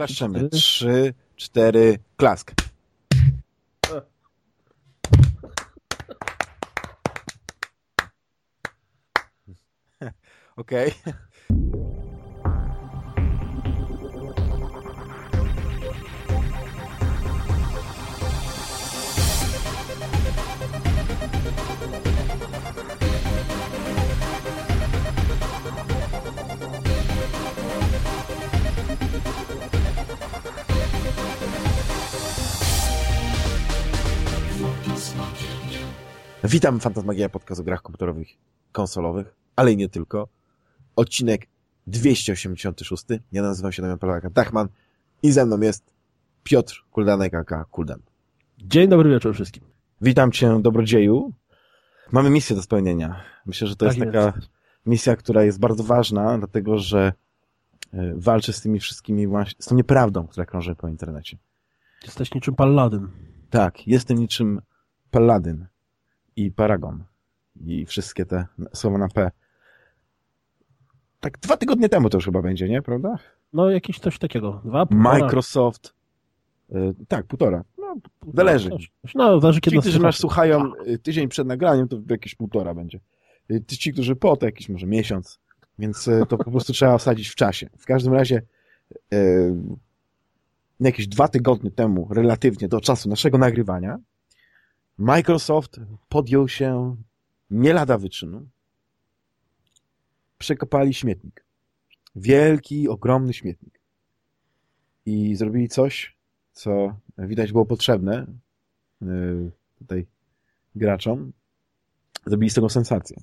Zaczynamy. Trzy, cztery, klask. Okej. Okay. Witam Fantasmagia, podcast o grach komputerowych, konsolowych, ale i nie tylko. Odcinek 286. Ja nazywam się Damian Polaka Dachman i ze mną jest Piotr Kuldanek, aka Kuldan. Dzień dobry wieczór wszystkim. Witam Cię, dobrodzieju. Mamy misję do spełnienia. Myślę, że to tak jest taka jest. misja, która jest bardzo ważna, dlatego że e, walczy z tymi wszystkimi właśnie, z tą nieprawdą, która krąży po internecie. Jesteś niczym Palladyn. Tak, jestem niczym Paladyn i Paragon i wszystkie te słowa na P. Tak dwa tygodnie temu to już chyba będzie, nie? Prawda? No jakieś coś takiego. Dwa, półtora. Microsoft. Y, tak, półtora. No, zależy. No, zależy kiedy Ci, którzy nas słuchają y, tydzień przed nagraniem, to jakieś półtora będzie. Y, ci, którzy po, to jakiś może miesiąc. Więc to po prostu trzeba osadzić w czasie. W każdym razie jakieś dwa tygodnie temu, relatywnie do czasu naszego nagrywania, Microsoft podjął się nie lada wyczynu. Przekopali śmietnik. Wielki, ogromny śmietnik. I zrobili coś, co widać było potrzebne yy, tutaj graczom. Zrobili z tego sensację.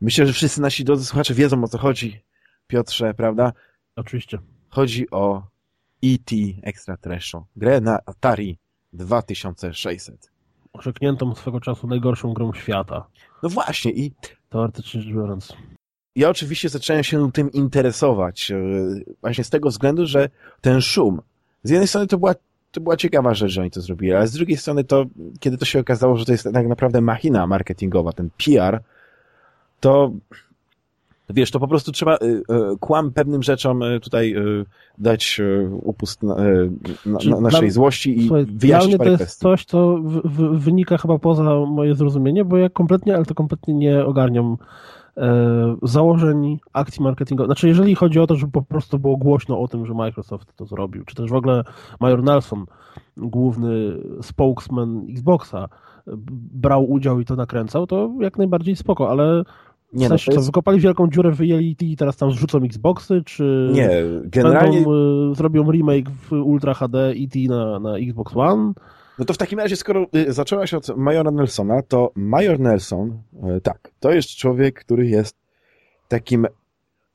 Myślę, że wszyscy nasi drodzy słuchacze wiedzą o co chodzi, Piotrze, prawda? Oczywiście. Chodzi o E.T. Extra Trasho. Grę na Atari 2600. Orzekniętą swego czasu najgorszą grą świata. No właśnie i... Teoretycznie rzecz biorąc. Ja oczywiście zacząłem się tym interesować e, właśnie z tego względu, że ten szum, z jednej strony to była, to była ciekawa rzecz, że oni to zrobili, ale z drugiej strony to, kiedy to się okazało, że to jest tak naprawdę machina marketingowa, ten PR, to wiesz, to po prostu trzeba y, y, kłam pewnym rzeczom y, tutaj dać upust na, na, na naszej złości i Słuchaj, wyjaśnić parę to jest coś, co w, w, wynika chyba poza moje zrozumienie, bo ja kompletnie, ale to kompletnie nie ogarniam e, założeń akcji marketingowych. Znaczy, jeżeli chodzi o to, żeby po prostu było głośno o tym, że Microsoft to zrobił, czy też w ogóle Major Nelson, główny spokesman Xboxa, brał udział i to nakręcał, to jak najbardziej spoko, ale nie, sensie, no jest... co, wykopali wielką dziurę, wyjęli i teraz tam zrzucą Xboxy, czy nie, generalnie... Będą, y, zrobią remake w Ultra HD ET na, na Xbox One? No to w takim razie, skoro y, zaczęłaś od Majora Nelsona, to Major Nelson, y, tak, to jest człowiek, który jest takim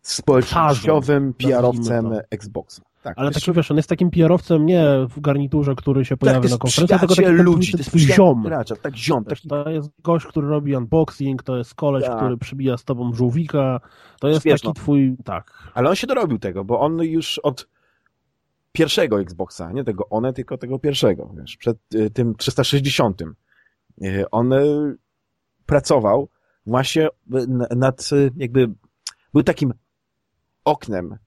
społecznościowym PR-owcem Xboxa. Tak, ale taki, wiesz, on jest takim PR-owcem nie w garniturze, który się pojawia tak, na konferencji, tylko taki ludzi, to jest ziom. Gracza, tak, ziom. Taki... To jest gość, który robi unboxing, to jest koleś, tak. który przybija z tobą żółwika, to jest taki twój, tak. Ale on się dorobił tego, bo on już od pierwszego Xboxa, nie tego one, tylko tego pierwszego, wiesz, przed y, tym 360. Y, on y, pracował właśnie nad jakby, był takim oknem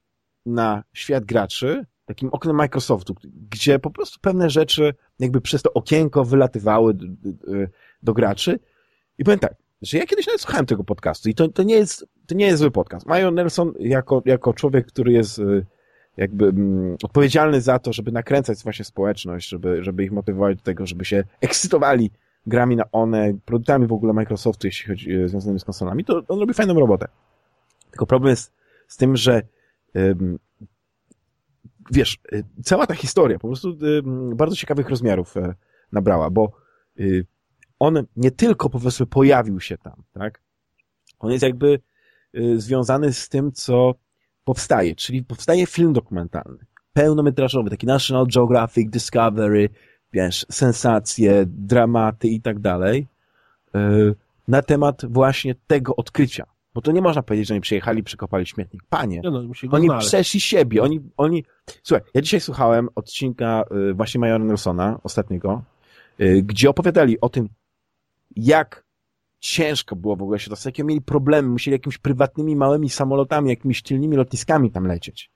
na świat graczy, takim oknem Microsoftu, gdzie po prostu pewne rzeczy jakby przez to okienko wylatywały do, do, do graczy. I powiem tak, że ja kiedyś nawet słuchałem tego podcastu i to, to, nie, jest, to nie jest zły podcast. Major Nelson jako, jako człowiek, który jest y, jakby um, odpowiedzialny za to, żeby nakręcać właśnie społeczność, żeby, żeby ich motywować do tego, żeby się ekscytowali grami na one, produktami w ogóle Microsoftu, jeśli chodzi y, związanymi z konsolami, to on robi fajną robotę. Tylko problem jest z tym, że wiesz, y, cała ta historia po prostu bardzo ciekawych rozmiarów e, nabrała, bo y, on nie tylko po prostu pojawił się tam, tak? On jest jakby y, związany z tym, co powstaje, czyli powstaje film dokumentalny, pełnometrażowy, taki National Geographic, Discovery, wiesz, sensacje, dramaty i tak dalej, na temat właśnie tego odkrycia. Bo to nie można powiedzieć, że oni przyjechali, przekopali śmietnik. Panie, no, oni znaleźć. przeszli siebie. Oni, oni... Słuchaj, ja dzisiaj słuchałem odcinka y, właśnie Majora Nelsona, ostatniego, y, gdzie opowiadali o tym, jak ciężko było w ogóle się dostać, jakie mieli problemy, musieli jakimiś prywatnymi, małymi samolotami, jakimiś tylnymi lotniskami tam lecieć.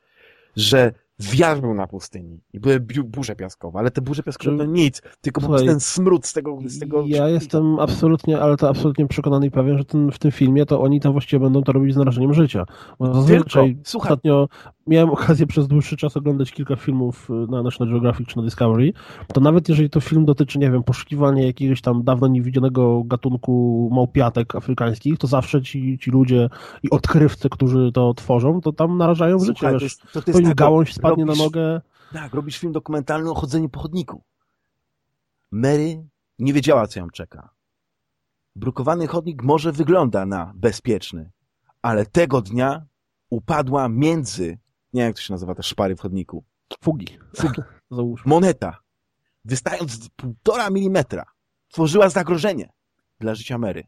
Że wiatr był na pustyni i były burze piaskowe, ale te burze piaskowe to nic, tylko po Słuchaj, prostu ten smród z tego... Z tego Ja jestem absolutnie, ale to absolutnie przekonany i pewien, że ten, w tym filmie to oni to właściwie będą to robić z narażeniem życia. Bo zazwyczaj Słuchaj. ostatnio miałem okazję przez dłuższy czas oglądać kilka filmów y, na National Geographic czy na Discovery, to nawet jeżeli to film dotyczy, nie wiem, poszukiwania jakiegoś tam dawno niewidzianego gatunku małpiatek afrykańskich, to zawsze ci, ci ludzie i odkrywcy, którzy to tworzą, to tam narażają życie. Słuchaj, to Wiesz, jest, to, to to jest im tak, gałąź spadnie robisz, na nogę. Tak, robisz film dokumentalny o chodzeniu po chodniku. Mary nie wiedziała, co ją czeka. Brukowany chodnik może wygląda na bezpieczny, ale tego dnia upadła między, nie wiem jak to się nazywa, te szpary w chodniku, Fugi. Fugi. Załóżmy. moneta, wystając z półtora milimetra, tworzyła zagrożenie dla życia Mary.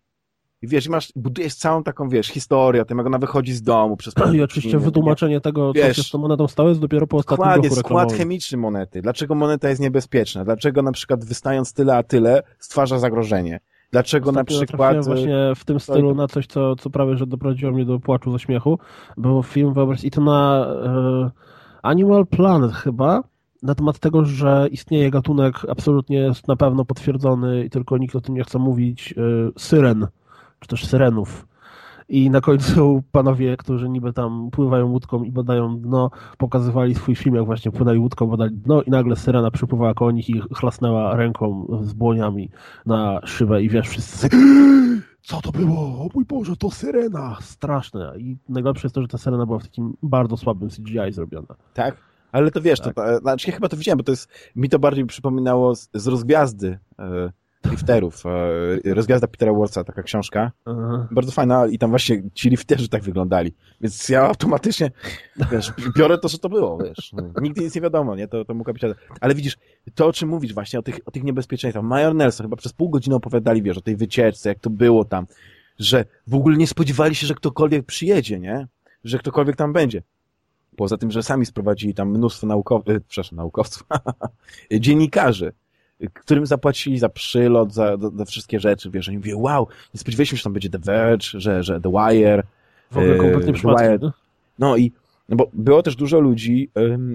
I wiesz, masz, budujesz całą taką, wiesz, historię tym, jak ona wychodzi z domu przez... I oczywiście wytłumaczenie tego, co Wiesz, się z tą monetą stało, jest dopiero po ostatnim Dokładnie, ruchu skład reklamowym. chemiczny monety. Dlaczego moneta jest niebezpieczna? Dlaczego na przykład wystając tyle a tyle stwarza zagrożenie? Dlaczego na Ostatnio przykład... trafiłem właśnie w tym stylu na coś, co, co prawie że doprowadziło mnie do płaczu ze śmiechu. Był film, wyobraź, i to na e, Animal Planet chyba, na temat tego, że istnieje gatunek absolutnie jest na pewno potwierdzony i tylko nikt o tym nie chce mówić, e, syren, czy też syrenów. I na końcu panowie, którzy niby tam pływają łódką i badają dno, pokazywali swój film, jak właśnie płynęli łódką, badali dno i nagle syrena przypływała koło nich i chlasnęła ręką z błoniami na szybę i wiesz, wszyscy co to było? O mój Boże, to syrena! Straszne. I najlepsze jest to, że ta syrena była w takim bardzo słabym CGI zrobiona. Tak? Ale to wiesz, Tak. to, to, znaczy ja chyba to widziałem, bo to jest, mi to bardziej przypominało z, z rozgwiazdy e, lifterów. E, rozgwiazda Petera Warsa, taka książka. Aha. Bardzo fajna i tam właśnie ci lifterzy tak wyglądali. Więc ja automatycznie, wiesz, biorę to, że to było, wiesz. Nigdy nic nie wiadomo, nie? To, to mogła być... Ale widzisz, to o czym mówisz właśnie, o tych, o tych niebezpieczeństwach. Major Nelson chyba przez pół godziny opowiadali, wiesz, o tej wycieczce, jak to było tam, że w ogóle nie spodziewali się, że ktokolwiek przyjedzie, nie? Że ktokolwiek tam będzie. Poza tym, że sami sprowadzili tam mnóstwo naukowców, przepraszam, naukowców, dziennikarzy, którym zapłacili za przylot, za, za, za wszystkie rzeczy, wiesz, oni mówią, wow, nie spodziewaliśmy się, że tam będzie The Verge, że, że The Wire, W ogóle Eee, kompletnie przypadkiem. No i no bo było też dużo ludzi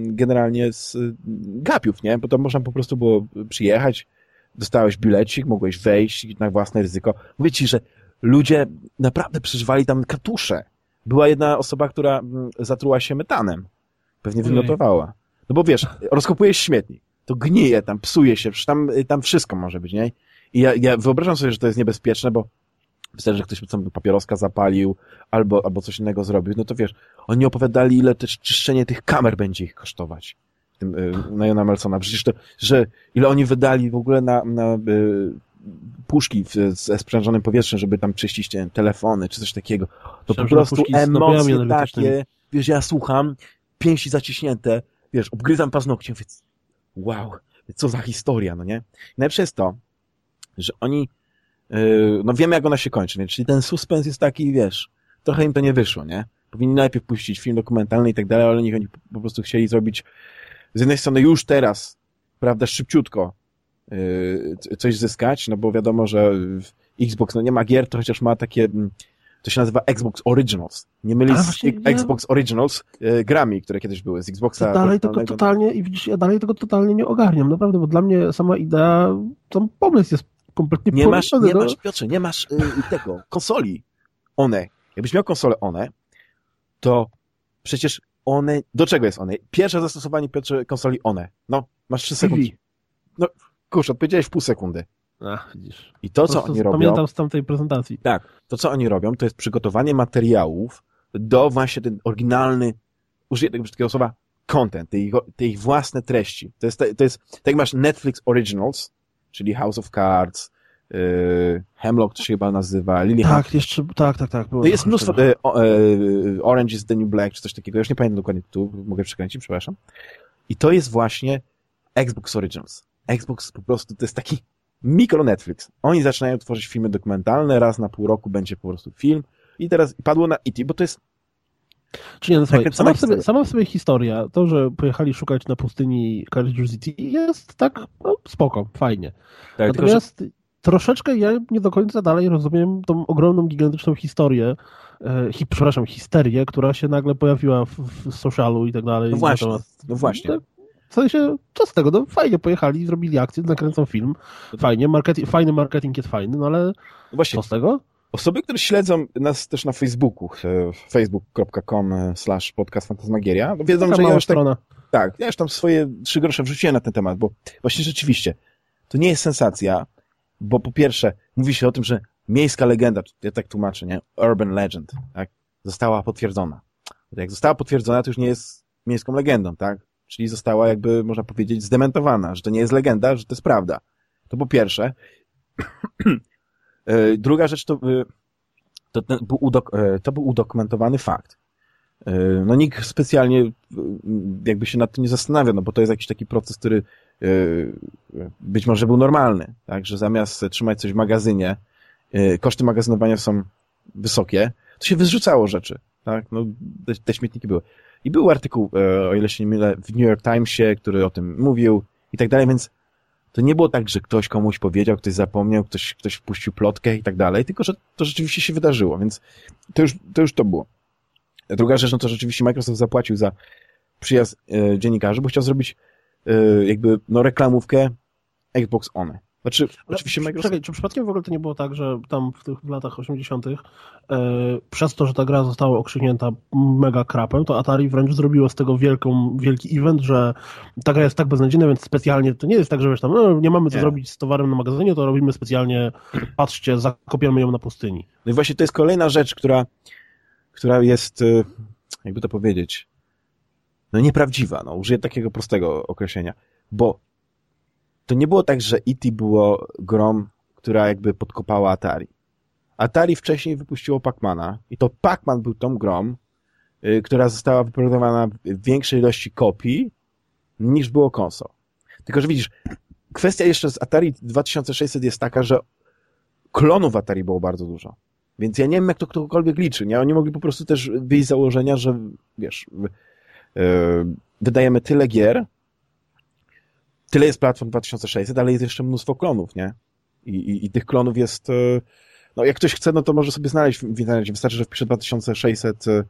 generalnie z y, gapiów, nie? Bo to można po prostu było przyjechać, dostałeś bilecik, mogłeś wejść na własne ryzyko. Mówię ci, że ludzie naprawdę przeżywali tam katusze. Była jedna osoba, która mm, zatruła się metanem. Pewnie wymiotowała. No bo wiesz, rozkopujesz śmietnik, to gnije tam, psuje się, przecież tam, tam wszystko może być, nie? I ja, ja wyobrażam sobie, że to jest niebezpieczne, bo wystarczy, że ktoś tam papieroska zapalił albo, albo coś innego zrobił, no to wiesz, oni opowiadali, ile też czyszczenie tych kamer będzie ich kosztować. Tym, y, na Jona Melsona. Przecież to, że ile oni wydali w ogóle na, na y, puszki w- ze sprzężonym powietrzem, żeby tam czyścić te telefony, czy coś takiego. To po prostu emocje takie, wiesz, ja słucham, pięści zaciśnięte, wiesz, obgryzam paznokciem, więc wow, co za historia, no nie? Najlepsze jest to, że oni, yy, no wiemy jak ona się kończy, nie? czyli ten suspens jest taki, wiesz, trochę im to nie wyszło, nie? Powinni najpierw puścić film dokumentalny i tak dalej, ale niech oni po prostu chcieli zrobić z jednej strony już teraz, prawda, szybciutko yy, coś zyskać, no bo wiadomo, że Xbox no nie ma gier, to chociaż ma takie, mm, to się nazywa Xbox Originals. Nie mylić z właśnie Xbox Originals yy, grami, które kiedyś były, z Xboxa. Ja dalej tego totalnie, i widzisz, ja dalej tego totalnie nie ogarniam, naprawdę, bo dla mnie sama idea, tam pomysł jest kompletnie Nie masz, nie no. masz, Piotrze, nie masz y, tego, konsoli one. Jakbyś miał konsolę one, to przecież one, do czego jest one? Pierwsze zastosowanie, Piotrze, konsoli one. No, masz trzy sekundy. No, kurczę, odpowiedziałeś w pół sekundy. Ach, widzisz. I to, co oni robią, Pamiętam z tamtej prezentacji. tak, to, co oni robią, to jest przygotowanie materiałów do właśnie ten oryginalny, użyję tego brzydkiego słowa, content, te ich, te ich własne treści. To jest, to jest, tak jak masz Netflix Originals, czyli House of Cards, yy, Hemlock to się chyba nazywa, Lilyhammer. Tak, jeszcze, tak, tak, tak. Było jest mnóstwo, e, e, Orange is the New Black, czy coś takiego, już nie pamiętam dokładnie tu, mogę przekręcić, przepraszam. I to jest właśnie Xbox Originals. Xbox po prostu to jest taki mikro Netflix. Oni zaczynają tworzyć filmy dokumentalne, raz na pół roku będzie po prostu film i teraz padło na IT, bo to jest Czy nie, no słuchaj, sama w, sobie, historia. sama w sobie historia, to, że pojechali szukać na pustyni Carriage City jest tak, no, spoko, fajnie. tak, tylko, że Natomiast troszeczkę ja nie do końca dalej rozumiem tą ogromną, gigantyczną historię, e, hi, przepraszam, histerię, która się nagle pojawiła w, w socialu i tak dalej. No właśnie, no właśnie. Tak, w sensie, co z tego? No fajnie pojechali, zrobili akcję, nakręcą film, fajnie, marketing, fajny marketing jest fajny, no ale no właśnie, co z tego? Osoby, które śledzą nas też na Facebooku, e, facebook.com slash podcast Fantasmagieria, no wiedzą, Taka że ja już tak, tak, ja już tam swoje trzy grosze wrzuciłem na ten temat, bo właśnie rzeczywiście, to nie jest sensacja, bo po pierwsze, mówi się o tym, że miejska legenda, ja tak tłumaczę, nie? Urban legend, tak? Została potwierdzona. Jak została potwierdzona, to już nie jest miejską legendą, tak? Czyli została jakby, można powiedzieć, zdementowana, że to nie jest legenda, że to jest prawda. To po pierwsze. E, druga rzecz to, e, to, był udok e, to był udokumentowany fakt. No nikt specjalnie jakby się nad tym nie zastanawia, no bo to jest jakiś taki proces, który być może był normalny, tak, że zamiast trzymać coś w magazynie, koszty magazynowania są wysokie, to się wyrzucało rzeczy, tak, no te śmietniki były. I był artykuł, o ile się nie mylę, w New York Timesie, który o tym mówił i tak dalej, więc to nie było tak, że ktoś komuś powiedział, ktoś zapomniał, ktoś, ktoś wpuścił plotkę i tak dalej, tylko że to rzeczywiście się wydarzyło, więc to już to, już to było. Druga rzecz, no to rzeczywiście Microsoft zapłacił za przyjazd e, dziennikarzy, bo chciał zrobić e, jakby no reklamówkę Xbox One. Znaczy, Ale oczywiście czy, Microsoft... Czekaj, czy przypadkiem w ogóle to nie było tak, że tam w tych latach 80. E, przez to, że ta gra została okrzyknięta mega krapem, to Atari wręcz zrobiło z tego wielką, wielki event, że ta gra jest tak beznadziejna, więc specjalnie, to nie jest tak, że wiesz tam, no, nie mamy co Nie. zrobić z towarem na magazynie, to robimy specjalnie, patrzcie, zakopiamy ją na pustyni. No i właśnie to jest kolejna rzecz, która, która jest, e, jakby to powiedzieć, no nieprawdziwa, no użyję takiego prostego określenia, bo to nie było tak, że E.T. było grą, która jakby podkopała Atari. Atari wcześniej wypuściło Pacmana i to Pacman był tą grą, y, która została wyprodukowana w większej ilości kopii niż było konsol. Tylko, że widzisz, kwestia jeszcze z Atari 2600 jest taka, że klonów Atari było bardzo dużo. Więc ja nie wiem, jak to ktokolwiek liczy. Nie? Oni mogli po prostu też wyjść z założenia, że wiesz, yy, wydajemy tyle gier, tyle jest platform 2600, ale jest jeszcze mnóstwo klonów, nie? I, i, i tych klonów jest, e, no jak ktoś chce, no to może sobie znaleźć w internecie, wystarczy, że wpisze 2600 e,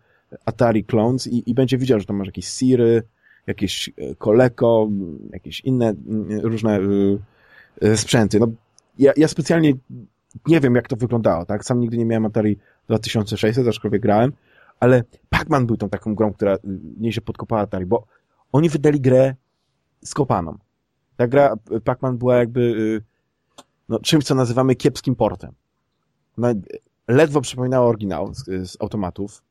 Atari Clones i, i będzie widział, że tam masz jakieś Siry, jakieś e, Coleco, jakieś inne różne sprzęty. No, ja, ja specjalnie nie wiem, jak to wyglądało, tak? Sam nigdy nie miałem Atari 2600, aczkolwiek grałem, ale Pac-Man był tą taką grą, która nieźle podkopała Atari, bo oni wydali grę skopaną. Ta gra Pac-Man była jakby y, no, czymś, co nazywamy kiepskim portem. No, ledwo przypominała oryginał z, z automatów.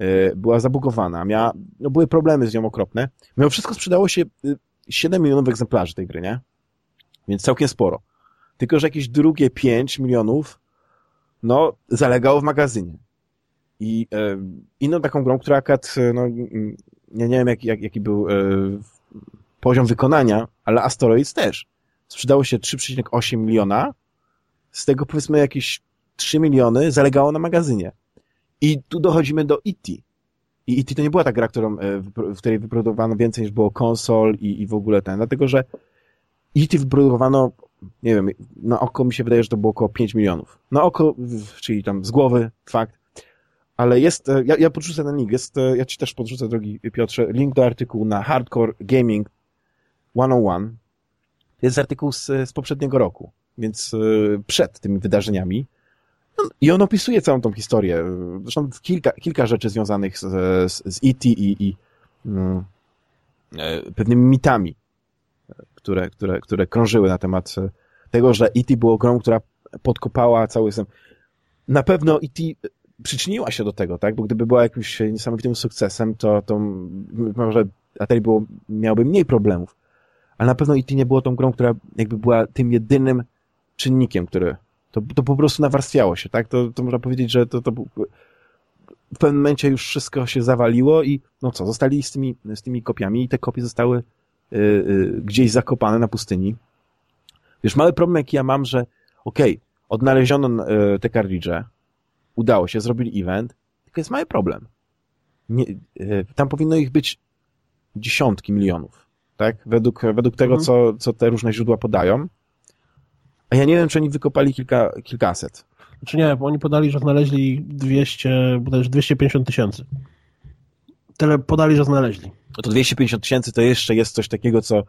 Y, była zabugowana, miała, no, były problemy z nią okropne. Mimo wszystko sprzedało się 7 milionów egzemplarzy tej gry, nie? Więc całkiem sporo. Tylko, że jakieś drugie 5 milionów no, zalegało w magazynie. I e, inną taką grą, która akurat, no, ja nie wiem, jak, jak, jaki był e, poziom wykonania, ale Asteroids też. Sprzedało się 3,8 miliona, z tego powiedzmy jakieś 3 miliony zalegało na magazynie. I tu dochodzimy do E.T. I E.T. to nie była ta gra, którą, w której wyprodukowano więcej niż było konsol i, i w ogóle ten, dlatego że E.T. wyprodukowano, nie wiem, na oko mi się wydaje, że to było około 5 milionów. Na oko, czyli tam z głowy, fakt. Ale jest, ja, ja podrzucę ten link, jest, ja ci też podrzucę, drogi Piotrze, link do artykułu na Hardcore Gaming 101. To jest artykuł z, z poprzedniego roku, więc przed tymi wydarzeniami. No, I on opisuje całą tą historię. Zresztą kilka, kilka rzeczy związanych z, z, z E.T. i, i mm, pewnymi mitami, które, które, które krążyły na temat tego, że E.T. było grą, która podkopała cały system. Na pewno E.T. przyczyniła się do tego, tak? Bo gdyby była jakimś niesamowitym sukcesem, to, to może Atari było, miałoby mniej problemów. Ale na pewno E.T. nie było tą grą, która jakby była tym jedynym czynnikiem, który to, to po prostu nawarstwiało się, tak? To, to można powiedzieć, że to, to w pewnym momencie już wszystko się zawaliło i no co, zostali z tymi, z tymi kopiami i te kopie zostały y, y, gdzieś zakopane na pustyni. Wiesz, mały problem jaki ja mam, że okej, okay, odnaleziono y, te kartridże, udało się, zrobili event, tylko jest mały problem. Nie, tam powinno ich być dziesiątki milionów, tak? Według, według tego, mhm. co, co te różne źródła podają. A ja nie wiem, czy oni wykopali kilka, kilkaset. Znaczy nie, bo oni podali, że znaleźli 200, bodajże 250 tysięcy. Tyle podali, że znaleźli. No to 250 tysięcy to jeszcze jest coś takiego, co,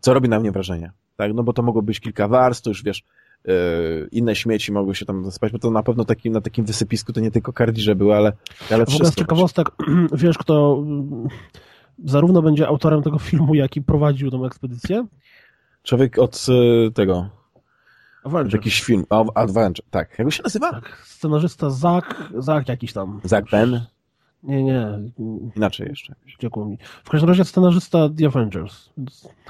co robi na mnie wrażenie. Tak? No bo to mogło być kilka warstw, to już wiesz, yy, inne śmieci mogły się tam zasypać, bo to na pewno taki, na takim wysypisku to nie tylko kardiże były, ale, ale W wszystko. ciekawostek, wiesz kto zarówno będzie autorem tego filmu, jak i prowadził tą ekspedycję? Człowiek od yy, tego, Avengers. jakiś film, Adventure, tak. Jak się nazywa? Tak, scenarzysta Zach, Zach jakiś tam. Zach Ben? Nie, nie, Inaczej jeszcze. uciekło mi. W każdym razie scenarzysta The Avengers.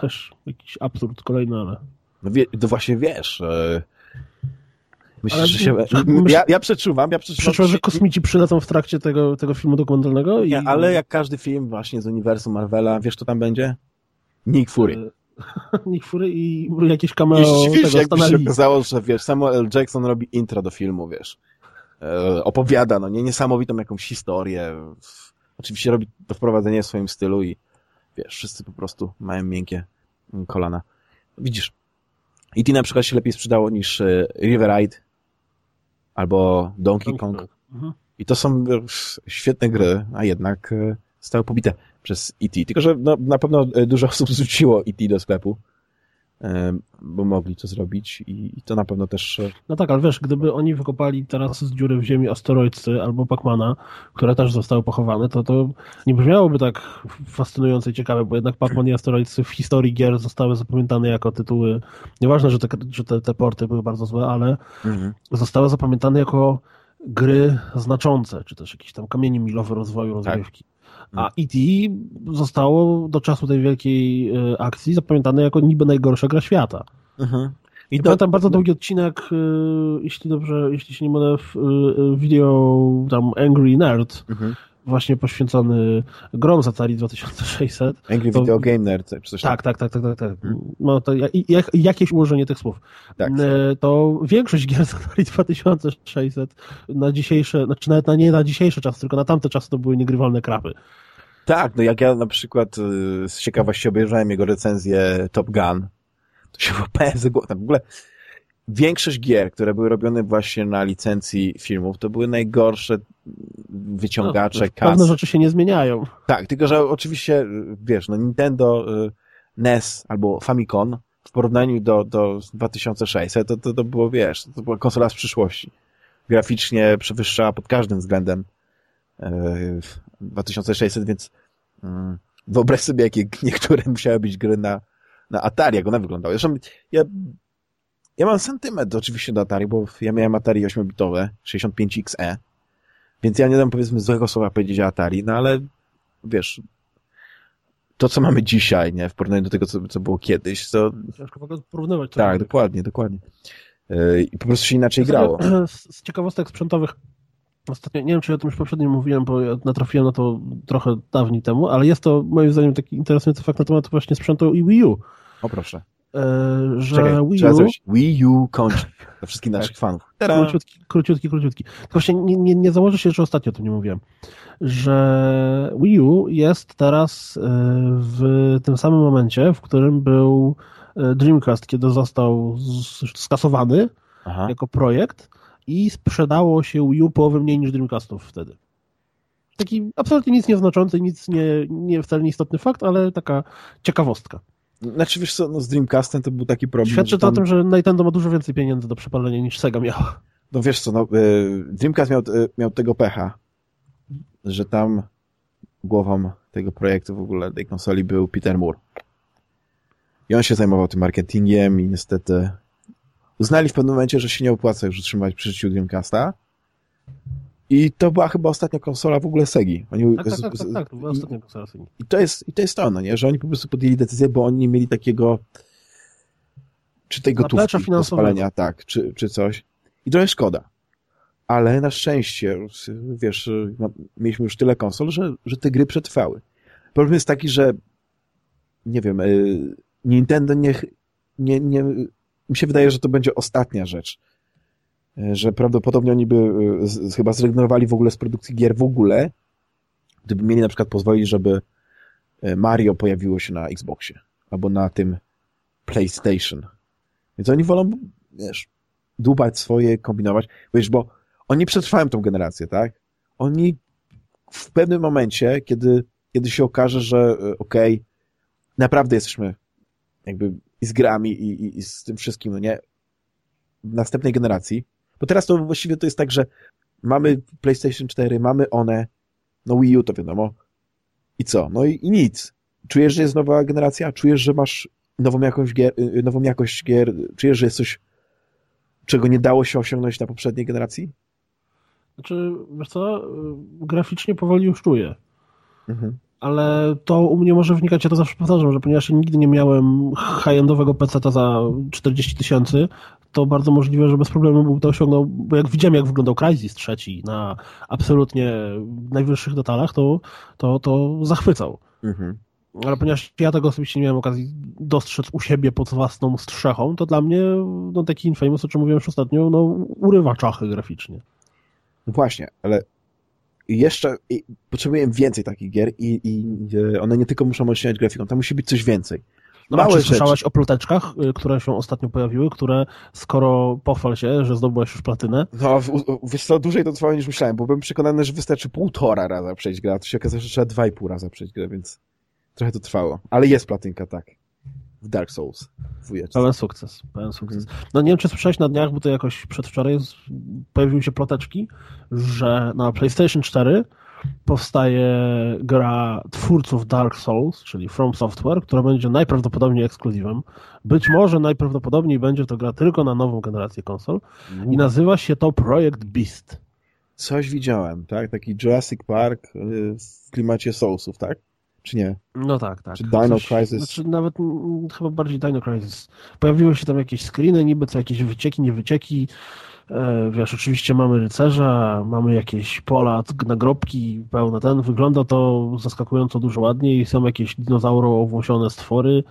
Też jakiś absurd kolejny, ale... No wie, to właśnie wiesz, myślisz, Ale że się... myśl- Ja, ja przeczuwam, ja przeczuwam... Przeczułem, że kosmici przylecą w trakcie tego, tego filmu dokumentalnego i... Nie, ale jak każdy film właśnie z uniwersum Marvela, wiesz co tam będzie? Nick Fury. Nick Fury i jakieś cameo I tego jakby się Stanley. okazało, że wiesz, Samuel L. Jackson robi intro do filmu, wiesz. E, opowiada, no nie, niesamowitą jakąś historię. Oczywiście robi to wprowadzenie w swoim stylu i wiesz, wszyscy po prostu mają miękkie mm, kolana. Widzisz, ty na przykład się lepiej sprzedało niż e, River Ride albo Donkey Kong. Mhm. I to są świetne gry, a jednak e, zostały pobite przez E.T. Tylko, że no, na pewno e, dużo osób zrzuciło E.T. do sklepu, bo mogli to zrobić i, i to na pewno też... e, No tak, ale wiesz, gdyby oni wykopali teraz z dziury w ziemi asteroidsy albo Pacmana, które też zostały pochowane, to to nie brzmiałoby tak fascynujące i ciekawe, bo jednak Pacman i asteroidsy w historii gier zostały zapamiętane jako tytuły, nieważne, że te, że te, te porty były bardzo złe, ale zostały zapamiętane jako gry znaczące, czy też jakieś tam kamienie milowe rozwoju rozgrywki. A E.T. zostało do czasu tej wielkiej e, akcji zapamiętane jako niby najgorsza gra świata. Mhm. I to- pamiętam bardzo długi odcinek, y, jeśli dobrze, jeśli się nie mylę, w video tam Angry Nerd, Mhm. właśnie poświęcony grom z Atari 2600. Angry To- Video Game Nerd, czy coś Tak, tak, tak, tak, tak. tak. No to ja- jak, jakieś ułożenie tych słów. Tak. To większość gier z Atari 2600 na dzisiejsze, znaczy nawet na, nie na dzisiejsze czasy, tylko na tamte czasy to były niegrywalne krapy. Tak, no jak ja na przykład y, z ciekawości obejrzałem jego recenzję Top Gun, to się łapałem za głowę. W ogóle większość gier, które były robione właśnie na licencji filmów, to były najgorsze wyciągacze no, kas. pewne rzeczy się nie zmieniają. Tak, tylko że oczywiście, y, wiesz, no Nintendo y, NES albo Famicom w porównaniu do, do 2600 to, to, to było, wiesz, to była konsola z przyszłości. Graficznie przewyższała pod każdym względem 2600, więc y, wyobraź sobie, jakie niektóre musiały być gry na, na Atari, jak one wyglądały. Zresztą ja, ja mam sentyment oczywiście do Atari, bo ja miałem Atari 8-bitowe, 65XE, więc ja nie dam powiedzmy złego słowa powiedzieć o Atari, no ale wiesz, to co mamy dzisiaj, nie, w porównaniu do tego, co, co było kiedyś, to Ciężko w ogóle porównywać. to. tak, dokładnie, dokładnie. Yy, I po prostu się inaczej grało. Z ciekawostek sprzętowych ostatnio, nie wiem czy o tym już poprzednio mówiłem, bo ja natrafiłem na to trochę dawniej temu, ale jest to moim zdaniem taki interesujący fakt na temat właśnie sprzętu i Wii U. O proszę. E, że Czekaj, Wii trzeba U. Wii U kończy dla wszystkich naszych fanów. Króciutki, króciutki, króciutki. Tylko właśnie nie, nie, nie założę się, że ostatnio o tym nie mówiłem, że Wii U jest teraz e, w tym samym momencie, w którym był e, Dreamcast, kiedy został skasowany Aha. jako projekt i sprzedało się Wii U połowę mniej niż Dreamcastów wtedy. Taki absolutnie nic nieznaczący, nic nie, nie wcale nieistotny fakt, ale taka ciekawostka. Znaczy wiesz co, no z Dreamcastem to był taki problem, Świadczy to tam, o tym, że Nintendo ma dużo więcej pieniędzy do przepalenia niż Sega miała. no wiesz co, no, yy, Dreamcast miał, yy, miał tego pecha, że tam głową tego projektu w ogóle, tej konsoli był Peter Moore. I on się zajmował tym marketingiem i niestety uznali w pewnym momencie, że się nie opłaca już utrzymać przy życiu Dreamcasta. I to była chyba ostatnia konsola w ogóle Segi. Oni, Tak, tak, tak, tak, tak to była ostatnia konsola Segi. I to jest, i to jest to, no nie? Że oni po prostu podjęli decyzję, bo oni nie mieli takiego czy tej gotówki do spalenia, tak, czy, czy coś. I trochę szkoda. Ale na szczęście, wiesz, mieliśmy już tyle konsol, że, że te gry przetrwały. Problem jest taki, że nie wiem, y, Nintendo niech, nie, nie, mi się wydaje, że to będzie ostatnia rzecz. Y, Że prawdopodobnie oni by y, z, chyba zrezygnowali w ogóle z produkcji gier w ogóle, gdyby mieli na przykład pozwolić, żeby e, Mario pojawiło się na Xboxie albo na tym PlayStation. Więc oni wolą wiesz, dubać swoje, kombinować, wiesz, bo oni przetrwają tą generację, tak? Oni w pewnym momencie, kiedy, kiedy się okaże, że e, okej, okay, naprawdę jesteśmy jakby i z grami i, i, i z tym wszystkim, no nie, w następnej generacji, bo teraz to właściwie to jest tak, że mamy PlayStation 4, mamy one, no Wii U to wiadomo, i co? No i, i nic. Czujesz, że jest nowa generacja? Czujesz, że masz nową jakość gier, y, y, nową jakość gier? Czujesz, że jest coś, czego nie dało się osiągnąć na poprzedniej generacji? Znaczy, wiesz co, graficznie powoli już czuję. Mhm. Ale to u mnie może wnikać, ja to zawsze powtarzam, że ponieważ ja nigdy nie miałem high-endowego PC za 40 tysięcy, to bardzo możliwe, że bez problemu bym to osiągnął, bo jak widziałem, jak wyglądał Crysis trzeci na absolutnie najwyższych detalach, to, to, to zachwycał. Mhm. Ale ponieważ ja tego osobiście nie miałem okazji dostrzec u siebie pod własną strzechą, to dla mnie no, taki Infamous, o czym mówiłem już ostatnio, no, urywa czachy graficznie. No właśnie, ale jeszcze potrzebuję więcej takich gier i, i one nie tylko muszą odświeżać grafiką, tam musi być coś więcej. No, Małe czy słyszałeś o ploteczkach, y, które się ostatnio pojawiły, które skoro pochwal się, że zdobyłeś już platynę? No, wiesz co, dłużej to trwało niż myślałem, bo byłem przekonany, że wystarczy półtora raza przejść grę, a to się okazało, że trzeba dwa i pół raza przejść grę, więc trochę to trwało. Ale jest platynka, tak. W Dark Souls. Pełen sukces, pełen sukces. No nie wiem, czy słyszałeś na dniach, bo to jakoś przedwczoraj pojawiły się ploteczki, że na PlayStation 4 powstaje gra twórców Dark Souls, czyli From Software, która będzie najprawdopodobniej ekskluzywem. Być może najprawdopodobniej będzie to gra tylko na nową generację konsol i nazywa się to Project Beast. Coś widziałem, tak? Taki Jurassic Park y, w klimacie Soulsów, tak? Czy nie? No tak, tak. Czy Dino Coś, Crisis? Znaczy nawet chyba bardziej Dino Crisis. Pojawiły się tam jakieś screeny, niby co jakieś wycieki, nie wycieki. E, wiesz, oczywiście mamy rycerza, mamy jakieś pola, nagrobki pełne ten. Wygląda to zaskakująco dużo ładniej. Są jakieś dinozauro owłosione stwory.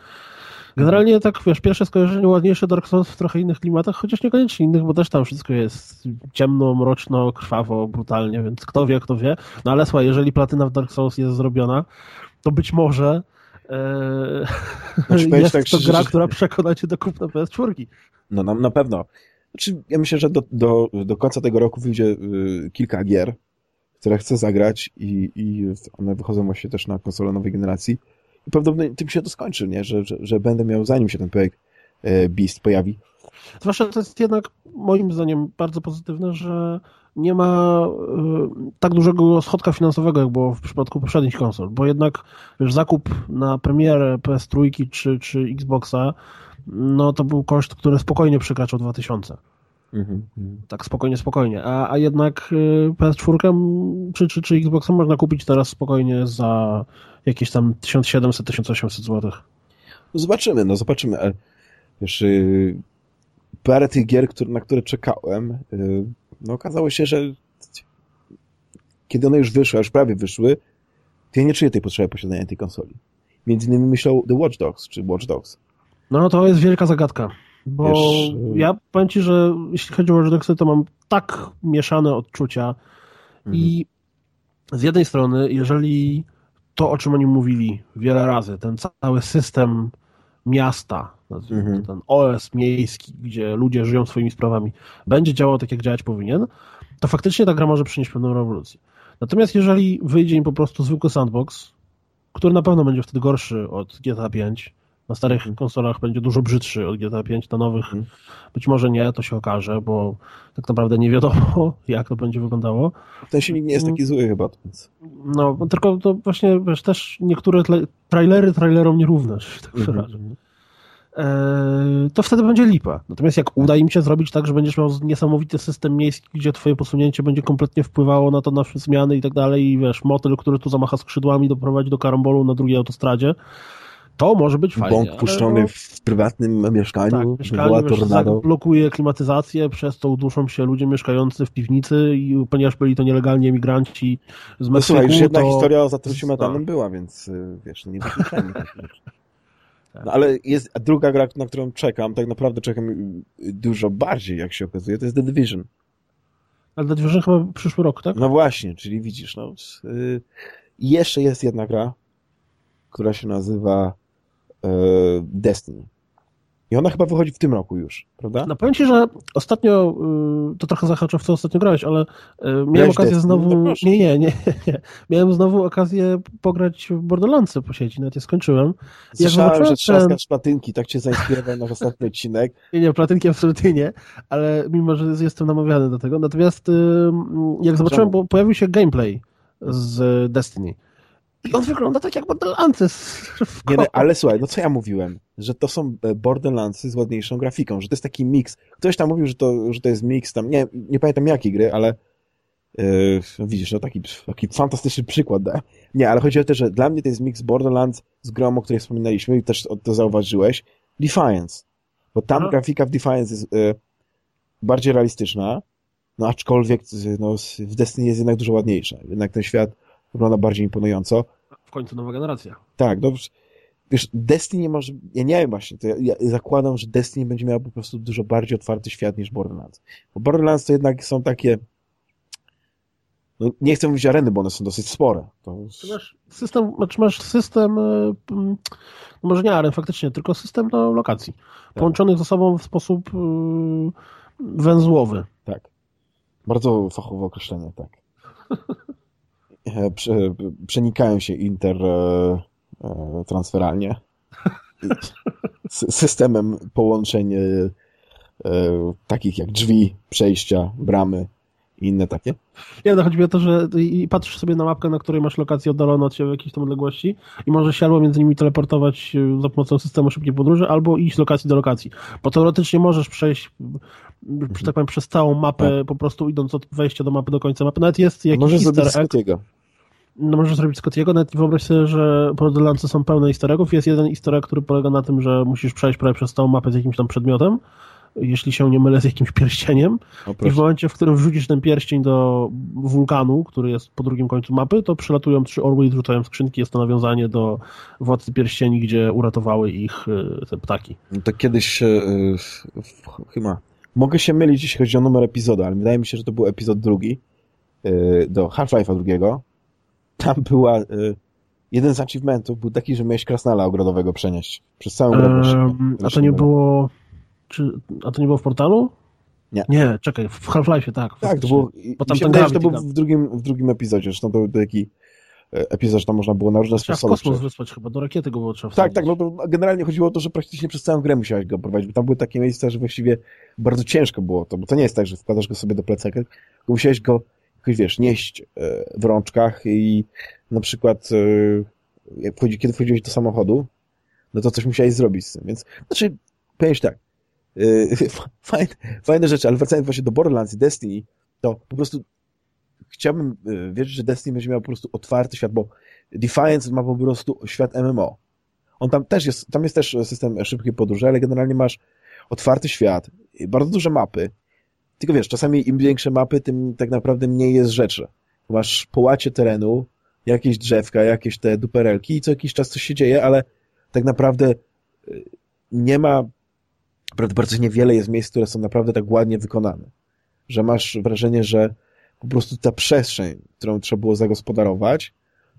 Generalnie tak, wiesz, pierwsze skojarzenie ładniejsze Dark Souls w trochę innych klimatach, chociaż niekoniecznie innych, bo też tam wszystko jest ciemno, mroczno, krwawo, brutalnie, więc kto wie, kto wie. No ale słuchaj, jeżeli platyna w Dark Souls jest zrobiona, to być może e, jest tak, to gra, że... która przekona cię do kupna PS4. No na, na pewno. Znaczy, ja myślę, że do, do, do końca tego roku wyjdzie y, kilka gier, które chcę zagrać i, i one wychodzą właśnie też na konsolę nowej generacji. I prawdopodobnie tym się to skończy, nie? Że, że, że będę miał, zanim się ten projekt y, Beast pojawi. Zwłaszcza to jest jednak moim zdaniem bardzo pozytywne, że nie ma y, tak dużego schodka finansowego, jak było w przypadku poprzednich konsol, bo jednak wiesz, zakup na premierę PS3 czy, czy Xboxa no to był koszt, który spokojnie przekraczał 2000. Mhm. Tak spokojnie, spokojnie. A, a jednak y, PS4 czy, czy, czy Xbox można kupić teraz spokojnie za jakieś tam 1700-1800 zł. No zobaczymy, no zobaczymy. Wiesz, y, parę tych gier, na które czekałem, y, no okazało się, że kiedy one już wyszły, a już prawie wyszły, to ja nie czuję tej potrzeby posiadania tej konsoli. Między innymi myślał The Watch Dogs, czy Watch Dogs. No to jest wielka zagadka. Bo Wiesz, y- ja powiem ci, że jeśli chodzi o Watch Dogsy, to mam tak mieszane odczucia mhm. i z jednej strony, jeżeli to, o czym oni mówili wiele razy, ten cały system miasta, mhm. ten OS miejski, gdzie ludzie żyją swoimi sprawami, będzie działał tak, jak działać powinien, to faktycznie ta gra może przynieść pewną rewolucję. Natomiast jeżeli wyjdzie im po prostu zwykły sandbox, który na pewno będzie wtedy gorszy od GTA 5, na starych mhm. konsolach będzie dużo brzydszy od GTA 5, na nowych mhm. być może nie, to się okaże, bo tak naprawdę nie wiadomo, jak to będzie wyglądało. Ten silnik nie jest taki zły chyba. Więc... No, tylko to właśnie, wiesz, też niektóre trailery trailerom nierówne, tak mhm. To wtedy będzie lipa. Natomiast jak uda im się zrobić tak, że będziesz miał niesamowity system miejski, gdzie twoje posunięcie będzie kompletnie wpływało na to, na zmiany i tak dalej i wiesz, motyl, który tu zamacha skrzydłami, doprowadzi do karambolu na drugiej autostradzie, to może być fajnie. Bąk puszczony no, w prywatnym mieszkaniu, tak, mieszkaniu tornado. blokuje klimatyzację, przez to uduszą się ludzie mieszkający w piwnicy i ponieważ byli to nielegalni emigranci z Meksyku, no, słuchaj, już jedna to... historia o zatruciu metanem była, więc y, wiesz, nie wykluczamy no, ale jest druga gra, na którą czekam, tak naprawdę czekam dużo bardziej, jak się okazuje, to jest The Division. Ale The Division chyba przyszły rok, tak? No właśnie, czyli widzisz, no. Yy, jeszcze jest jedna gra, która się nazywa E, Destiny. I ona chyba wychodzi w tym roku już, prawda? No powiem ci, że ostatnio, y, to trochę zahacza w co ostatnio grałeś, ale y, miałem Grałeś okazję Destiny? znowu... No proszę. nie, nie, nie, nie. Miałem znowu okazję pograć w Borderlandsy po sieci, nawet je skończyłem. Słyszałem, że trzaskasz ten- szpatynki, tak cię zainspirował na ostatni odcinek. Nie, nie, platynki absolutnie nie, ale mimo, że jestem namawiany do tego. Natomiast jak zobaczyłem, bo pojawił się gameplay z Destiny. I on wygląda tak jak w Nie, no, ale słuchaj, no co ja mówiłem? Że to są e, Borderlandsy z ładniejszą grafiką, że to jest taki miks. Ktoś tam mówił, że to, że to jest miks tam, nie, nie pamiętam jakiej gry, ale no widzisz, no taki, taki fantastyczny przykład. Da. Nie, ale chodzi o to, że dla mnie to jest miks Borderlands z grą, o której wspominaliśmy i też to zauważyłeś, Defiance. Bo tam Aha. grafika w Defiance jest e, bardziej realistyczna, no aczkolwiek no, w Destiny jest jednak dużo ładniejsza. Jednak ten świat wygląda bardziej imponująco. W końcu nowa generacja. Tak, dobrze. Wiesz, Destiny może, ja nie wiem właśnie, to ja, ja zakładam, że Destiny będzie miał po prostu dużo bardziej otwarty świat niż Borderlands. Bo Borderlands to jednak są takie, no nie chcę mówić areny, bo one są dosyć spore. To, Czy masz system, znaczy masz system, no może nie aren faktycznie, tylko system do lokacji. Połączonych ze sobą w sposób y, węzłowy. tak. Bardzo fachowe określenie, tak. E, Prze, przenikają się inter e, e, Systemem połączeń takich jak drzwi, przejścia, bramy i inne takie. Nie, no chodzi mi o to, że i patrzysz sobie na mapkę, na której masz lokację oddaloną od siebie w jakiejś tam odległości i możesz się albo między nimi teleportować y, za pomocą systemu szybkiej podróży, albo iść z lokacji do lokacji. Bo teoretycznie możesz przejść, że tak powiem, przez całą mapę, po prostu idąc od wejścia do mapy do końca mapy. Nawet jest jakiś Możesz easter zrobić egg. No możesz zrobić Scottiego, nawet wyobraź sobie, że Borderlandsy są pełne easter eggów. Jest jeden easter egg, który polega na tym, że musisz przejść prawie przez całą mapę z jakimś tam przedmiotem, jeśli się nie mylę, z jakimś pierścieniem. I w proszę. momencie, w którym wrzucisz ten pierścień do wulkanu, który jest po drugim końcu mapy, to przylatują trzy orły i rzucają skrzynki. Jest to nawiązanie do Władcy Pierścieni, gdzie uratowały ich y, te ptaki. No to kiedyś w- w- chyba mogę się mylić, jeśli chodzi o numer epizodu, ale wydaje mi się, że to był epizod drugi e, do Half-Life'a drugiego. Tam była jeden z achievementów był taki, że miałeś krasnala ogrodowego przenieść przez całą grę. Ehm, a to nie było... Czy, a to nie było w portalu? Nie. Nie, czekaj, w Half-Life'ie, tak. Tak, to było, Bo mi tam się wydaje, to był w drugim, w drugim epizodzie, zresztą to był taki e, epizod, że tam można było na różne Trzeba w sposoby kosmos przejść. wysłać chyba, do rakiety go było trzeba Tak, wsadzić. tak, no to generalnie chodziło o to, że praktycznie przez całą grę musiałeś go prowadzić, bo tam były takie miejsca, że właściwie bardzo ciężko było to, bo to nie jest tak, że wkładasz go sobie do plecaka, tylko musiałeś go jakoś, wiesz, nieść e, w rączkach i na przykład e, jak wchodzi, kiedy wchodziłeś do samochodu, no to coś musiałeś zrobić z tym, więc, znaczy, powiem ci tak, fajne, fajne rzeczy, ale wracając właśnie do Borderlands i Destiny, to po prostu chciałbym e, wierzyć, że Destiny będzie miał po prostu otwarty świat, bo Defiance ma po prostu świat MMO. On tam też jest, tam jest też system szybkiej podróży, ale generalnie masz otwarty świat, bardzo duże mapy. Tylko wiesz, czasami im większe mapy, tym tak naprawdę mniej jest rzeczy. Masz połacie terenu, jakieś drzewka, jakieś te duperelki i co jakiś czas coś się dzieje, ale tak naprawdę y, nie ma, bardzo niewiele jest miejsc, które są naprawdę tak ładnie wykonane. Że masz wrażenie, że po prostu ta przestrzeń, którą trzeba było zagospodarować,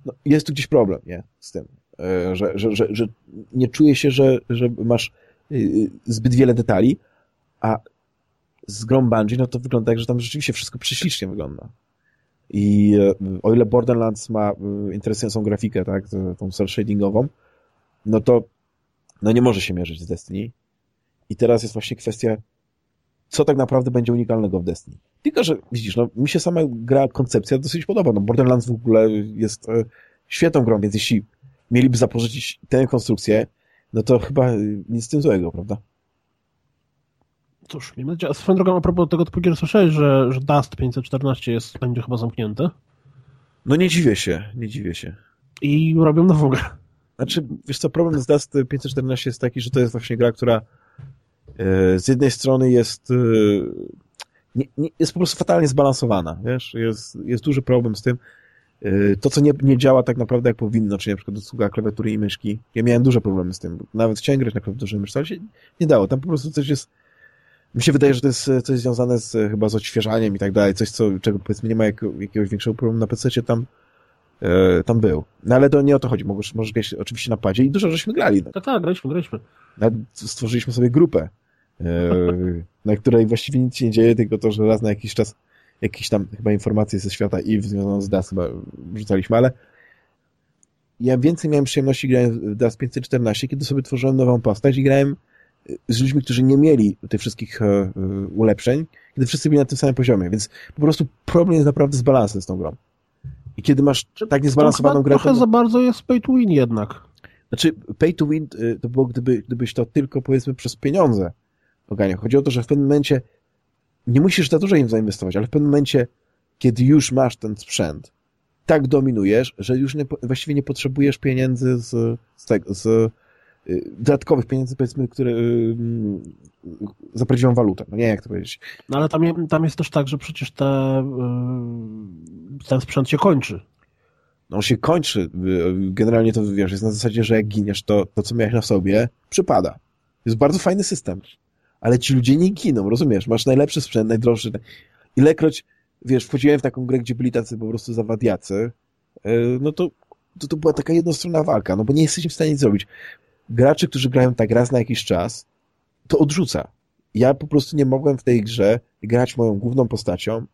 no, jest tu gdzieś problem, nie? Z tym. E, Że, że, że, że nie czuje się, że, że masz y, zbyt wiele detali, a z grą Bungie, no to wygląda tak, że tam rzeczywiście wszystko prześlicznie wygląda. I e, o ile Borderlands ma e, interesującą grafikę, tak, tą cel shadingową, no to no nie może się mierzyć z Destiny. I teraz jest właśnie kwestia, co tak naprawdę będzie unikalnego w Destiny. Tylko, że widzisz, no mi się sama gra, koncepcja dosyć podoba. No Borderlands w ogóle jest e, świetną grą, więc jeśli mieliby zapożyczyć tę konstrukcję, no to chyba e, nic z tym złego, prawda? Cóż, miejmy nadzieję. A swoją drogą, a propos tego gier słyszałeś, że, że Dust 514 jest, będzie chyba zamknięty No nie dziwię się, nie dziwię się. i robią nową grę. Znaczy, wiesz co, problem z Dust 514 jest taki, że to jest właśnie gra, która z jednej strony jest e, nie, nie, jest po prostu fatalnie zbalansowana, wiesz, jest, jest duży problem z tym. E, To, co nie, nie działa tak naprawdę jak powinno, czyli na przykład obsługa klawiatury i myszki. Ja miałem duże problemy z tym. Nawet chciałem grać na klawiaturze i myszce, ale się nie dało. Tam po prostu coś jest mi się wydaje, że to jest e, coś związane z, e, chyba z odświeżaniem i tak dalej, coś, co, czego powiedzmy nie ma jak, jakiegoś większego problemu na PC, tam e, tam był. No ale to nie o to chodzi, możesz, możesz grać oczywiście na padzie i dużo żeśmy grali. Tak, tak, graliśmy, graliśmy. Nawet stworzyliśmy sobie grupę, e, na której właściwie nic się nie dzieje, tylko to, że raz na jakiś czas jakieś tam chyba informacje ze świata i związane z DAS chyba rzucaliśmy, ale ja więcej miałem przyjemności grając w DAS 514, kiedy sobie tworzyłem nową postać i grałem z ludźmi, którzy nie mieli tych wszystkich e, ulepszeń, kiedy wszyscy byli na tym samym poziomie, więc po prostu problem jest naprawdę z balansem z tą grą. I kiedy masz tak niezbalansowaną grę... Trochę za bardzo jest pay to win jednak. Znaczy, pay to win to było, gdyby, gdybyś to tylko, powiedzmy, przez pieniądze oganiał. Chodzi o to, że w pewnym momencie nie musisz za dużo im zainwestować, ale w pewnym momencie, kiedy już masz ten sprzęt, tak dominujesz, że już nie, właściwie nie potrzebujesz pieniędzy z, z, tego, z y, dodatkowych pieniędzy, powiedzmy, które y, za prawdziwą walutę. No nie jak to powiedzieć. No ale tam, tam jest też tak, że przecież te, y, ten sprzęt się kończy. No on się kończy. Generalnie to wiesz, jest na zasadzie, że jak giniesz, to to, co miałeś na sobie, przypada. Jest bardzo fajny system. Ale ci ludzie nie giną, rozumiesz? Masz najlepszy sprzęt, najdroższy. Ilekroć, wiesz, wchodziłem w taką grę, gdzie byli tacy po prostu zawadiacy, no to, to, to była taka jednostronna walka, no bo nie jesteśmy w stanie nic zrobić. Gracze, którzy grają tak raz na jakiś czas, to odrzuca. Ja po prostu nie mogłem w tej grze grać moją główną postacią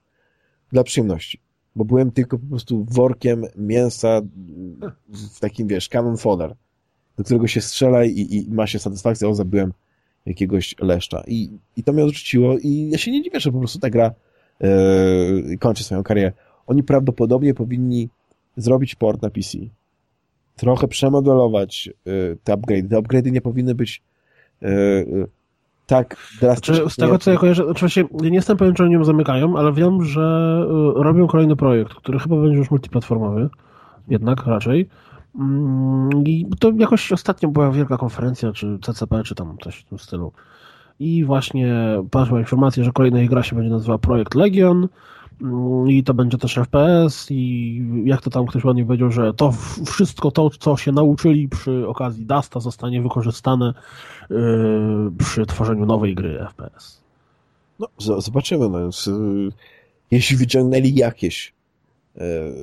dla przyjemności, bo byłem tylko po prostu workiem mięsa w takim, wiesz, cannon fodder, do którego się strzela i, i ma się satysfakcję, o, zabiłem jakiegoś leszcza. I, I to mnie odrzuciło i ja się nie dziwię, że po prostu ta gra yy, kończy swoją karierę. Oni prawdopodobnie powinni zrobić port na PC. Trochę przemodelować yy, te upgrade. Te upgrade'y nie powinny być yy, tak drastycznie. Znaczy, z tego, co ja kojarzę, oczywiście nie jestem pewien, czy oni ją zamykają, ale wiem, że robią kolejny projekt, który chyba będzie już multiplatformowy, jednak raczej. Mm, I to jakoś ostatnio była wielka konferencja, czy CCP, czy tam coś w tym stylu. I właśnie padła informacja, że kolejna gra się będzie nazywała Projekt Legion mm, i to będzie też FPS i jak to tam ktoś ładnie powiedział, że to wszystko to, co się nauczyli przy okazji Dasta zostanie wykorzystane yy, przy tworzeniu nowej gry FPS. No, zobaczymy. No. Jeśli wyciągnęli jakieś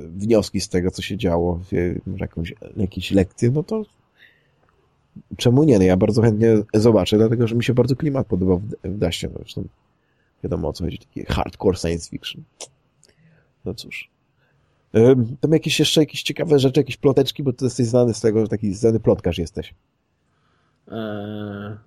wnioski z tego, co się działo, jakąś, jakieś lekcje, no to czemu nie? No ja bardzo chętnie zobaczę, dlatego, że mi się bardzo klimat podobał w, Daście. No, zresztą wiadomo o co chodzi, takie hardcore science fiction. No cóż. Tam jakieś jeszcze jakieś ciekawe rzeczy, jakieś ploteczki, bo ty jesteś znany z tego, że taki znany plotkarz jesteś. Eee,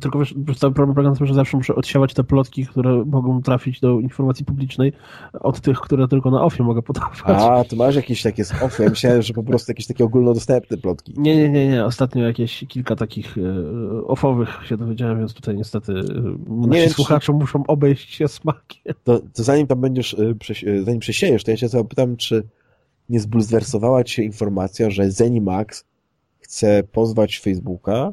tylko wiesz, cały problem polega na tym, że zawsze muszę odsiewać te plotki, które mogą trafić do informacji publicznej od tych, które tylko na ofie mogę podawać. A, to masz jakieś takie z ofy. Ja myślałem, że po prostu jakieś takie ogólnodostępne plotki. Nie, nie, nie, nie. Ostatnio jakieś kilka takich e, ofowych się dowiedziałem, więc tutaj niestety e, nasi słuchacze czy... muszą obejść się smakiem. To, to zanim tam będziesz, e, zanim przesiejesz, to ja cię zapytam, czy nie zbulwersowała ci się informacja, że Zenimax chce pozwać Facebooka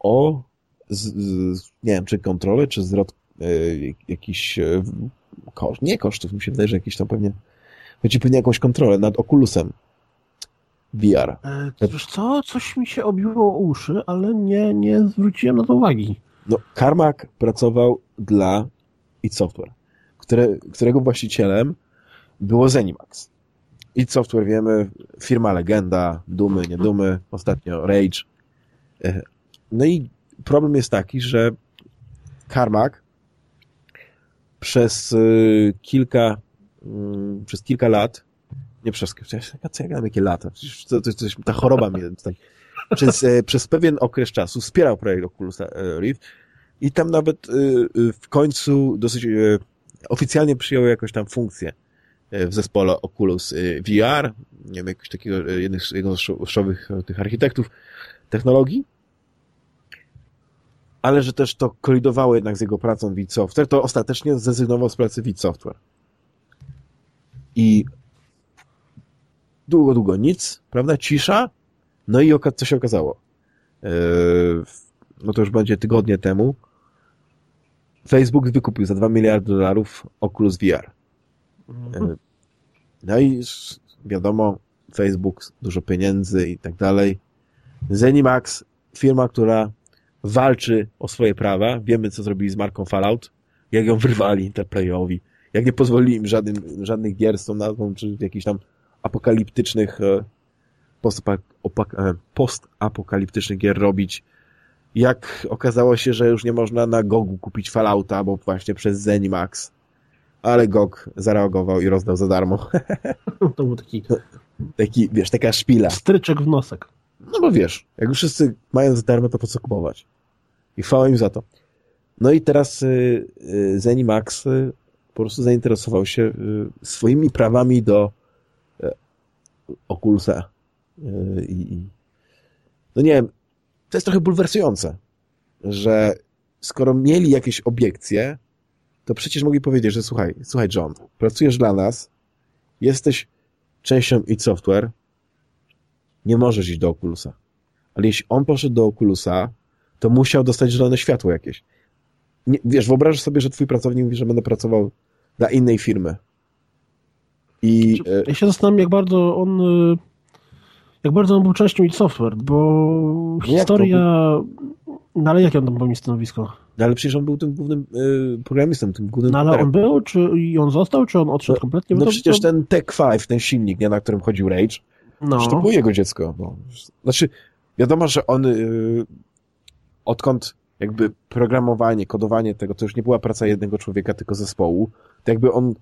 o z, z, nie wiem, czy kontrolę, czy zwrot y, jakiś y, koszt, nie kosztów, mi się wydaje, że jakiś tam pewnie chodzi pewnie jakąś kontrolę nad Oculusem VR. E, wiesz co, coś mi się obiło uszy, ale nie, nie zwróciłem na to uwagi. No, Carmack pracował dla id Software, które, którego właścicielem było Zenimax. id Software, wiemy, firma legenda, dumy, nie dumy, ostatnio Rage, e, no i problem jest taki, że Karmak przez y, kilka y, przez kilka lat nie przez, co ja gadam, jakie lata, przecież to, to, to, ta choroba mnie tutaj, przez, e, przez pewien okres czasu wspierał projekt Oculus e, Rift i tam nawet y, w końcu dosyć oficjalnie przyjął jakąś tam funkcję w zespole Oculus VR, nie wiem, jakiegoś takiego, jednego z szowych tych architektów technologii ale że też to kolidowało jednak z jego pracą w id Software, to ostatecznie zrezygnował z pracy w id Software. I długo, długo nic, prawda? Cisza. No i co się okazało? Yy, no to już będzie tygodnie temu. Facebook wykupił za 2 miliardy dolarów Oculus VR. Mhm. Yy, no i wiadomo, Facebook, dużo pieniędzy i tak dalej. Zenimax, firma, która walczy o swoje prawa. Wiemy, co zrobili z marką Fallout, jak ją wyrwali Interplayowi, jak nie pozwolili im żadnym, żadnych gier z tą nazwą, czy jakichś tam apokaliptycznych e, e, postapokaliptycznych gier robić. Jak okazało się, że już nie można na Gogu kupić Fallouta, bo właśnie przez Zenimax. Ale GOG zareagował i rozdał za darmo. To był taki... Taki, wiesz, taka szpila. Stryczek w nosek. No bo wiesz, jak już wszyscy mają za darmo, to po co kupować? I chwała im za to. No i teraz y, y, Zenimax y, po prostu zainteresował się y, swoimi prawami do y, Oculusa. Y, I, no nie wiem, to jest trochę bulwersujące, że skoro mieli jakieś obiekcje, to przecież mogli powiedzieć, że słuchaj, słuchaj John, pracujesz dla nas, jesteś częścią id Software, nie możesz iść do Oculusa. Ale jeśli on poszedł do Oculusa, to musiał dostać zielone światło jakieś. Nie, wiesz, wyobrażasz sobie, że twój pracownik mówi, że będę pracował dla innej firmy. I... Znaczy, e, ja się zastanawiam, jak bardzo on e, jak bardzo on był częścią id Software, bo no historia... No ale jakie on tam pełni stanowisko? No ale przecież on był tym głównym y, programistą, tym głównym... No ale on był, czy i on został, czy on odszedł no, kompletnie? No przecież to... ten Tech 5, ten silnik, nie, na którym chodził Rage, no. to było jego dziecko. No. Znaczy, wiadomo, że on y, odkąd jakby programowanie, kodowanie tego, to już nie była praca jednego człowieka, tylko zespołu, to jakby on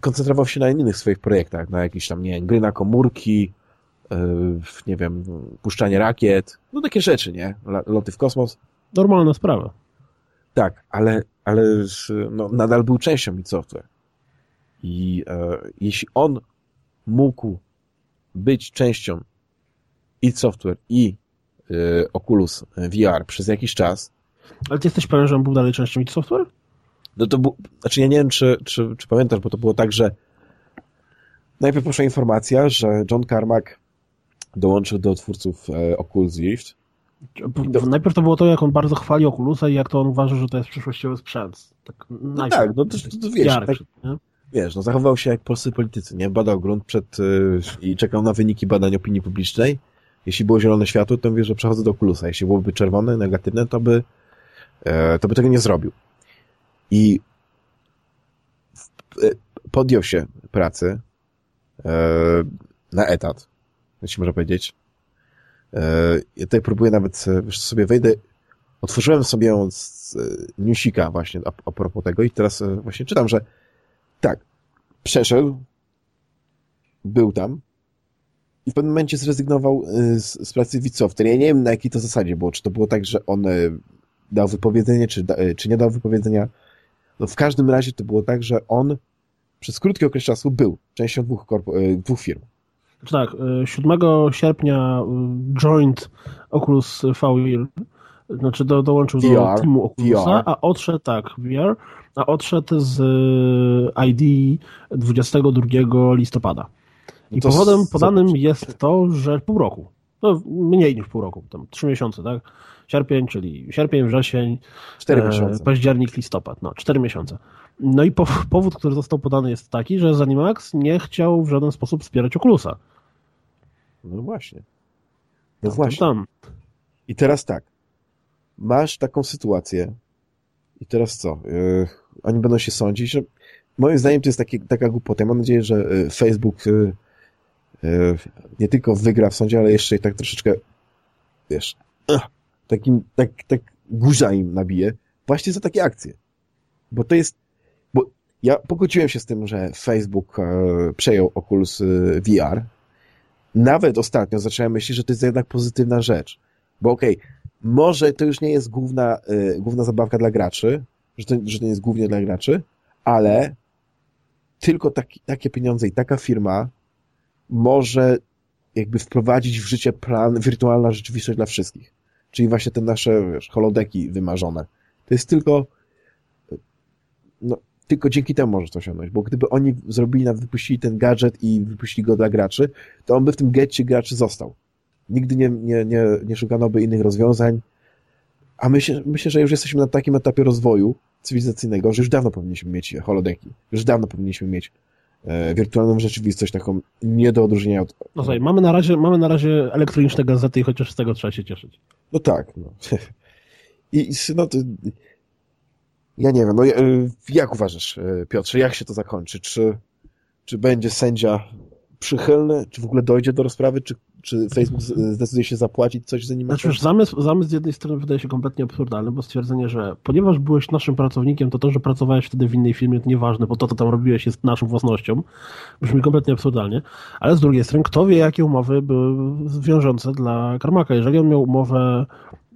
koncentrował się na innych swoich projektach, na jakieś tam, nie wiem, gry na komórki, yy, nie wiem, puszczanie rakiet, no takie rzeczy, nie? Loty w kosmos. Normalna sprawa. Tak, ale, ale no, nadal był częścią id Software. I e, jeśli on mógł być częścią id Software i e, Oculus VR przez jakiś czas. Ale ty jesteś pewien, że on był dalej częścią id Software? No to był, znaczy ja nie wiem, czy, czy, czy pamiętasz, bo to było tak, że najpierw poszła informacja, że John Carmack dołączył do twórców e, Oculus Rift. Najpierw to było to, jak on bardzo chwali Oculusa i jak to on uważa, że to jest przyszłościowy sprzęt. Tak, no tak, no to, to, to wiesz, tak, wiesz, no zachował się jak polscy politycy, nie? Badał grunt przed yy, i czekał na wyniki badań opinii publicznej. Jeśli było zielone światło, to mówię, że przechodzę do Oculusa. Jeśli byłoby czerwone, negatywne, to by, e, to by tego nie zrobił. I e, podjął się pracy e, na etat, jeśli można powiedzieć. Ja tutaj próbuję nawet, wiesz, sobie wejdę, otworzyłem sobie z newsika właśnie a, a propos tego i teraz właśnie czytam, że tak, przeszedł, był tam i w pewnym momencie zrezygnował z, z pracy w Software. Ja nie wiem, na jakiej to zasadzie było. Czy to było tak, że on dał wypowiedzenie, czy, czy nie dał wypowiedzenia, no w każdym razie to było tak, że on przez krótki okres czasu był częścią dwóch, dwóch firm. Tak, 7 e, sierpnia joint Oculus VR, znaczy do, dołączył VR, do teamu Oculusa, VR. a odszedł, tak, VR, a odszedł z ID 22 listopada. I no powodem podanym jest to, że pół roku, no mniej niż pół roku, tam trzy miesiące, tak? sierpień, czyli sierpień, wrzesień, cztery e, miesiące. październik, listopad, no, cztery miesiące. No i powód, który został podany jest taki, że Zanimax nie chciał w żaden sposób wspierać Oculusa. No właśnie. No, no właśnie. Tam. I teraz tak. Masz taką sytuację i teraz co? Yy, oni będą się sądzić, że moim zdaniem to jest taki, taka głupota. mam nadzieję, że e, Facebook yy, yy, nie tylko wygra w sądzie, ale jeszcze i tak troszeczkę wiesz, takim, tak, tak guzia im nabije właśnie za takie akcje. Bo to jest, bo ja pogodziłem się z tym, że Facebook e, przejął Oculus VR. Nawet ostatnio zacząłem myśleć, że to jest jednak pozytywna rzecz. Bo okej, okay, może to już nie jest główna, główna zabawka dla graczy, że to, że to nie jest głównie dla graczy, ale tylko taki, takie pieniądze i taka firma może jakby wprowadzić w życie plan wirtualna rzeczywistość dla wszystkich. Czyli właśnie te nasze, wiesz, holodeki wymarzone. To jest tylko no, tylko dzięki temu może to osiągnąć, bo gdyby oni zrobili, wypuścili ten gadżet i wypuścili go dla graczy, to on by w tym getcie graczy został. Nigdy nie, nie, nie, nie szukano by innych rozwiązań, a myślę, myślę, że już jesteśmy na takim etapie rozwoju cywilizacyjnego, że już dawno powinniśmy mieć holodeki, już dawno powinniśmy mieć e, wirtualną rzeczywistość taką nie do odróżnienia od... No słuchaj, mamy na razie, mamy na razie elektroniczne gazety i chociaż z tego trzeba się cieszyć. No tak, no. I no to... Ja nie wiem, no jak uważasz, Piotrze, jak się to zakończy? Czy, czy będzie sędzia przychylny, czy w ogóle dojdzie do rozprawy, czy, czy Facebook zdecyduje się zapłacić coś za nim? Znaczy, już zamysł, zamysł z jednej strony wydaje się kompletnie absurdalny, bo stwierdzenie, że ponieważ byłeś naszym pracownikiem, to to, że pracowałeś wtedy w innej firmie, to nieważne, bo to, co tam robiłeś, jest naszą własnością. Brzmi kompletnie absurdalnie. Ale z drugiej strony, kto wie, jakie umowy były wiążące dla Karmaka. Jeżeli on miał umowę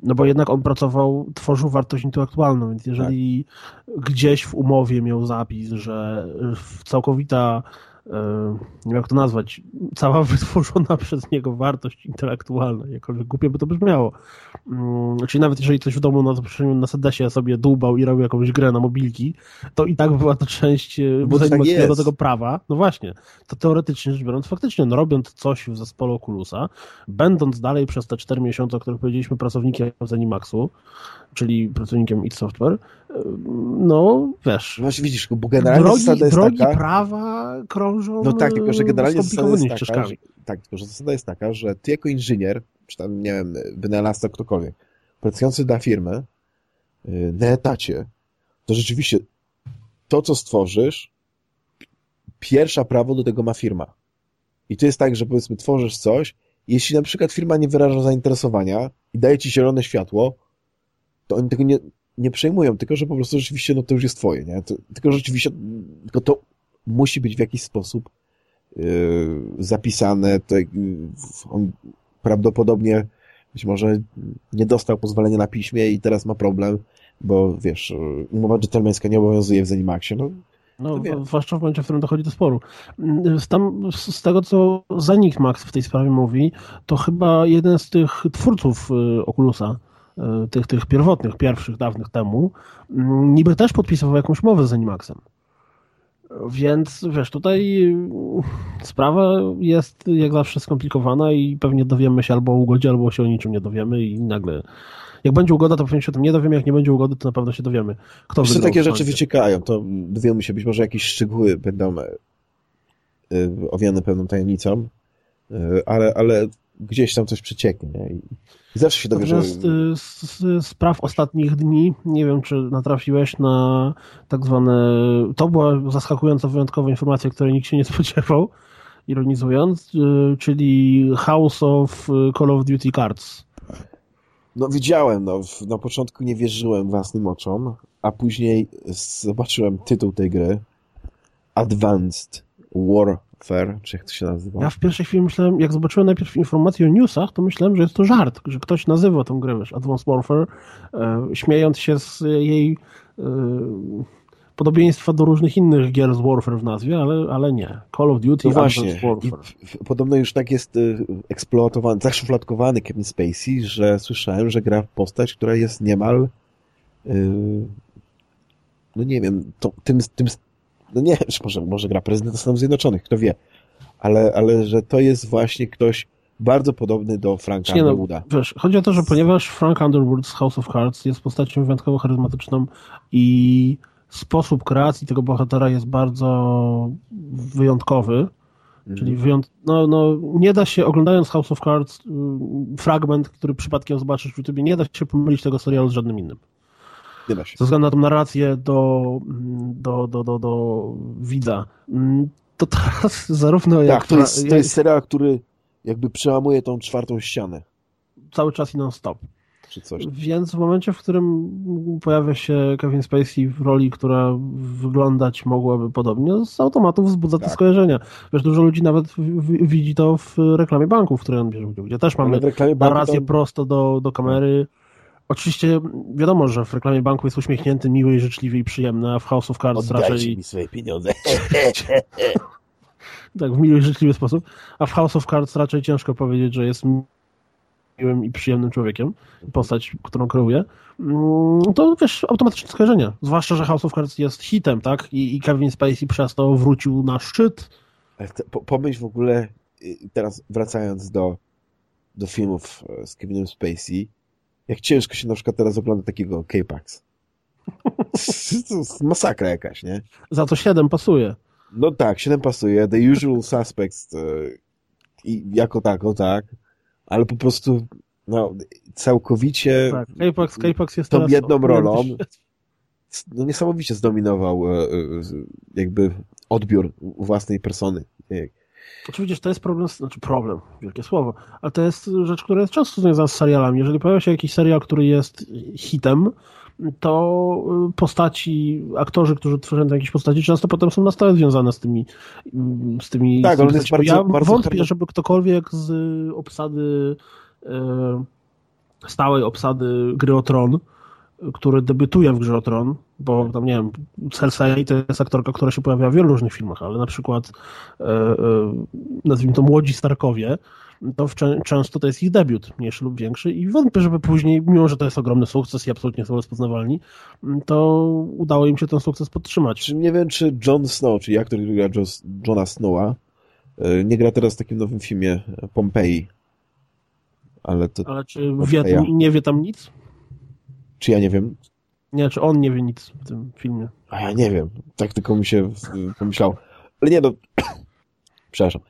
no bo jednak on pracował, tworzył wartość intelektualną, więc jeżeli tak. gdzieś w umowie miał zapis, że całkowita jak to nazwać, cała wytworzona przez niego wartość intelektualna, jakkolwiek głupie by to brzmiało. Mm, czyli nawet jeżeli coś w domu na, na sedesie sobie dłubał i robił jakąś grę na mobilki, to i tak była to część e, no tak do tego prawa. No właśnie, to teoretycznie rzecz biorąc, faktycznie, no robiąc coś w zespole Oculusa, będąc dalej przez te 4 miesiące, o których powiedzieliśmy, pracownikiem Zenimaxu, czyli pracownikiem id Software, no wiesz. No widzisz, bo generalnie drogi, zasada jest drogi taka... prawa krążą No tak, tylko że generalnie zasada jest taka, że, tak, tylko że zasada jest taka, że ty jako inżynier, czy tam, nie wiem, wynalazca, ktokolwiek, pracujący dla firmy, y, na etacie, to rzeczywiście to, co stworzysz, pierwsza prawo do tego ma firma. I to jest tak, że powiedzmy tworzysz coś, jeśli na przykład firma nie wyraża zainteresowania i daje ci zielone światło, to oni tego nie, nie przejmują, tylko że po prostu rzeczywiście no to już jest twoje, nie? To, tylko rzeczywiście, tylko to musi być w jakiś sposób yy, zapisane, to, yy, on prawdopodobnie być może nie dostał pozwolenia na piśmie i teraz ma problem, bo wiesz, umowa dżentelmeńska nie obowiązuje w Zenimaxie, no no, zwłaszcza w momencie, w którym dochodzi do sporu. Tam, z tego, co Zanik Max w tej sprawie mówi, to chyba jeden z tych twórców y, Oculusa, tych, tych pierwotnych, pierwszych, dawnych temu, mm, niby też podpisywał jakąś mowę z Zenimaxem. Więc wiesz, tutaj y, sprawa jest jak zawsze skomplikowana i pewnie dowiemy się albo o ugodzie, albo się o niczym nie dowiemy i nagle jak będzie ugoda, to pewnie się o tym nie dowiemy, jak nie będzie ugody, to na pewno się dowiemy. Kto Wiesz, takie rzeczy wyciekają, to dowiemy się, być może jakieś szczegóły będą e, e, owiane pewną tajemnicą, e, ale, ale gdzieś tam coś przecieknie. Nie? I zawsze się dowie, że... z, z spraw ostatnich dni, nie wiem, czy natrafiłeś na tak zwane... To była zaskakująca, wyjątkowa informacja, której nikt się nie spodziewał, ironizując, czyli House of Call of Duty Cards. No widziałem, no, na początku nie wierzyłem własnym oczom, a później zobaczyłem tytuł tej gry Advanced Warfare, czy jak to się nazywa? Ja w pierwszej chwili myślałem, jak zobaczyłem najpierw informacje o newsach, to myślałem, że jest to żart, że ktoś nazywa tę grę, wiesz, Advanced Warfare, e, śmiejąc się z jej e, podobieństwa do różnych innych gier z Warfare w nazwie, ale, ale nie. Call of Duty, no właśnie. Warfare. I podobno już tak jest y, eksploatowany, zaszufladkowany Kevin Spacey, że słyszałem, że gra w postać, która jest niemal yy, no nie wiem, to, tym, tym no nie może, może gra prezydenta Stanów Zjednoczonych, kto wie, ale, ale że to jest właśnie ktoś bardzo podobny do Franka nie no, Underwooda. No, wiesz, chodzi o to, że ponieważ Frank Underwood z House of Cards jest postacią wyjątkowo charyzmatyczną i sposób kreacji tego bohatera jest bardzo wyjątkowy. Mhm. Czyli wyjąt... no, no, nie da się, oglądając House of Cards, y, fragment, który przypadkiem zobaczysz w YouTube, nie da się pomylić tego serialu z żadnym innym. Nie da się. Ze względu na tą narrację do, do, do, do, do widza. Mm, to teraz zarówno tak, jak... to jest, to jest serial, który jakby przełamuje tą czwartą ścianę. Cały czas i non-stop. Więc w momencie, w którym pojawia się Kevin Spacey w roli, która wyglądać mogłaby podobnie, z automatu wzbudza tak. te skojarzenia. Wiesz, dużo ludzi nawet widzi to w reklamie banku, w której on bierze udział, gdzie też mamy narrację to... prosto do, do kamery. Oczywiście wiadomo, że w reklamie banku jest uśmiechnięty, miły i życzliwy i przyjemny, a w House of Cards Oddajcie raczej... mi swoje pieniądze. tak, w miły i życzliwy sposób. A w House of Cards raczej ciężko powiedzieć, że jest miłym i przyjemnym człowiekiem, postać, którą kreuję, mm, to wiesz, automatyczne skojarzenie. Zwłaszcza, że House of Cards jest hitem, tak? I, i Kevin Spacey przez to wrócił na szczyt. Pomyśl w ogóle, teraz wracając do, do filmów e, z Kevinem Spacey, jak ciężko się na przykład teraz ogląda takiego K-Pax. masakra jakaś, nie? Za to 7 pasuje. No tak, 7 pasuje. The Usual Suspects e, i jako tako, tak ale po prostu no, całkowicie tak. Apex, Apex jest tą jedną rolą no, niesamowicie zdominował e, e, jakby odbiór własnej persony. Oczywiście to jest problem, znaczy problem, wielkie słowo, ale to jest rzecz, która jest często związana z serialami. Jeżeli pojawia się jakiś serial, który jest hitem, to y, postaci, aktorzy, którzy tworzą jakieś postaci, często potem są na stałe związane z tymi z tymi Tak, ale jest bardzo, Ja bardzo wątpię, żeby ktokolwiek z obsady e, stałej obsady gry o Tron który debiutuje w Grze o Tron, bo tam, nie wiem, Cersei to jest aktorka, która się pojawia w wielu różnych filmach, ale na przykład e, e, nazwijmy to Młodzi Starkowie, to często to jest ich debiut, mniejszy lub większy i wątpię, żeby później, mimo że to jest ogromny sukces i absolutnie są rozpoznawalni, to udało im się ten sukces podtrzymać. Nie wiem, czy Jon Snow, czyli aktor, który gra Johna Snowa, e, nie gra teraz w takim nowym filmie Pompeii. Ale, to... ale czy wie, nie wie tam nic? Czy ja nie wiem? Nie, czy on nie wie nic w tym filmie. A ja nie wiem. Tak tylko mi się pomyślał. Ale nie, no... Przepraszam.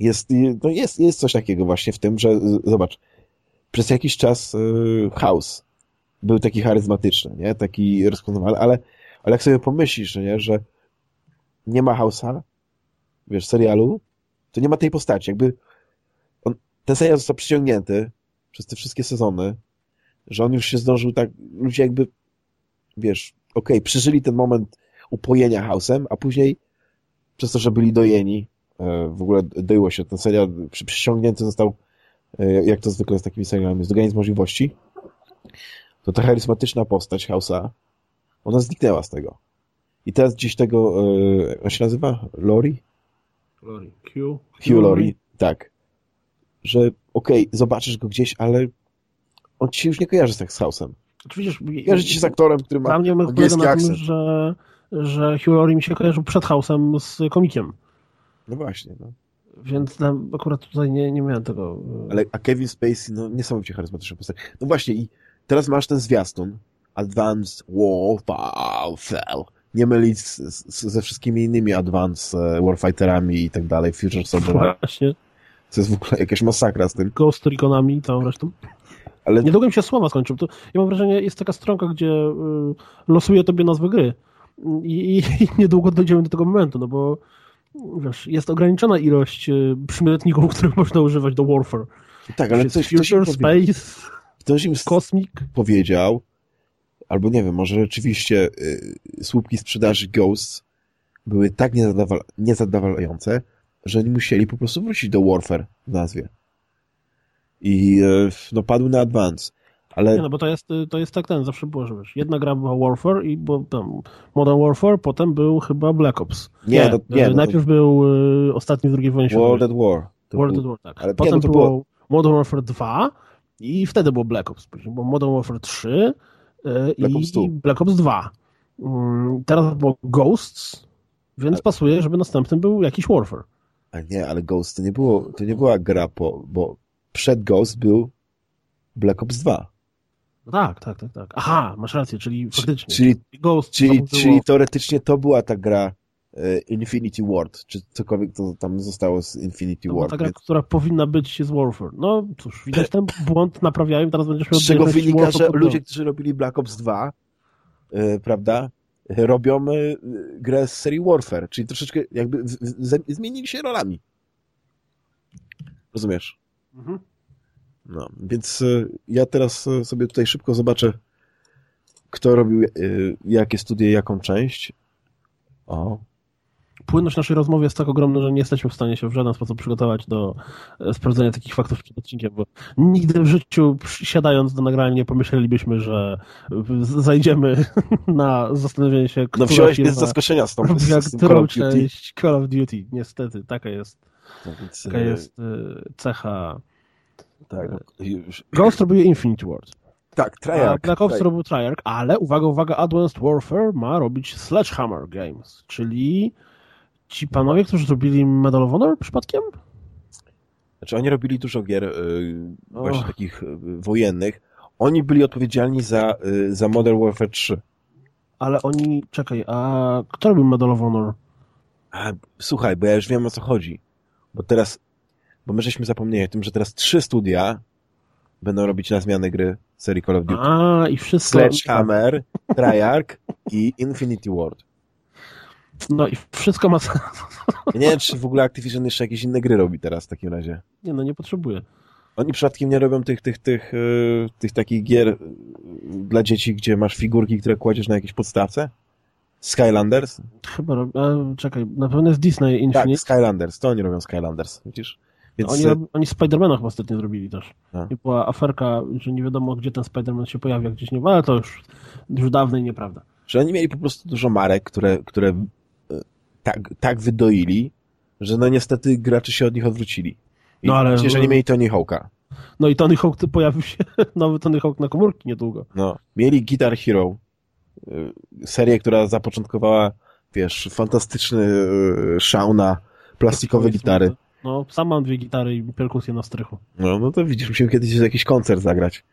Jest, no jest, jest coś takiego właśnie w tym, że zobacz, przez jakiś czas y, House był taki charyzmatyczny, nie? Taki rozpoznawalny, ale, ale jak sobie pomyślisz, nie? że nie ma House'a, wiesz, serialu, to nie ma tej postaci. Jakby on, ten serial został przyciągnięty przez te wszystkie sezony że on już się zdążył tak, ludzie jakby, wiesz, okej, okay, przeżyli ten moment upojenia House'em, a później przez to, że byli dojeni, e, w ogóle doiło się, ten serial przyciągnięty został, e, jak to zwykle z takimi serialami, z granic możliwości, to ta charyzmatyczna postać House'a, ona zniknęła z tego. I teraz gdzieś tego, e, jak się nazywa? Lori? Lori. Hugh? Hugh Lori, tak. Że okej, okay, zobaczysz go gdzieś, ale on ci się już nie kojarzy z z House'em. Oczywiście. Kojarzy ci z aktorem, który ma mnie polega na tym, że, że Hugh Laurie mi się kojarzył przed House'em z komikiem. No właśnie, no. Więc tam akurat tutaj nie, nie miałem tego... E, Ale, a Kevin Spacey, no niesamowicie charyzmatyczna postać. No właśnie i teraz masz ten zwiastun Advanced Warfare. Nie mylić z, z, ze wszystkimi innymi Advanced e, Warfighterami i tak dalej, Future Soldier. Właśnie. To jest w ogóle jakaś masakra z tym. Ghost Reconami i całą resztą. Ale... Niedługo mi się słowa skończą. To, ja mam wrażenie, jest taka stronka, gdzie y, losuje tobie nazwę gry i, i, niedługo dojdziemy do tego momentu, no bo wiesz, jest ograniczona ilość y, przymiotników, których można używać do Warfare. Tak, ale coś, Future, ktoś Space, ktoś im Cosmic powiedział, albo nie wiem, może rzeczywiście y, słupki sprzedaży Ghosts były tak niezadowalające, że oni musieli po prostu wrócić do Warfare w nazwie i e, no, padł na Advance. Ale... Nie, no bo to jest, to jest tak ten, zawsze było, że wiesz, jedna gra była Warfare i bo tam Modern Warfare, potem był chyba Black Ops. Nie, nie, no, nie no, najpierw był y, ostatni z II wojny światowej. World at War. World był... at War, tak. Ale potem nie, no było, było Modern Warfare 2 i wtedy było Black Ops, bo Modern Warfare 3 y, Black i, Ops Black Ops 2. Y, mm, teraz było Ghosts, więc pasuje, żeby następnym był jakiś Warfare. A nie, ale Ghost to nie było, to nie była gra po, bo przed Ghost był Black Ops 2. No tak, tak, tak, tak. Aha, masz rację, czyli faktycznie. Czyli, Ghost czyli, czyli teoretycznie to była ta gra e, Infinity Ward, czy cokolwiek to tam zostało z Infinity Ward. ta gra, więc... która powinna być z Warfare. No cóż, widać ten błąd naprawiają, teraz będziesz miał... Z czego wynika, że ludzie, którzy robili Black Ops 2, yy, prawda, robią yy, grę z serii Warfare, czyli troszeczkę jakby w, w, zmienili się rolami. Rozumiesz? Mhm. No, więc e, ja teraz e, sobie tutaj szybko zobaczę, kto robił e, jakie studie, jaką część. O. Płynność naszej rozmowy jest tak ogromna, że nie jesteśmy w stanie się w żaden sposób przygotować do sprawdzenia takich faktów przed odcinkiem, bo nigdy w życiu siadając do nagrania nie pomyślelibyśmy, że zajdziemy na zastanowienie się, No wziąłeś mnie z zaskoczenia z tą, z Duty. Call of Duty. Niestety, taka jest no więc, Taka jest y, cecha. Tak. Już. Ghost robił Infinity Ward. Tak, Treyarch. Black Ops robił Treyarch, ale uwaga, uwaga, Advanced Warfare ma robić Sledgehammer Games, czyli ci panowie, którzy zrobili Medal of Honor przypadkiem? Znaczy oni robili dużo gier yy, właśnie oh. takich yy, wojennych. Oni byli odpowiedzialni za, yy, za Modern Warfare 3. Ale oni, czekaj, a kto robił Medal of Honor? A, słuchaj, bo ja już wiem o co chodzi. Bo teraz, bo my żeśmy zapomnieli o tym, że teraz trzy studia będą robić na zmianę gry serii Call of Duty. A, i wszystko... Sledgehammer, Treyarch i Infinity Ward. No i wszystko ma sens. Ja nie wiem, czy w ogóle Activision jeszcze jakieś inne gry robi teraz w takim razie. Nie, no nie potrzebuje. Oni przypadkiem nie robią tych, tych, tych, yy, tych takich gier yy, dla dzieci, gdzie masz figurki, które kładziesz na jakiejś podstawce? Skylanders? Chyba, a, czekaj, na pewno jest Disney Tak, Infinite. Skylanders. To oni robią Skylanders, widzisz? Więc Oni, rob- oni Spidermana chyba ostatnio zrobili też. A. I była aferka, że nie wiadomo, gdzie ten Spiderman się pojawia, gdzieś nie ma, ale to już, już dawno i nieprawda. że oni mieli po prostu dużo marek, które, które e, tak, tak wydoili, że no niestety gracze się od nich odwrócili. I No ale- oni mieli Tony Hawk'a. No i Tony Hawk pojawił się, nowy Tony Hawk na komórki niedługo. No, mieli Guitar Hero, y, serię, która zapoczątkowała, wiesz, fantastyczny y, szał na plastikowe gitary. No, sam mam dwie gitary i perkusję na strychu. No, no to widzisz, musimy kiedyś jakiś koncert zagrać.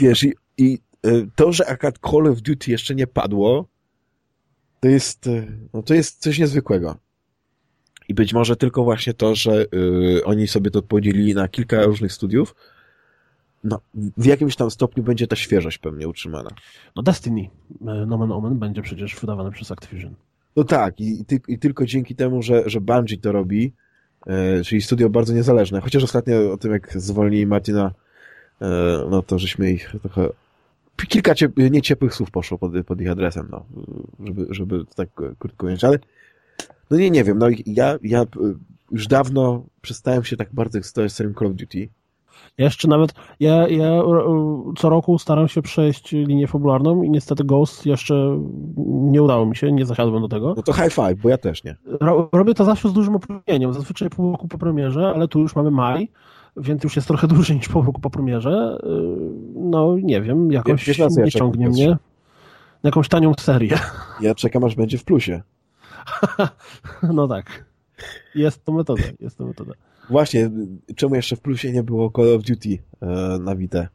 Wiesz, i, i y, to, że akurat Call of Duty jeszcze nie padło, to jest, y, no to jest coś niezwykłego. I być może tylko właśnie to, że y, oni sobie to podzielili na kilka różnych studiów, no, w jakimś tam stopniu będzie ta świeżość pewnie utrzymana. No Destiny, e, nomen omen, będzie przecież wydawane przez Activision. No tak, i, ty, i tylko dzięki temu, że, że Bungie to robi, e, czyli studio bardzo niezależne, chociaż ostatnio o tym, jak zwolnili Martina, e, no to żeśmy ich trochę... Kilka ciep nieciepłych słów poszło pod, pod ich adresem, no, żeby, żeby tak krótko powiedzieć, ale no nie, nie wiem, no ja, ja e, już dawno przestałem się tak bardzo ekscytować serią Call of Duty. Ja jeszcze nawet, ja, ja co roku staram się przejść linię fabularną i niestety Ghost jeszcze nie udało mi się, nie zasiadłem do tego. No to high five, bo ja też nie. Ro, robię to zawsze z dużym opóźnieniem, zazwyczaj pół roku po premierze, ale tu już mamy maj, więc już jest trochę dłużej niż pół roku po premierze. Yy, No nie wiem, jakoś ja nie ciągnie mnie. Na jakąś tanią serię. Ja czekam, aż będzie w plusie. No tak. Jest to metoda, jest to metoda. Właśnie, czemu jeszcze w plusie nie było Call of Duty e, na Vita?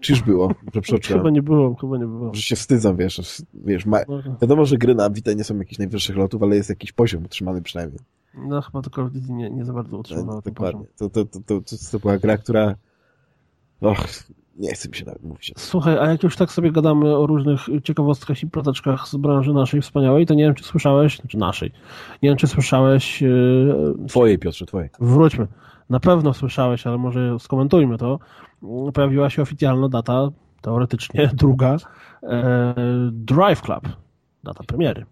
Czyż było? Że przeoczyłem. Chyba nie było, chyba nie było. Że się wstydzą, wiesz. wiesz ma... No, Wiadomo, że gry na Vita nie są jakichś najwyższych lotów, ale jest jakiś poziom utrzymany przynajmniej. no chyba to Call of Duty nie, nie za bardzo utrzymało ten poziom. Dokładnie. To, to, to, to, to, to była gra, która... Och, nie chce mi się nawet mówić. Słuchaj, a jak już tak sobie gadamy o różnych ciekawostkach i ploteczkach z branży naszej wspaniałej, to nie wiem, czy słyszałeś, znaczy naszej, nie wiem, czy słyszałeś, yy, Twojej, Piotrze, twojej. wróćmy, na pewno słyszałeś, ale może skomentujmy to, pojawiła się oficjalna data, teoretycznie druga, e, Drive Club, data premiery.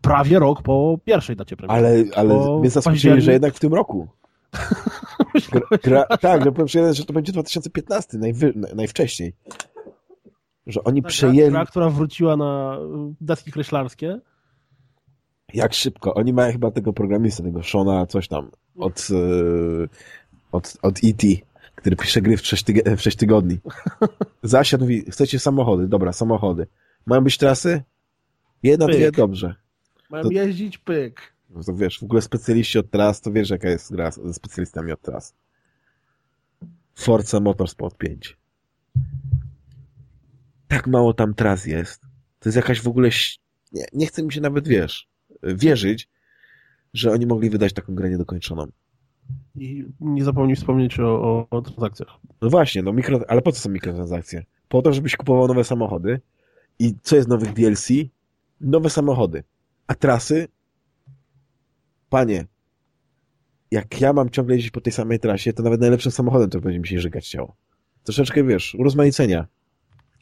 Prawie rok po pierwszej dacie premiery. Ale, ale mnie zaskoczyli, że jednak w tym roku. Gra, gra, tak, że powiem że to będzie 2015, najwy, naj- najwcześniej. Że oni Ta przejęli... Gra, która wróciła na deski kreślarskie. Jak szybko. Oni mają chyba tego programistę, tego Shona, coś tam, od, e, od, od E.T., który pisze gry w 6, tyg- w 6 tygodni. Zasiadł mówi, chcecie samochody? Dobra, samochody. Mają być trasy? Jedna, Pyk. dwie, dobrze. Mają To- jeździć, pyk. No to wiesz, w ogóle specjaliści od tras, to wiesz jaka jest gra ze specjalistami od tras. Forza Motorsport 5. Tak mało tam tras jest. To jest jakaś w ogóle... Nie, nie chce mi się nawet, wiesz, wierzyć, że oni mogli wydać taką grę niedokończoną. I nie zapomnij wspomnieć o, o, o transakcjach. No właśnie, no mikro... ale po co są mikrotransakcje? Po to, żebyś kupował nowe samochody i co jest nowych DLC? Nowe samochody. A trasy? Panie, jak ja mam ciągle jeździć po tej samej trasie, to nawet najlepszym samochodem to będzie mi się żygać chciało. Troszeczkę, wiesz, urozmaicenia.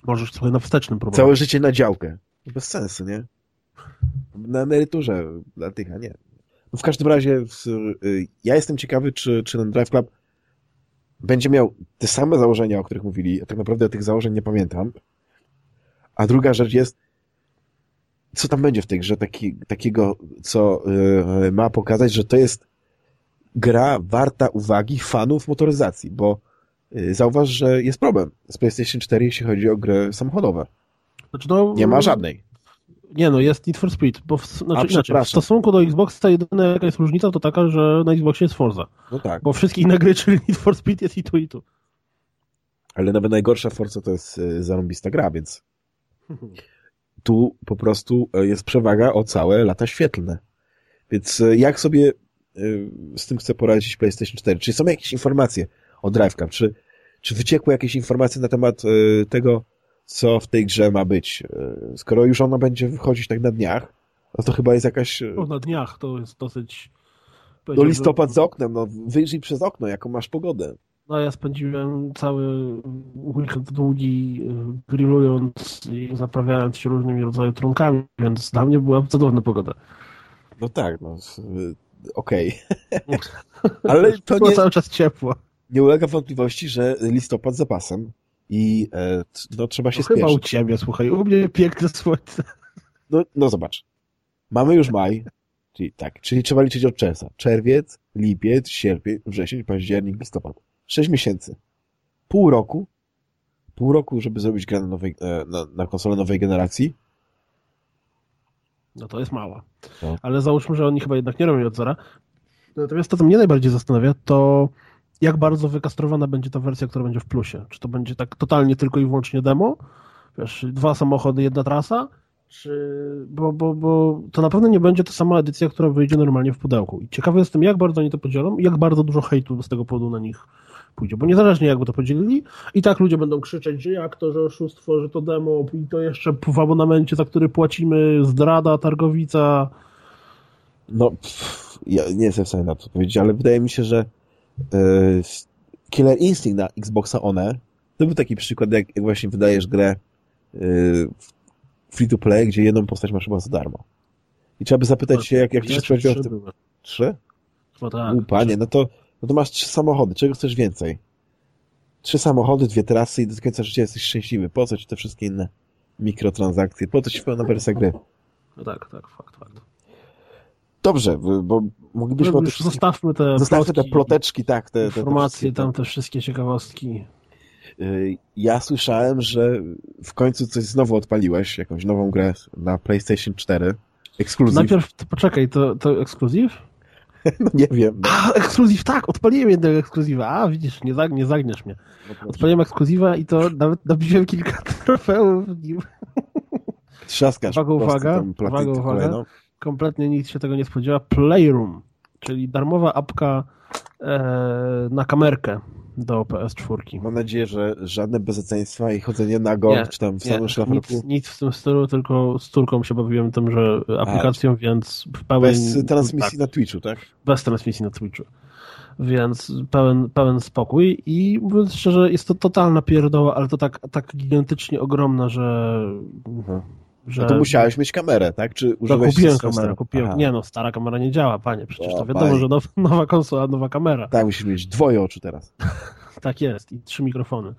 Możesz sobie na wstecznym próbować. Całe życie na działkę. Bez sensu, nie? Na emeryturze dla tych, a nie. No w każdym razie y, ja jestem ciekawy, czy, czy ten Drive Club będzie miał te same założenia, o których mówili. Ja tak naprawdę tych założeń nie pamiętam. A druga rzecz jest, co tam będzie w tej grze taki, takiego, co y, ma pokazać, że to jest gra warta uwagi fanów motoryzacji, bo y, zauważ, że jest problem z PlayStation 4, jeśli chodzi o gry samochodowe. Znaczy, no, Nie ma żadnej. Nie no, jest Need for Speed, bo w, znaczy, inaczej, w stosunku do Xboxa jedyna jaka jest różnica to taka, że na Xboxie jest Forza, No tak. bo wszystkie inne gry, czyli Need for Speed jest i tu i tu. Ale nawet najgorsza Forza to jest y, zarąbista gra, więc tu po prostu y, jest przewaga o całe lata świetlne. Więc y, jak sobie y, z tym chce poradzić PlayStation 4? Czy są jakieś informacje o Drive Club? Czy, czy wyciekły jakieś informacje na temat tego, co w tej grze ma być. Skoro już ona będzie wychodzić tak na dniach, no to chyba jest jakaś... No na dniach to jest dosyć... No listopad z oknem, no wyjrzyj przez okno, jaką masz pogodę. No ja spędziłem cały weekend długi grillując i zaprawiając się różnymi rodzajami trunkami, więc dla mnie była cudowna pogoda. No tak, no okej. Okay. Ale to nie... cały czas ciepło. Nie ulega wątpliwości, że listopad za pasem i e, no, trzeba się no, spieszyć. Chyba u ciebie, słuchaj, u mnie piękne słońce. No, no zobacz, mamy już maj, czyli tak, czyli trzeba liczyć od czerwca. Czerwiec, lipiec, sierpień, wrzesień, październik, listopad. Sześć miesięcy. Pół roku, pół roku, żeby zrobić grę na, nowej, e, na, na konsolę nowej generacji. No to jest mało. No. Ale załóżmy, że oni chyba jednak nie robią od zera. Natomiast to, co mnie najbardziej zastanawia, to jak bardzo wykastrowana będzie ta wersja, która będzie w plusie. Czy to będzie tak totalnie tylko i wyłącznie demo? Wiesz, dwa samochody, jedna trasa? Czy... Bo, bo, bo to na pewno nie będzie ta sama edycja, która wyjdzie normalnie w pudełku. I ciekawy jestem, jak bardzo oni to podzielą i jak bardzo dużo hejtu z tego powodu na nich pójdzie. Bo niezależnie jakby to podzielili, i tak ludzie będą krzyczeć, że jak to, że oszustwo, że to demo i to jeszcze w abonamencie, za który płacimy, zdrada, targowica. No, pff, ja nie jestem w stanie na to powiedzieć, ale wydaje mi się, że yy, Killer Instinct na Xboxa One to był taki przykład, jak, jak właśnie wydajesz grę yy, free to play, gdzie jedną postać masz chyba za darmo. I trzeba by zapytać się, jak, jak się sprawdziło w tym... Trzy? Chyba tak. U, panie, no to no to masz trzy samochody, czego chcesz więcej? Trzy samochody, dwie trasy i do końca życia jesteś szczęśliwy. Po co ci te wszystkie inne mikrotransakcje? Po co ci pełna wersja gry? No tak, tak, fakt, fakt. Dobrze, bo moglibyśmy... No, już zostawmy te Zostawmy te ploteczki, tak. Te, informacje, te, te, tam te wszystkie ciekawostki. Y, ja słyszałem, że w końcu coś znowu odpaliłeś, jakąś nową grę na PlayStation 4. Ekskluzyw. Najpierw, to poczekaj, to, to ekskluzyw? No nie wiem. No. A, ekskluzyw, tak, odpaliłem jednego ekskluzywa. A, widzisz, nie, zag, nie zagniesz mnie. No odpaliłem ekskluzywa i to nawet nabiłem kilka trofeów w nim. Trzaskasz uwaga, uwaga, uwaga, uwaga. Kompletnie nikt się tego nie spodziewa. Playroom, czyli darmowa apka e, na kamerkę do PS4. Mam nadzieję, że żadne bezeceństwa i chodzenie nago, nie, czy tam w samym szlafroku. Nic, nic w tym stylu, tylko z córką się bawiłem tym, że aplikacją, A, więc w pełen... Bez transmisji tak, na Twitchu, tak? Bez transmisji na Twitchu. Więc pełen, pełen spokój i mówiąc szczerze, jest to totalna pierdoła, ale to tak, tak gigantycznie ogromna, że... Mhm. Że... No to musiałeś mieć kamerę, tak? Czy no, użyłeś no, kupiłem kamerę, kupiłem. Nie no, stara kamera nie działa, panie, przecież o, to wiadomo, panie. że nowa, nowa konsola, nowa kamera. Tak, musisz mieć dwoje oczu teraz. tak jest i trzy mikrofony.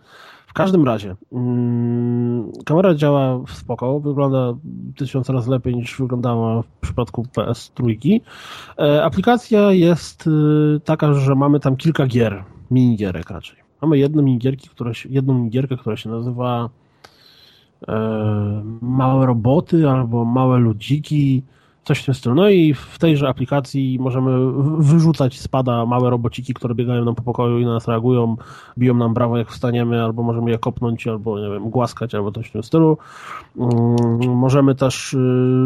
W każdym razie, mm, kamera działa w spoko, wygląda tysiąc razy lepiej niż wyglądała w przypadku PS3. E, aplikacja jest y, taka, że mamy tam kilka gier, minigierek raczej. Mamy jedną minigierki, która się, jedną minigierkę, która się nazywa Małe Roboty albo Małe Ludziki, Coś w tym stylu. No i w tejże aplikacji możemy wyrzucać spada małe robociki, które biegają nam po pokoju i na nas reagują, biją nam brawo jak wstaniemy, albo możemy je kopnąć, albo nie wiem, głaskać, albo coś w tym stylu. Mm, możemy też y,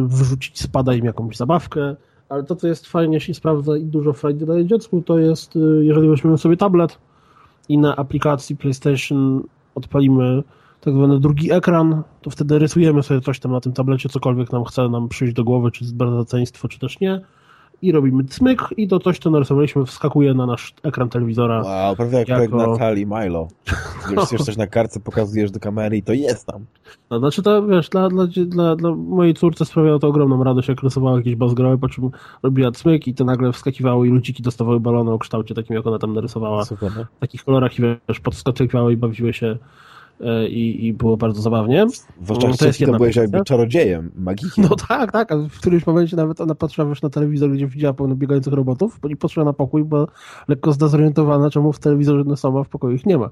wyrzucić spada im jakąś zabawkę, ale to, co jest fajnie się sprawdza i dużo frajdy daje dziecku, to jest, y, jeżeli weźmiemy sobie tablet i na aplikacji PlayStation odpalimy tak zwany drugi ekran, to wtedy rysujemy sobie coś tam na tym tablecie, cokolwiek nam chce nam przyjść do głowy, czy zbardzaceństwo, czy też nie. I robimy cmyk i to coś, co narysowaliśmy, wskakuje na nasz ekran telewizora. Wow, prawie jak jako... projekt Natali Milo. Wiesz, coś na kartce, pokazujesz do kamery i to jest tam. No, znaczy to, wiesz, dla, dla, dla, dla mojej córce sprawiało to ogromną radość, jak rysowała jakieś bazgroły, po czym robiła cmyk i to nagle wskakiwały i ludziki dostawały balony o kształcie takim, jak ona tam narysowała. Super, w takich kolorach i wiesz, podskakiwały i bawiły się i, i było bardzo zabawnie. Zwłaszcza, to jest to byłeś jakby czarodziejem, magikiem. No tak, tak, a w którymś momencie nawet ona patrzyła już na telewizor, gdzie widziała pełno biegających robotów, i poszła na pokój, bo lekko zdezorientowana, czemu w telewizorze sama w pokoju ich nie ma.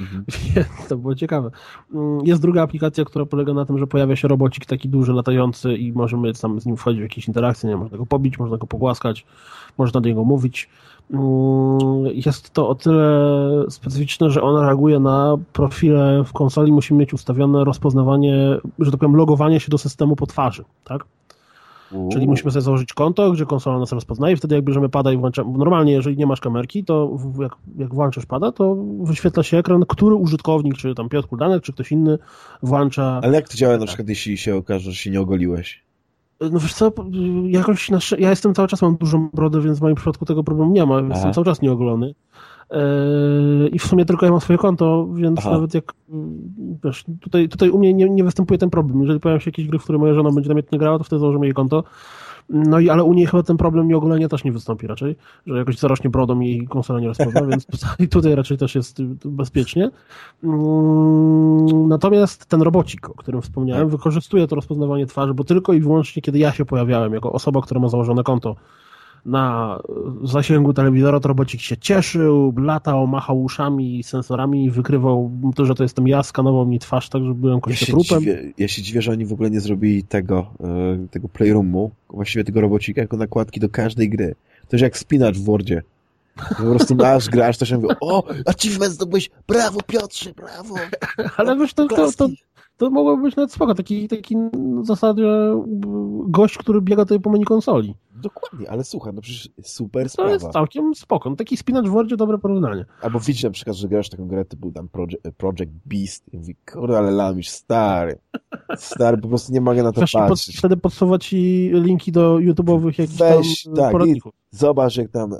Mhm. Więc to było ciekawe. Mm, jest druga aplikacja, która polega na tym, że pojawia się robocik taki duży, latający i możemy tam z nim wchodzić w jakieś interakcje, nie można go pobić, można go pogłaskać, można do niego mówić. Mm, jest to o tyle specyficzne, że on reaguje na profile w konsoli. Musimy mieć ustawione rozpoznawanie, że tak powiem, logowanie się do systemu po twarzy, tak? Uuu. Czyli musimy sobie założyć konto, gdzie konsola nas rozpoznaje i wtedy jak bierzemy pada i włączamy. Normalnie, jeżeli nie masz kamerki, to jak, jak włączasz pada, to wyświetla się ekran, który użytkownik, czy tam Piotr Kuldanek, czy ktoś inny włącza. Ale jak to działa na przykład, jeśli się okaże, że się nie ogoliłeś? No wiesz co, jakoś nasze... ja jestem cały czas, mam dużą brodę, więc w moim przypadku tego problemu nie ma. Aha. Jestem cały czas nieogolony. Yy, I w sumie tylko ja mam swoje konto, więc Aha. nawet jak wiesz, tutaj, tutaj u mnie nie, nie występuje ten problem. Jeżeli pojawią się jakieś gry, w które moja żona będzie namiętnie grała, to wtedy założymy jej konto. No i ale u niej chyba ten problem nieogolenia też nie wystąpi raczej, że jakoś zarośnie brodą i konsola nie rozpozna, więc tutaj, tutaj raczej też jest bezpiecznie. Mm, natomiast ten robocik, o którym wspomniałem, tak. wykorzystuje to rozpoznawanie twarzy, bo tylko i wyłącznie kiedy ja się pojawiałem jako osoba, która ma założone konto na zasięgu telewizora to robocik się cieszył, latał, machał uszami, sensorami, wykrywał to, że to jestem ja, skanował mi twarz tak, żeby byłem kościotrupem. Ja, ja się dziwię, że oni w ogóle nie zrobili tego, e, tego playroomu, właściwie tego robocika jako nakładki do każdej gry. To jest jak spinacz w Wordzie. Po prostu masz, grasz, to się mówi, o, achievement zdobyłeś, brawo Piotrze, brawo. Ale wiesz, to, to, to, to mogłoby być nawet spoko, taki, taki w zasadzie gość, który biega tutaj po menu konsoli. Dokładnie, ale słuchaj, no przecież super to sprawa. To jest całkiem spoko. No, taki spinacz w Wordzie, dobre porównanie. Albo widzisz na przykład, że grasz taką grę typu tam Project, Project Beast i mówi, kurde, ale lamisz, stary. Stary, po prostu nie mogę na to patrzeć. Pod, wtedy podsuwa ci linki do YouTube'owych jakichś Weź, tam tak, poradników. Zobacz, jak tam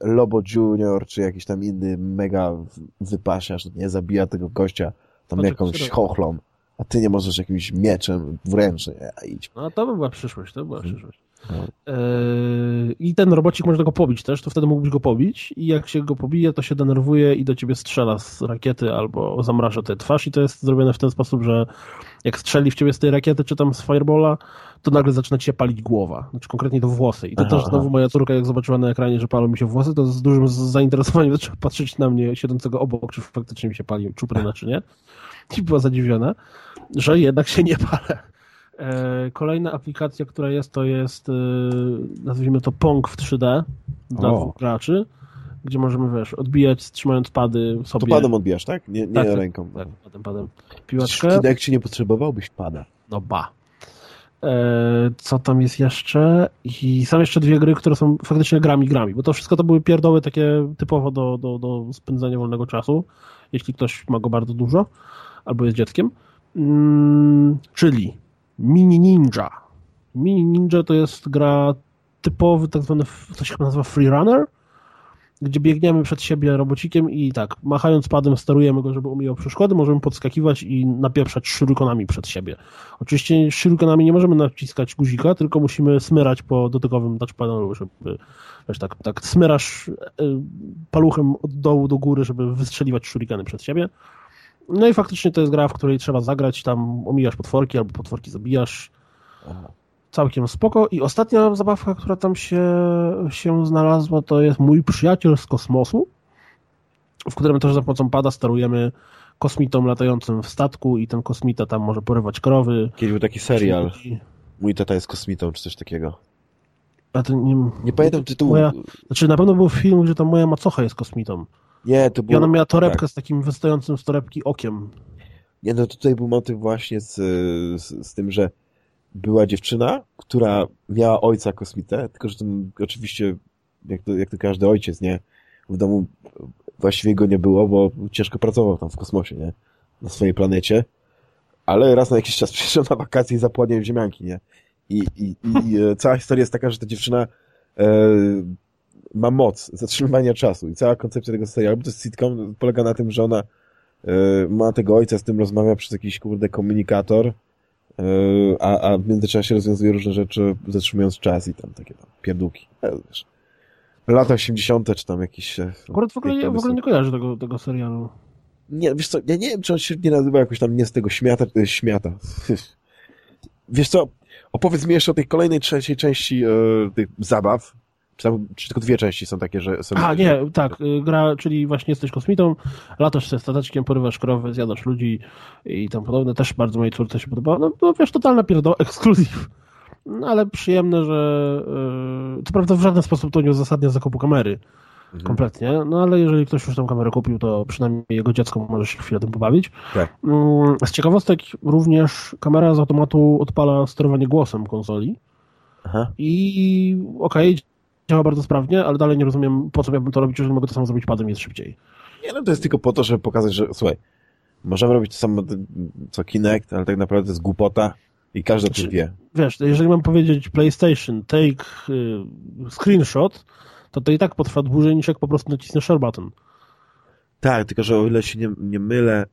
Lobo Junior, czy jakiś tam inny mega wypasiarz, nie zabija tego gościa tam jakąś chochlą a ty nie możesz jakimś mieczem wręcz idź. No to by była przyszłość, to by była przyszłość. No. Yy, I ten robocik można go pobić też, to wtedy mógłbyś go pobić i jak się go pobije, to się denerwuje i do ciebie strzela z rakiety albo zamraża tę twarz i to jest zrobione w ten sposób, że jak strzeli w ciebie z tej rakiety czy tam z firebola, to nagle zaczyna ci się palić głowa, znaczy konkretnie to włosy. I to aha, też znowu moja córka, jak zobaczyła na ekranie, że palą mi się włosy, to z dużym zainteresowaniem zaczęła patrzeć na mnie siedzącego obok, czy faktycznie mi się pali czupryna, czy nie. I była zadziwiona, że jednak się nie palę. E, kolejna aplikacja, która jest, to jest, e, nazwijmy to Pong w 3D dla o. graczy, gdzie możemy, wiesz, odbijać trzymając pady sobie. To padem odbijasz, tak? Nie, nie tak, ręką. Tak, padem, padem. Piłaczkę. Jak ci nie potrzebowałbyś pada. No ba. E, co tam jest jeszcze? I są jeszcze dwie gry, które są faktycznie grami, grami, bo to wszystko to były pierdoły takie typowo do, do, do spędzania wolnego czasu, jeśli ktoś ma go bardzo dużo, albo jest dzieckiem. Mm, czyli Mini Ninja. Mini Ninja to jest gra typowy, tak zwany, to się nazywa freerunner, gdzie biegniemy przed siebie robocikiem i tak, machając padem sterujemy go, żeby umijał przeszkody, możemy podskakiwać i napieprzać shurikenami przed siebie. Oczywiście shurikenami nie możemy naciskać guzika, tylko musimy smyrać po dotykowym touchpadu, żeby wiesz, tak, tak smyrasz e, paluchem od dołu do góry, żeby wystrzeliwać shurikeny przed siebie. No i faktycznie to jest gra, w której trzeba zagrać, tam omijasz potworki albo potworki zabijasz. Całkiem spoko. I ostatnia zabawka, która tam się, się znalazła, to jest Mój przyjaciel z kosmosu, w którym też za pomocą pada sterujemy kosmitą latającym w statku i ten kosmita tam może porywać krowy. Kiedyś był taki serial. Mój tata jest kosmitą, czy coś takiego. A to nie, nie pamiętam tytułu. Moja, znaczy na pewno był film, gdzie tam moja macocha jest kosmitą. Nie, to było... I ona miała torebkę tak. z takim wystającym z torebki okiem. Nie, no tutaj był motyw właśnie z, z, z, tym, że była dziewczyna, która miała ojca kosmitę, tylko że ten oczywiście, jak to, jak to każdy ojciec, nie? W domu właściwie go nie było, bo ciężko pracował tam w kosmosie, nie? Na swojej planecie. Ale raz na jakiś czas przyszedł na wakacje i zapłodniał ziemianki, nie? I, i, i e, cała historia jest taka, że ta dziewczyna e, ma moc zatrzymywania czasu i cała koncepcja tego serialu, bo to jest sitcom, polega na tym, że ona y, ma tego ojca, z tym rozmawia przez jakiś kurde komunikator, y, a, a w międzyczasie rozwiązuje różne rzeczy, zatrzymując czas i tam takie tam pierdółki. E, wiesz, lata 80. czy tam jakieś... Akurat w ogóle, nie, w ogóle nie kojarzę tego, tego serialu. Nie, wiesz co, ja nie wiem, czy on się nie nazywa jakoś tam nie z tego śmiata, to jest śmiata. Wiesz co, opowiedz mi jeszcze o tej kolejnej trzeciej części e, tych zabaw, czy, tam, czy tylko dwie części są takie, że... Są A, nie, tak. Y, gra, czyli właśnie jesteś kosmitą, latasz ze stateczkiem, porywasz krowy, zjadasz ludzi i tam podobne. Też bardzo mojej córce się podoba. No, no wiesz, totalna pierdoła, ekskluzyw. No, ale przyjemne, że... Yy, co prawda w żaden sposób to nie uzasadnia zakupu kamery. Mhm. Kompletnie. No ale jeżeli ktoś już tą kamerę kupił, to przynajmniej jego dziecko może się chwilę tym pobawić. Tak. Mm, z ciekawostek również kamera z automatu odpala sterowanie głosem konsoli Aha. I okej, okay, działa bardzo sprawnie, ale dalej nie rozumiem, po co miałbym to robić, jeżeli mogę to samo zrobić padem jest szybciej. Nie, no to jest tylko po to, żeby pokazać, że słuchaj, możemy robić to samo co Kinect, ale tak naprawdę to jest głupota i każdy znaczy, wie. Wiesz, jeżeli mam powiedzieć PlayStation, take y, screenshot, to to i tak potrwa dłużej niż jak po prostu nacisnę share button. Tak, tylko że o ile się nie, nie mylę,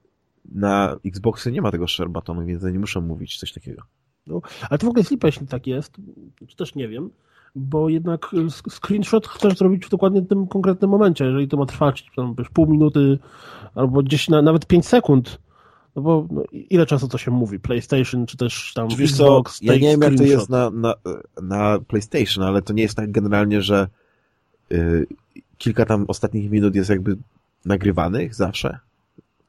na Xboxy nie ma tego share buttonu, więc nie muszę mówić coś takiego. No, ale to w ogóle jest lipa, jeśli tak jest, czy też nie wiem, bo jednak screenshot chcesz zrobić w dokładnie tym konkretnym momencie, jeżeli to ma trwać tam, wiesz, pół minuty albo gdzieś na, nawet 5 sekund, no bo no, ile czasu to się mówi? PlayStation, czy też tam Xbox? Co, ja nie wiem, jak to jest na, na, na PlayStation, ale to nie jest tak generalnie, że yy, kilka tam ostatnich minut jest jakby nagrywanych zawsze?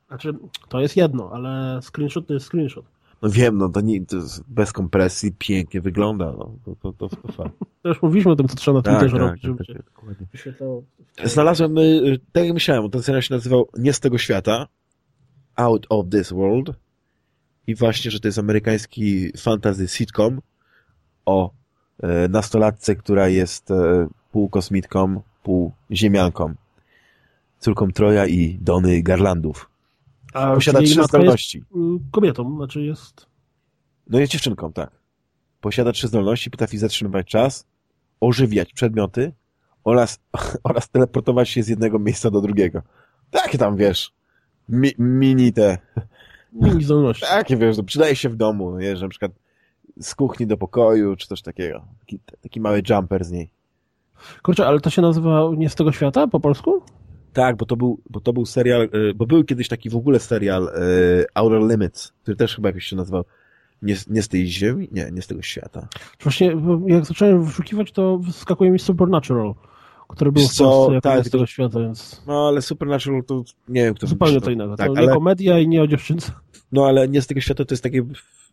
Znaczy, to jest jedno, ale screenshot to jest screenshot. No wiem, no to, nie, to bez kompresji pięknie wygląda. No. To, to, to, to, to już mówiliśmy o tym, co trzeba na Twitterze tak, robić. Tak, tak, tak, Znalazłem, y, tak jak myślałem, ten serial się nazywał Nie z tego świata, Out of this world i właśnie, że to jest amerykański fantasy sitcom o e, nastolatce, która jest e, pół kosmitką, pół ziemianką. Córką Troja i Dony Garlandów. A Posiada trzy zdolności. kobietą, znaczy jest... No jest dziewczynką, tak. Posiada trzy zdolności, potrafi zatrzymywać czas, ożywiać przedmioty oraz, oraz teleportować się z jednego miejsca do drugiego. Takie tam, wiesz, mi, mini te... Mini zdolności. Takie, wiesz, no, przydaje się w domu, wiesz, na przykład z kuchni do pokoju, czy coś takiego. Taki, taki mały jumper z niej. Kurczę, ale to się nazywa nie z tego świata po polsku? Tak, bo to był, bo to był serial, e, bo był kiedyś taki w ogóle serial e, Outer Limits, który też chyba jakoś się nazywał nie, nie z tej ziemi? Nie, nie z tego świata. Właśnie, jak zacząłem wyszukiwać, to wyskakuje mi Supernatural, który był w Polsce tak, z tego świata, więc... No, ale Supernatural to nie wiem, kto Zupełnie to innego. Tak, to ale... nie komedia i nie o dziewczynce. No, ale nie z tego świata to jest takie...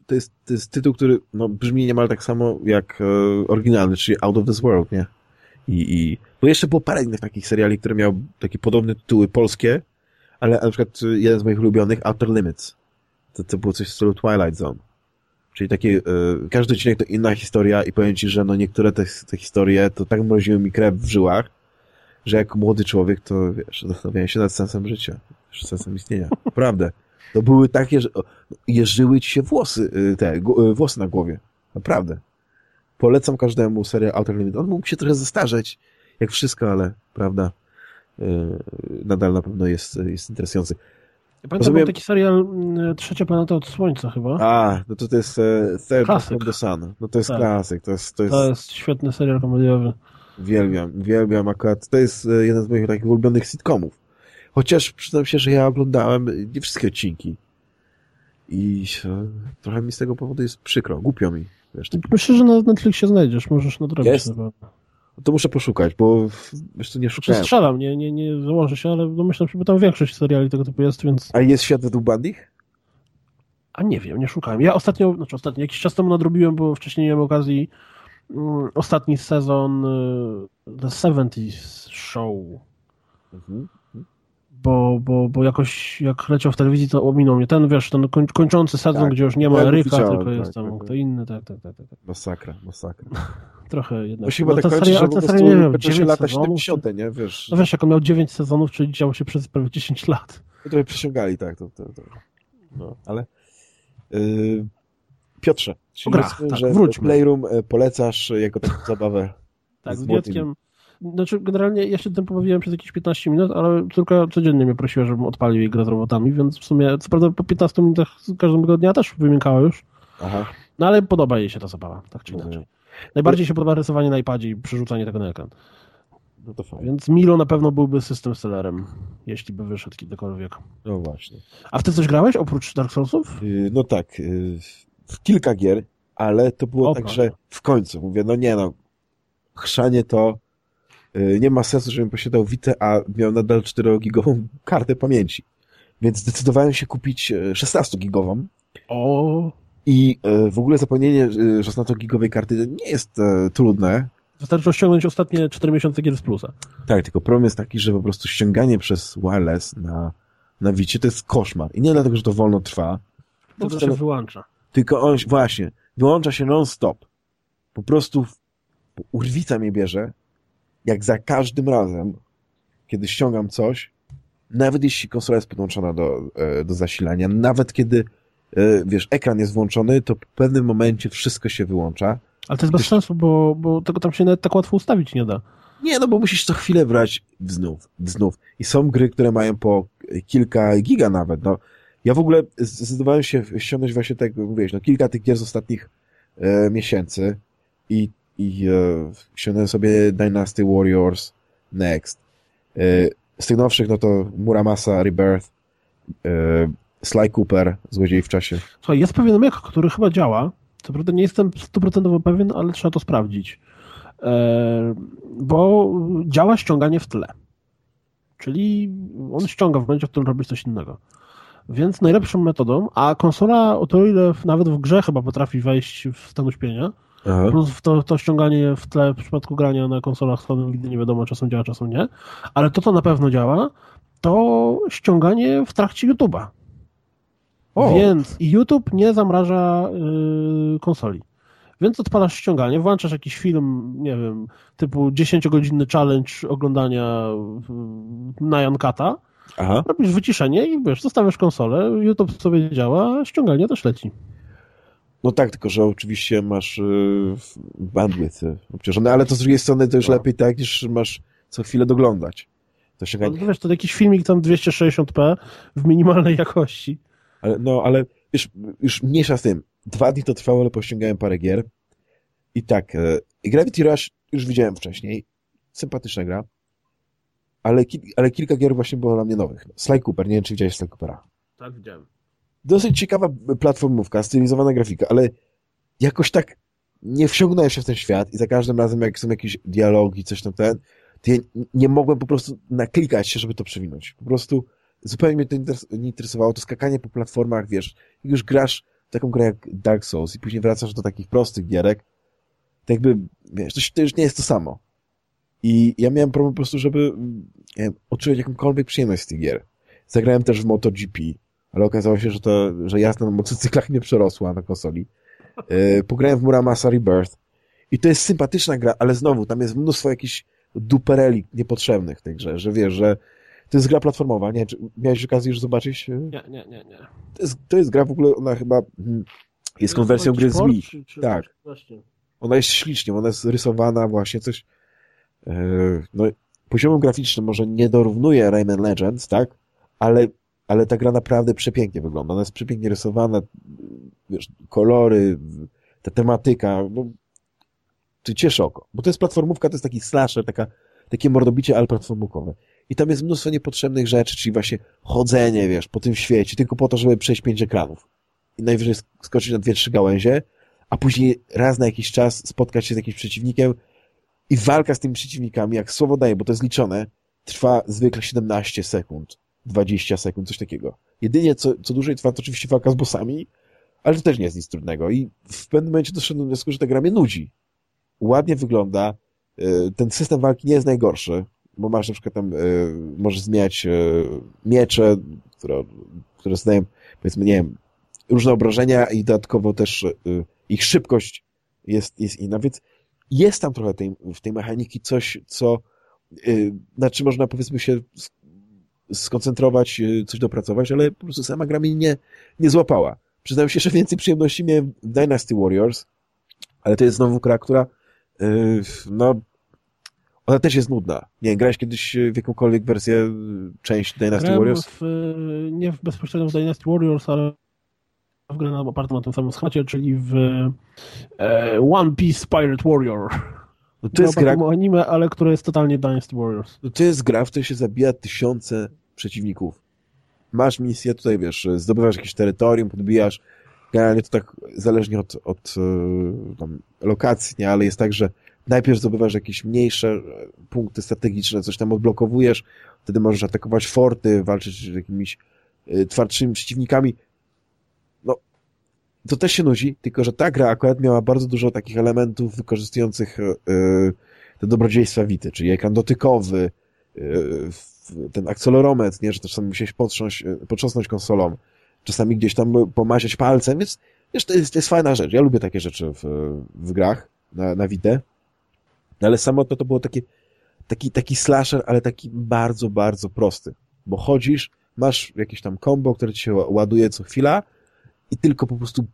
To jest, to jest tytuł, który no, brzmi niemal tak samo jak e, oryginalny, czyli Out of this World, nie? I, i... Bo jeszcze było parę innych takich seriali, które miały takie podobne tytuły polskie, ale na przykład jeden z moich ulubionych, Outer Limits. To, to było coś w stylu Twilight Zone. Czyli takie, y, każdy odcinek to inna historia i powiem ci, że no niektóre te, te historie to tak mroziły mi krew w żyłach, że jako młody człowiek to, wiesz, zastanawiałem się nad sensem życia, sensem istnienia. Naprawdę. To były takie, że jeżyły ci się włosy, y, te, y, włosy na głowie. Naprawdę. Polecam każdemu serię Outer Limit. On mógł się trochę zestarzeć, jak wszystko, ale, prawda, nadal na pewno jest, jest interesujący. Ja pamiętam, Rozumiem... był taki serial mm, Trzecia Planeta od Słońca chyba. A, no to to jest e, Third from the Sun. No to jest tak. klasyk. To jest, to, jest... to jest świetny serial komediowy. Uwielbiam, uwielbiam akurat. To jest e, jeden z moich takich ulubionych sitcomów. Chociaż przyznam się, że ja oglądałem nie wszystkie odcinki. I trochę mi z tego powodu jest przykro, głupio mi. Wiesz, taki... Myślę, że na Netflixie znajdziesz, możesz nadrobić. Jest? to muszę poszukać, bo to nie szukałem. Strzelam, nie, nie, nie założę się, ale domyślam się, bo tam większość seriali tego typu jest, więc... A jest świat według Bandich? A nie wiem, nie szukałem. Ja ostatnio, znaczy ostatnio, jakiś czas temu nadrobiłem, bo wcześniej nie miałem okazji um, ostatni sezon uh, The 70s Show. Mhm bo, bo, bo jakoś jak leciał w telewizji, to ominął mnie ten, wiesz, ten koń, kończący sezon, tak. gdzie już nie ma ja Eryka, tylko tak, jest tam tak, kto inny, tak, tak, tak. tak. Masakra, masakra. Trochę jednak. No, chyba tak kończy, że po prostu nie wiem, 9 lata 70, nie, wiesz. No wiesz, jak on miał 9 sezonów, czyli działo się przez prawie 10 lat. No to przesiągali, tak, to, to, to. No, ale yy, Piotrze, czyli Gra, tak, że wróćmy. Playroom e, polecasz jako taką zabawę tak, z, z dzieckiem znaczy, generalnie ja się tym pobawiłem przez jakieś 15 minut, ale tylko codziennie mnie prosiła, żebym odpalił jej grę z robotami, więc w sumie, co prawda po 15 minutach każdego dnia też wymiękała już. Aha. No ale podoba jej się ta zabawa, tak czy inaczej. Najbardziej się podoba rysowanie na iPadzie i przerzucanie tego na ekran. No to fajnie. Więc Milo na pewno byłby system sellerem, jeśli by wyszedł kiedykolwiek. No właśnie. A w ty coś grałeś oprócz Dark Soulsów? Yy, no tak, yy, w kilka gier, ale to było o, tak, że w końcu mówię, no nie no, chrzanie to nie ma sensu, żebym posiadał Vita, a miał nadal 4-gigową kartę pamięci. Więc zdecydowałem się kupić 16-gigową. Y, o. I y, w ogóle zapełnienie 16-gigowej karty nie jest trudne. Wystarczy ściągnąć ostatnie 4 miesiące z plusa. Tak, tylko problem jest taki, że po prostu ściąganie przez wireless na, na Wicie to jest koszmar. I nie dlatego, że to wolno trwa. To, to się wyłącza. Tylko on, właśnie, wyłącza się non-stop. Po prostu urwica mnie bierze, jak za każdym razem, kiedy ściągam coś, nawet jeśli konsola jest podłączona do, e, do zasilania, nawet kiedy, e, wiesz, ekran jest włączony, to w pewnym momencie wszystko się wyłącza. Ale to jest bez sensu, bo, bo tego tam się nawet tak łatwo ustawić nie da. Nie, no bo musisz co chwilę brać znów, znów. I są gry, które mają po kilka giga nawet, no. Ja w ogóle zdecydowałem się ściągnąć właśnie tak, jak mówiłeś, no kilka tych gier z ostatnich e, miesięcy i, i e, sobie Dynasty Warriors Next. E, z tych nowszych, no to Muramasa Rebirth, e, Sly Cooper, Złodziej w czasie. Słuchaj, jest pewien myk, który chyba działa. Co prawda nie jestem stuprocentowo pewien, ale trzeba to sprawdzić. E, bo działa ściąganie w tle. Czyli on ściąga w momencie, w którym robisz coś innego. Więc najlepszą metodą, a konsola o to ile nawet w grze chyba potrafi wejść w stan uśpienia, Aha. plus to, to ściąganie w tle w przypadku grania na konsolach Sony nigdy nie wiadomo, czasem działa, czasem nie, ale to, co na pewno działa, to ściąganie w trakcie YouTube'a. O. Więc YouTube nie zamraża yy, konsoli. Więc odpalasz ściąganie, włączasz jakiś film, nie wiem, typu 10-godzinny challenge oglądania Nyan Aha. robisz wyciszenie i wiesz, zostawiasz konsolę, YouTube sobie działa, ściąganie też leci. No tak, tylko że oczywiście masz yy, bandwidth y, obciążony, ale to z drugiej strony to już no. lepiej tak, niż masz co chwilę doglądać. To ściąganie... No, wiesz, to jakiś filmik tam 260p w minimalnej jakości. Ale, no, ale już, już mniejsza z tym. Dwa dni to trwało, ale pościągałem parę gier. I tak, e, Gravity Rush już widziałem wcześniej. Sympatyczna gra. Ale, ki ale kilka gier właśnie było dla mnie nowych. Sly Cooper, nie wiem, czy widziałeś Sly Coopera. Tak, widziałem. Dosyć ciekawa platformówka, stylizowana grafika, ale jakoś tak nie wciągnąłem się w ten świat i za każdym razem, jak są jakieś dialogi, coś tam ten, to ja nie mogłem po prostu naklikać się, żeby to przewinąć. Po prostu zupełnie mnie to nie interesowało. To skakanie po platformach, wiesz, jak już grasz taką grę jak Dark Souls i później wracasz do takich prostych gierek, to jakby, wiesz, to, to już nie jest to samo. I ja miałem problem po prostu, żeby wiem, odczuwać jakąkolwiek przyjemność z tych gier. Zagrałem też w MotoGP, ale okazało się, że to, że jazda na motocyklach nie przerosła na konsoli. Yy, pograłem w Muramasa Rebirth i to jest sympatyczna gra, ale znowu, tam jest mnóstwo jakichś dupereli niepotrzebnych w tej grze, że wiesz, że to jest gra platformowa, nie? Czy miałeś okazję już zobaczyć? Nie, nie, nie, nie. To jest, to jest gra w ogóle, ona chyba hmm, jest konwersją gry z Wii. Czy, czy tak. Właśnie. Ona jest ślicznie, ona jest rysowana właśnie, coś yy, no, poziomem graficznym może nie dorównuje Rayman Legends, tak? Ale, ale ta gra naprawdę przepięknie wygląda. Ona jest przepięknie rysowana, wiesz, kolory, ta tematyka, no, to cieszy oko. Bo to jest platformówka, to jest taki slasher, taka, takie mordobicie, ale platformówkowe. I tam jest mnóstwo niepotrzebnych rzeczy, czyli właśnie chodzenie, wiesz, po tym świecie, tylko po to, żeby przejść pięć ekranów. I najwyżej skoczyć na dwie, trzy gałęzie, a później raz na jakiś czas spotkać się z jakimś przeciwnikiem i walka z tymi przeciwnikami, jak słowo daje, bo to jest liczone, trwa zwykle 17 sekund, 20 sekund, coś takiego. Jedynie co, co dłużej trwa to oczywiście walka z bossami, ale to też nie jest nic trudnego. I w pewnym momencie doszedłem do wniosku, że ta gra mnie nudzi. Ładnie wygląda, y, ten system walki nie jest najgorszy, bo masz na przykład tam, y, możesz zmieniać y, miecze, które, które zdają, powiedzmy, nie wiem, różne obrażenia i dodatkowo też ich szybkość jest, jest inna, więc jest tam trochę tej, w tej mechaniki coś, co, na czym można, powiedzmy, się skoncentrować, y, coś dopracować, ale po prostu sama gra mnie nie, nie złapała. Przyznam się, że więcej przyjemności miałem w Dynasty Warriors, ale to jest znowu gra, która y, no, ona też jest nudna. Nie, grałeś kiedyś w jakąkolwiek wersję, część Dynasty Grałem Warriors? W, nie w bezpośrednio w Dynasty Warriors, ale w grę opartą na tym samym schemacie, czyli w e, One Piece Pirate Warrior. No to jest gra... anime, ale które jest totalnie Dynasty Warriors. No to jest gra, w której się zabija tysiące przeciwników. Masz misję, tutaj wiesz, zdobywasz jakieś terytorium, podbijasz. Generalnie to tak zależnie od, od e, tam, lokacji, nie? ale jest tak, że najpierw zdobywasz jakieś mniejsze e, punkty strategiczne, coś tam odblokowujesz, wtedy możesz atakować forty, walczyć z jakimiś twardszymi przeciwnikami to też się nudzi, tylko że ta gra akurat miała bardzo dużo takich elementów wykorzystujących yy, te dobrodziejstwa Wity, czyli ekran dotykowy, yy, ten akcelerometr, nie, że sam musiałeś potrząść, potrząsnąć konsolą, czasami gdzieś tam pomaziać palcem, więc wiesz, to jest, to jest fajna rzecz. Ja lubię takie rzeczy w, w grach na, na. No ale samo to, to było takie, taki, taki slasher, ale taki bardzo, bardzo prosty. Bo chodzisz, masz jakieś tam combo, które ci się ładuje co chwila i tylko po prostu,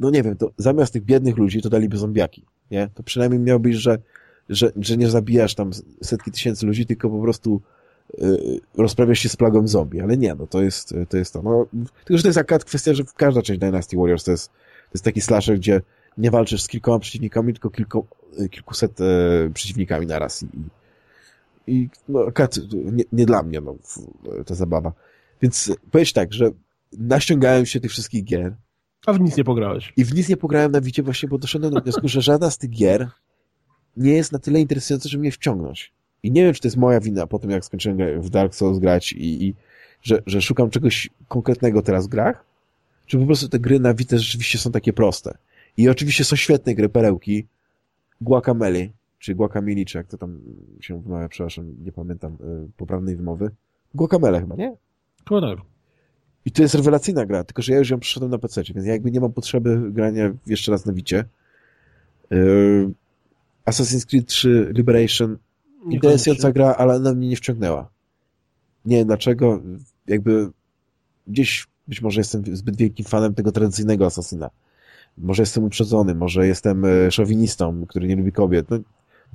no nie wiem, to zamiast tych biednych ludzi to daliby zombiaki, nie? To przynajmniej miałbyś, że, że, że nie zabijasz tam setki tysięcy ludzi, tylko po prostu yy, rozprawiasz się z plagą zombie, ale nie, no to jest to. Jest to. No, tylko, że to jest akurat kwestia, że każda część Dynasty Warriors to jest, to jest taki slasher, gdzie nie walczysz z kilkoma przeciwnikami, tylko kilku, kilkuset e, przeciwnikami naraz i, i no, akurat nie, nie dla mnie no, ta zabawa. Więc powiedz tak, że naściągałem się tych wszystkich gier. A w nic nie pograłeś. I w nic nie pograłem na Wicie właśnie, bo doszedłem do wniosku, że żadna z tych gier nie jest na tyle interesująca, żeby mnie wciągnąć. I nie wiem, czy to jest moja wina po tym, jak skończyłem w Dark Souls grać i, i że, że szukam czegoś konkretnego teraz w grach, czy po prostu te gry na Vita rzeczywiście są takie proste. I oczywiście są świetne gry, perełki, Guacamele, czy Guacamole, czy jak to tam się wymawia, przepraszam, nie pamiętam y, poprawnej wymowy. Guacamele chyba, nie? Tak. I to jest rewelacyjna gra, tylko że ja już ją przyszedłem na PC, więc ja jakby nie mam potrzeby grania jeszcze raz na Wicie. Yy, Assassin's Creed 3 Liberation interesująca gra, ale ona mnie nie wciągnęła. Nie wiem dlaczego, jakby gdzieś być może jestem zbyt wielkim fanem tego tradycyjnego Assassina. Może jestem uprzedzony, może jestem e, szowinistą, który nie lubi kobiet. No,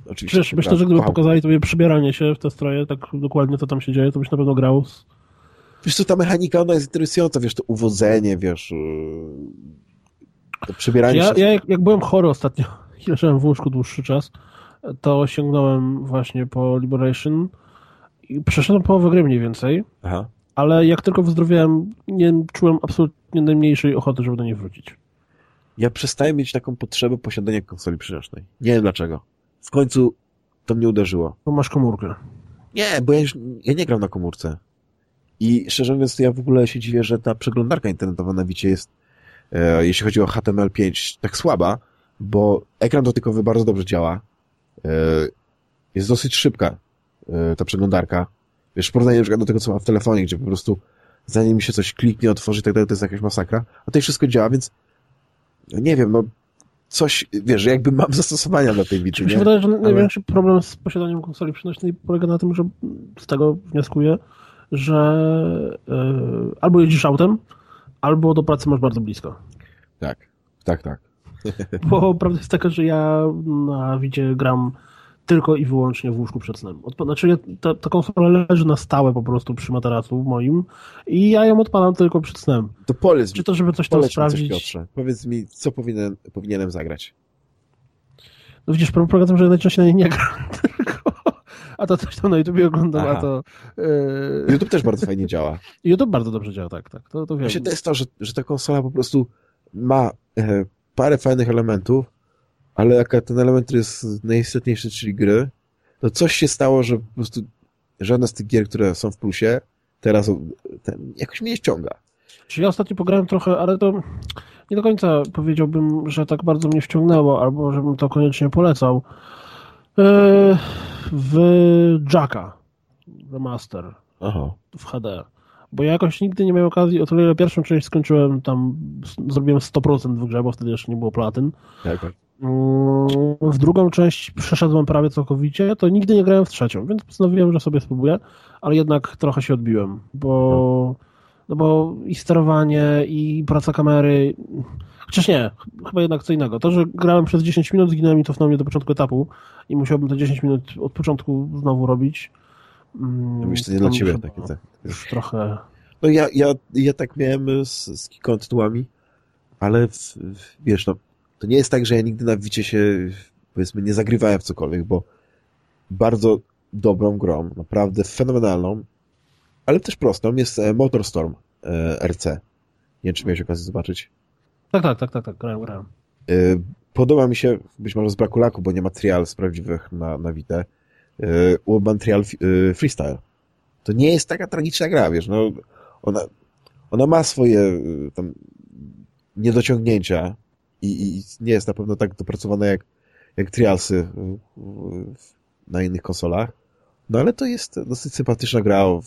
oczywiście. Przecież myślę, że gdyby kochał. pokazali tobie przybieranie się w te stroje, tak dokładnie co tam się dzieje, to byś na pewno grał. Z... Wiesz co, ta mechanika, ona jest interesująca, wiesz, to uwodzenie, wiesz, e, to przybieranie ja, się. Ja jak, jak byłem chory ostatnio, leżałem w łóżku dłuższy czas, to sięgnąłem właśnie po Liberation i przeszedłem połowę gry mniej więcej, Aha. ale jak tylko wyzdrowiałem, nie czułem absolutnie najmniejszej ochoty, żeby do niej wrócić. Ja przestaję mieć taką potrzebę posiadania konsoli przenośnej. Nie wiem dlaczego. W końcu to mnie uderzyło. Bo masz komórkę. Nie, bo ja, już, ja nie gram na komórce. I szczerze mówiąc, ja w ogóle się dziwię, że ta przeglądarka internetowa na Wicie jest, e, jeśli chodzi o HTML5, tak słaba, bo ekran dotykowy bardzo dobrze działa. E, jest dosyć szybka e, ta przeglądarka. Wiesz, w porównaniu do tego, co mam w telefonie, gdzie po prostu zanim mi się coś kliknie, otworzy i tak dalej, to jest jakaś masakra. A tutaj wszystko działa, więc nie wiem, no coś, wiesz, jakby mam zastosowania dla tej Wii, Mi się wydaje, że największy Ale... problem z posiadaniem konsoli przenośnej polega na tym, że z tego wnioskuję, że yy, albo jeździsz autem, albo do pracy masz bardzo blisko. Tak, tak, tak. Bo prawda jest taka, że ja na Widzie gram tylko i wyłącznie w łóżku przed snem. Odpa znaczy ta, ta konsola leży na stałe po prostu przy materacu moim i ja ją odpalam tylko przed snem. To powiedz Czy to, żeby coś tam sprawdzić? Coś, Piotrze. Powiedz mi, co powinien, powinienem zagrać? No widzisz, problem polega na tym, że najczęściej na niej nie gram a to coś tam na YouTube oglądam, Aha. a to... Yy... YouTube też bardzo fajnie działa. YouTube bardzo dobrze działa, tak, tak. To, to wiem. Właśnie to jest to, że, że ta konsola po prostu ma e, parę fajnych elementów, ale jaka ten element, który jest najistotniejszy, czyli gry, to coś się stało, że po prostu żadna z tych gier, które są w plusie, teraz ten, jakoś mnie nie ściąga. Czyli ja ostatnio pograłem trochę, ale to nie do końca powiedziałbym, że tak bardzo mnie wciągnęło, albo żebym to koniecznie polecał. Yy, w Jacka Remaster Aha. w HD. Bo ja jakoś nigdy nie miałem okazji, o tyle pierwszą część skończyłem tam, zrobiłem 100% w grze, bo wtedy jeszcze nie było platyn. Tak, tak. Mm, w drugą część przeszedłem prawie całkowicie, to nigdy nie grałem w trzecią, więc postanowiłem, że sobie spróbuję, ale jednak trochę się odbiłem, bo, no bo i sterowanie, i praca kamery, chociaż nie, chyba jednak co innego. To, że grałem przez 10 minut, zginąłem i cofnął mnie do początku etapu i musiałbym te 10 minut od początku znowu robić. Mm, Myślę, nie dla ciebie takie. Tak. Już trochę... No ja, ja, ja tak miałem z, z kilkoma tytułami, ale w, w, wiesz, no to nie jest tak, że ja nigdy na Wicie się, powiedzmy, nie zagrywałem w cokolwiek, bo bardzo dobrą grą, naprawdę fenomenalną, ale też prostą jest e, Motorstorm e, RC. Nie wiem, czy miałeś okazję zobaczyć. Tak, tak, tak, tak, tak, grałem, grałem. E, podoba mi się, być może z braku laku, bo nie ma trial z prawdziwych na, na Witę, Urban Trial Freestyle. To nie jest taka tragiczna gra, wiesz, no, ona, ona ma swoje tam niedociągnięcia, i, i nie jest na pewno tak dopracowane jak, jak Trialsy na innych konsolach. No ale to jest dosyć sympatyczna gra o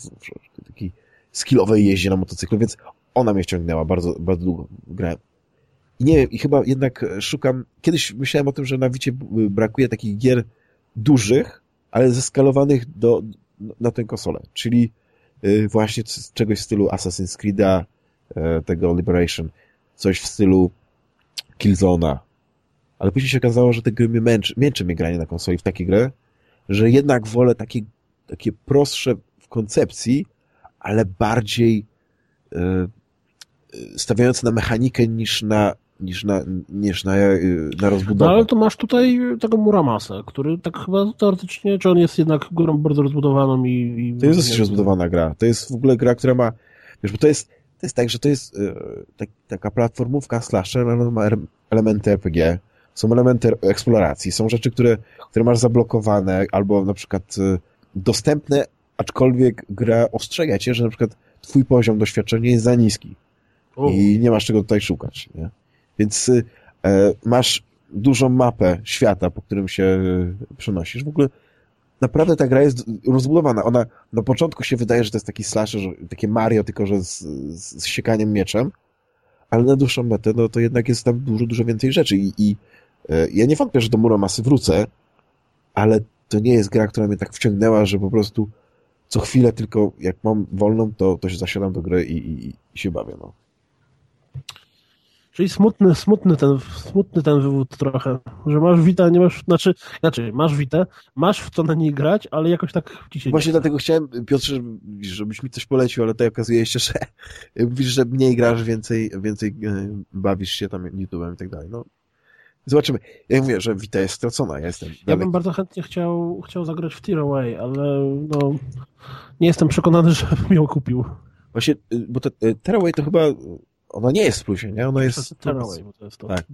takiej skillowej jeździe na motocyklu, więc ona mnie wciągnęła bardzo, bardzo długo grałem. I nie wiem, i chyba jednak szukam, kiedyś myślałem o tym, że na Wicie brakuje takich gier dużych, ale zeskalowanych do, na tę konsolę. Czyli y, właśnie czegoś w stylu Assassin's Creed'a, y, tego Liberation, coś w stylu Killzone'a. Ale później się okazało, że te gry mnie męczy, męczy mnie granie na konsoli w takie gry, że jednak wolę takie, takie prostsze w koncepcji, ale bardziej y, stawiające na mechanikę niż na niż na, niż na, na rozbudowę. No ale to masz tutaj tego Muramasa, który tak chyba teoretycznie, czy on jest jednak grą bardzo rozbudowaną i... i to jest dosyć rozbudowana gra. To jest w ogóle gra, która ma, wiesz, bo to jest, to jest tak, że to jest e, tak, taka platformówka slasher, ale ma elementy RPG, są elementy eksploracji, są rzeczy, które, które masz zablokowane, albo na przykład e, dostępne, aczkolwiek gra ostrzega cię, że na przykład twój poziom doświadczenia jest za niski. I nie masz czego tutaj szukać. Nie? Więc e, masz dużą mapę świata, po którym się e, przenosisz. W ogóle naprawdę ta gra jest rozbudowana. Ona na początku się wydaje, że to jest taki slasher, takie Mario, tylko że z, z, z siekaniem mieczem, ale na dłuższą metę, no to jednak jest tam dużo, dużo więcej rzeczy i, i e, ja nie wątpię, że do Muromasy wrócę, ale to nie jest gra, która mnie tak wciągnęła, że po prostu co chwilę tylko jak mam wolną, to, to się zasiadam do gry i, i, i się bawię, no. Czyli smutny, smutny, ten, smutny ten wywód trochę, że masz Wita, nie masz, znaczy, znaczy masz Witę, masz w co na niej grać, ale jakoś tak dzisiaj Właśnie nie dlatego chciałem, Piotrze, żebyś mi coś polecił, ale tutaj okazuje się, że mówisz, że mniej grasz, więcej, więcej e, bawisz się tam YouTube'em i tak dalej. No, zobaczymy. Ja mówię, że Wita jest stracona, ja jestem Ja bym bardzo chętnie chciał, chciał zagrać w Tearaway, ale no, nie jestem przekonany, żebym ją kupił. Właśnie, y, bo te, y, Tearaway to chyba ona nie jest w plusie, nie? Ona jest... Tearaway, bo to jest to tak.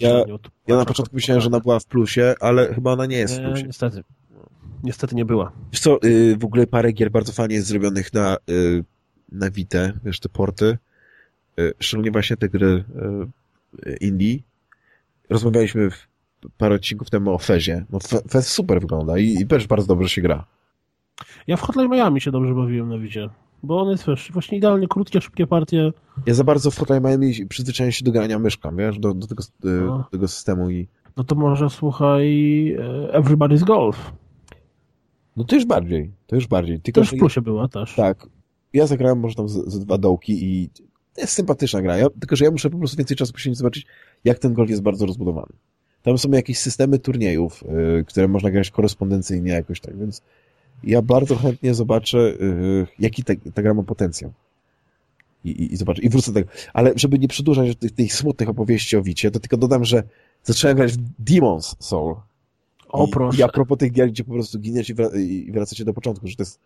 ja, ja na początku myślałem, że ona była w plusie, ale chyba ona nie jest w plusie. Niestety. Niestety nie była. Wiesz co, y, w ogóle parę gier bardzo fajnie jest zrobionych na, y, na Vita, wiesz, te porty. Y, szczególnie właśnie te gry indie. Rozmawialiśmy parę odcinków temu o Fezie. No Fez super wygląda i, i też bardzo dobrze się gra. Ja w Hotline Miami się dobrze bawiłem na Wicie. Bo on jest, wiesz, właśnie idealnie krótkie, szybkie partie. Ja za bardzo w Hotline Miami przyzwyczaiłem się do grania myszką, wiesz, do, do, tego, do no. tego systemu i... No to może słuchaj e, Everybody's Golf. No to już bardziej, to już bardziej. Tylko, to już w plusie była też. Tak. Ja zagrałem może tam ze, dwa dołki i to jest sympatyczna gra, ja, tylko że ja muszę po prostu więcej czasu poświęcić zobaczyć, jak ten golf jest bardzo rozbudowany. Tam są jakieś systemy turniejów, yy, które można grać korespondencyjnie jakoś tak, więc ja bardzo chętnie zobaczę, yy, jaki ta, ta gra ma potencjał. I, i, i zobaczę. I wrócę do tego. Ale żeby nie przedłużać tych, tych smutnych opowieści o Wicie, to tylko dodam, że zacząłem grać w Demon's Soul. O, I, proszę. I a propos tych gier, gdzie po prostu giniesz i, wrac i wracacie do początku, że to jest,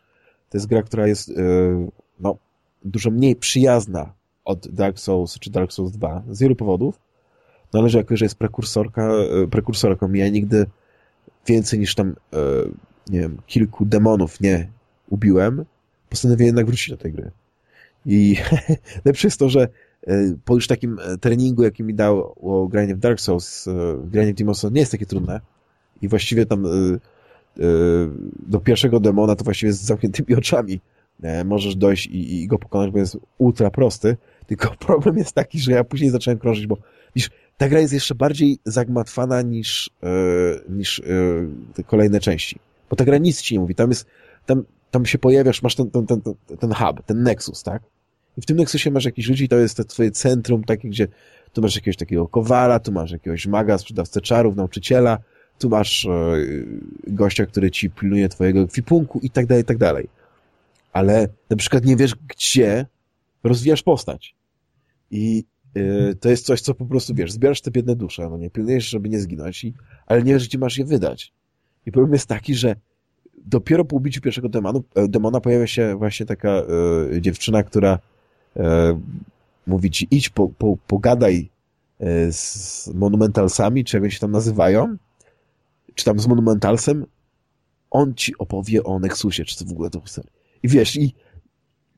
to jest gra, która jest yy, no, dużo mniej przyjazna od Dark Souls czy Dark Souls 2 z wielu powodów. No ale że jako, że jest prekursorka, yy, prekursorką, ja nigdy więcej niż tam yy, nie wiem, kilku demonów nie ubiłem, postanowiłem jednak wrócić do tej gry. I lepsze jest to, że e, po już takim e, treningu, jaki mi dało granie w Dark Souls, e, granie w Demon's nie jest takie trudne i właściwie tam do pierwszego demona to właściwie z zamkniętymi oczami możesz dojść i, i go pokonać, bo jest ultra prosty, tylko problem jest taki, że ja później zacząłem krążyć, bo widzisz, ta gra jest jeszcze bardziej zagmatwana niż, niż kolejne części. Bo ta gra nic ci nie mówi. Tam jest, tam, tam się pojawiasz, masz ten, ten, ten, ten hub, ten nexus, tak? I w tym nexusie masz jakichś ludzi, to jest to twoje centrum, takie, gdzie tu masz jakiegoś takiego kowala, tu masz jakiegoś maga, sprzedawcę czarów, nauczyciela, tu masz e, gościa, który ci pilnuje twojego kwipunku i tak dalej, i tak dalej. Ale na przykład nie wiesz, gdzie rozwijasz postać. I e, to jest coś, co po prostu, wiesz, zbierasz te biedne dusze, no nie, pilnujesz, żeby nie zginąć, i, ale nie wiesz, gdzie masz je wydać. I problem jest taki, że dopiero po ubiciu pierwszego demonu, e, demona pojawia się właśnie taka e, dziewczyna, która e, mówi ci idź, po, po, pogadaj e, z monumentalsami, czy jak się tam nazywają, czy tam z monumentalsem, on ci opowie o Nexusie, czy co w ogóle to historia. I wiesz, i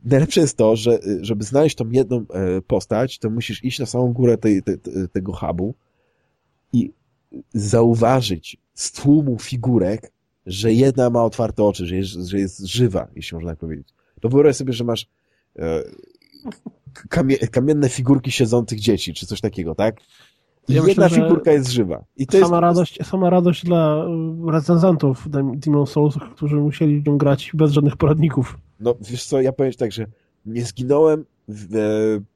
najlepsze jest to, że żeby znaleźć tą jedną e, postać, to musisz iść na samą górę tej, tej, tego hubu i zauważyć z tłumu figurek, że jedna ma otwarte oczy, że jest, że jest żywa, jeśli można tak powiedzieć. To wyobraź sobie, że masz e, kamie, kamienne figurki siedzących dzieci, czy coś takiego, tak? I ja jedna myślę, figurka jest żywa. I to sama, jest... Radość, sama radość dla y, recenzentów Demon Souls, którzy musieli w nią grać bez żadnych poradników. No wiesz co, ja powiem tak, że nie zginąłem w, e,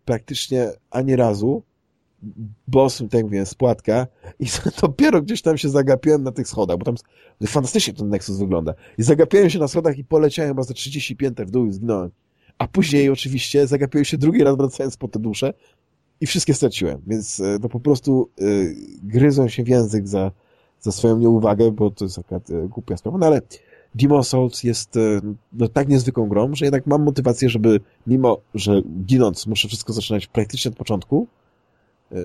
praktycznie ani razu, boss, tak mówię, spłatka i dopiero gdzieś tam się zagapiłem na tych schodach, bo tam fantastycznie ten Nexus wygląda. I zagapiłem się na schodach i poleciałem chyba za 30 pięter w dół i zginąłem. A później oczywiście zagapiłem się drugi raz wracając po te dusze i wszystkie straciłem, więc e, no po prostu y, gryzą się w język za, za swoją nieuwagę, bo to jest akurat y, głupia sprawa, no ale Demon Souls jest y, no, tak niezwykłą grą, że jednak mam motywację, żeby mimo, że ginąc muszę wszystko zaczynać praktycznie od początku,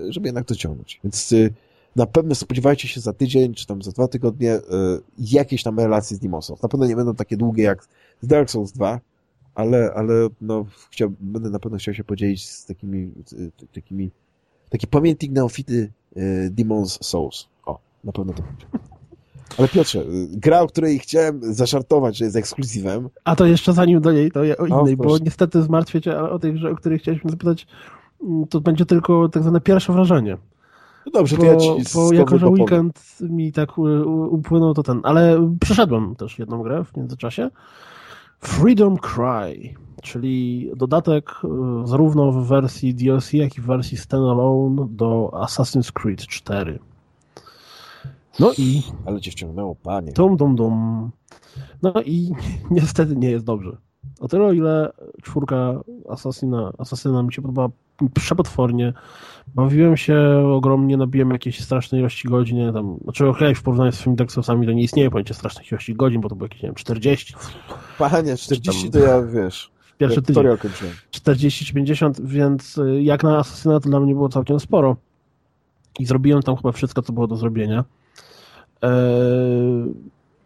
żeby jednak to ciągnąć. Więc na pewno spodziewajcie się za tydzień, czy tam za dwa tygodnie jakieś tam relacje z Souls. Na pewno nie będą takie długie jak z Dark Souls 2, ale, ale no, chciał, będę na pewno chciał się podzielić z takimi, takimi taki pamiętnik neofity y, Demon's Souls. O, na pewno to będzie. Ale Piotrze, y, gra, o której chciałem zaszartować, że jest ekskluzywem. A to jeszcze zanim do niej, to o innej, o, bo niestety zmartwię cię, ale o grze, o której chcieliśmy zapytać, to będzie tylko tak zwane pierwsze wrażenie. No dobrze, bo, to ja ci Bo jako, że weekend mi tak upłynął, to ten. Ale przeszedłem też jedną grę w międzyczasie. Freedom Cry, czyli dodatek e, zarówno w wersji DLC, jak i w wersji standalone do Assassin's Creed 4. No i... Ale cię wciągnęło, panie. Dum, dum, dum. No i niestety nie jest dobrze. O tyle, o ile czwórka Assassina, Assassina mi się podoba przepotwornie, bawiłem się ogromnie, nabiłem jakieś straszne ilości godzin, nie, tam, znaczy okej, okay, w porównaniu z swoimi Dexosami to nie istnieje pojęcie strasznych ilości godzin, bo to było jakieś, nie wiem, 40. Panie, 40 to ja, wiesz, pierwszy tydzień. 40 czy 50, więc y, jak na Assassina to dla mnie było całkiem sporo. I zrobiłem tam chyba wszystko, co było do zrobienia. Eee,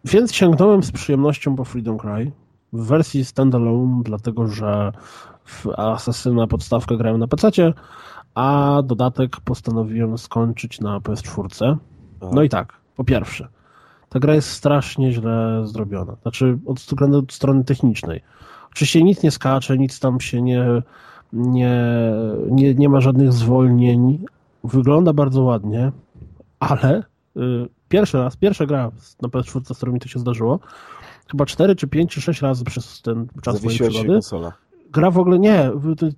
więc sięgnąłem z przyjemnością po Freedom Cry w wersji standalone, dlatego że w Assassina podstawkę grałem na PC, a dodatek postanowiłem skończyć na PS4. No i tak, po pierwsze, ta gra jest strasznie źle zrobiona. Znaczy, od, od strony technicznej. Oczywiście nic nie skacze, nic tam się nie, nie, nie, nie ma żadnych zwolnień. Wygląda bardzo ładnie, ale y, pierwszy raz, pierwsza gra na PS4, z którą mi to się zdarzyło, chyba 4 czy 5 czy 6 razy przez ten czas Zawiesiła mojej przygody. konsola. Gra w ogóle nie,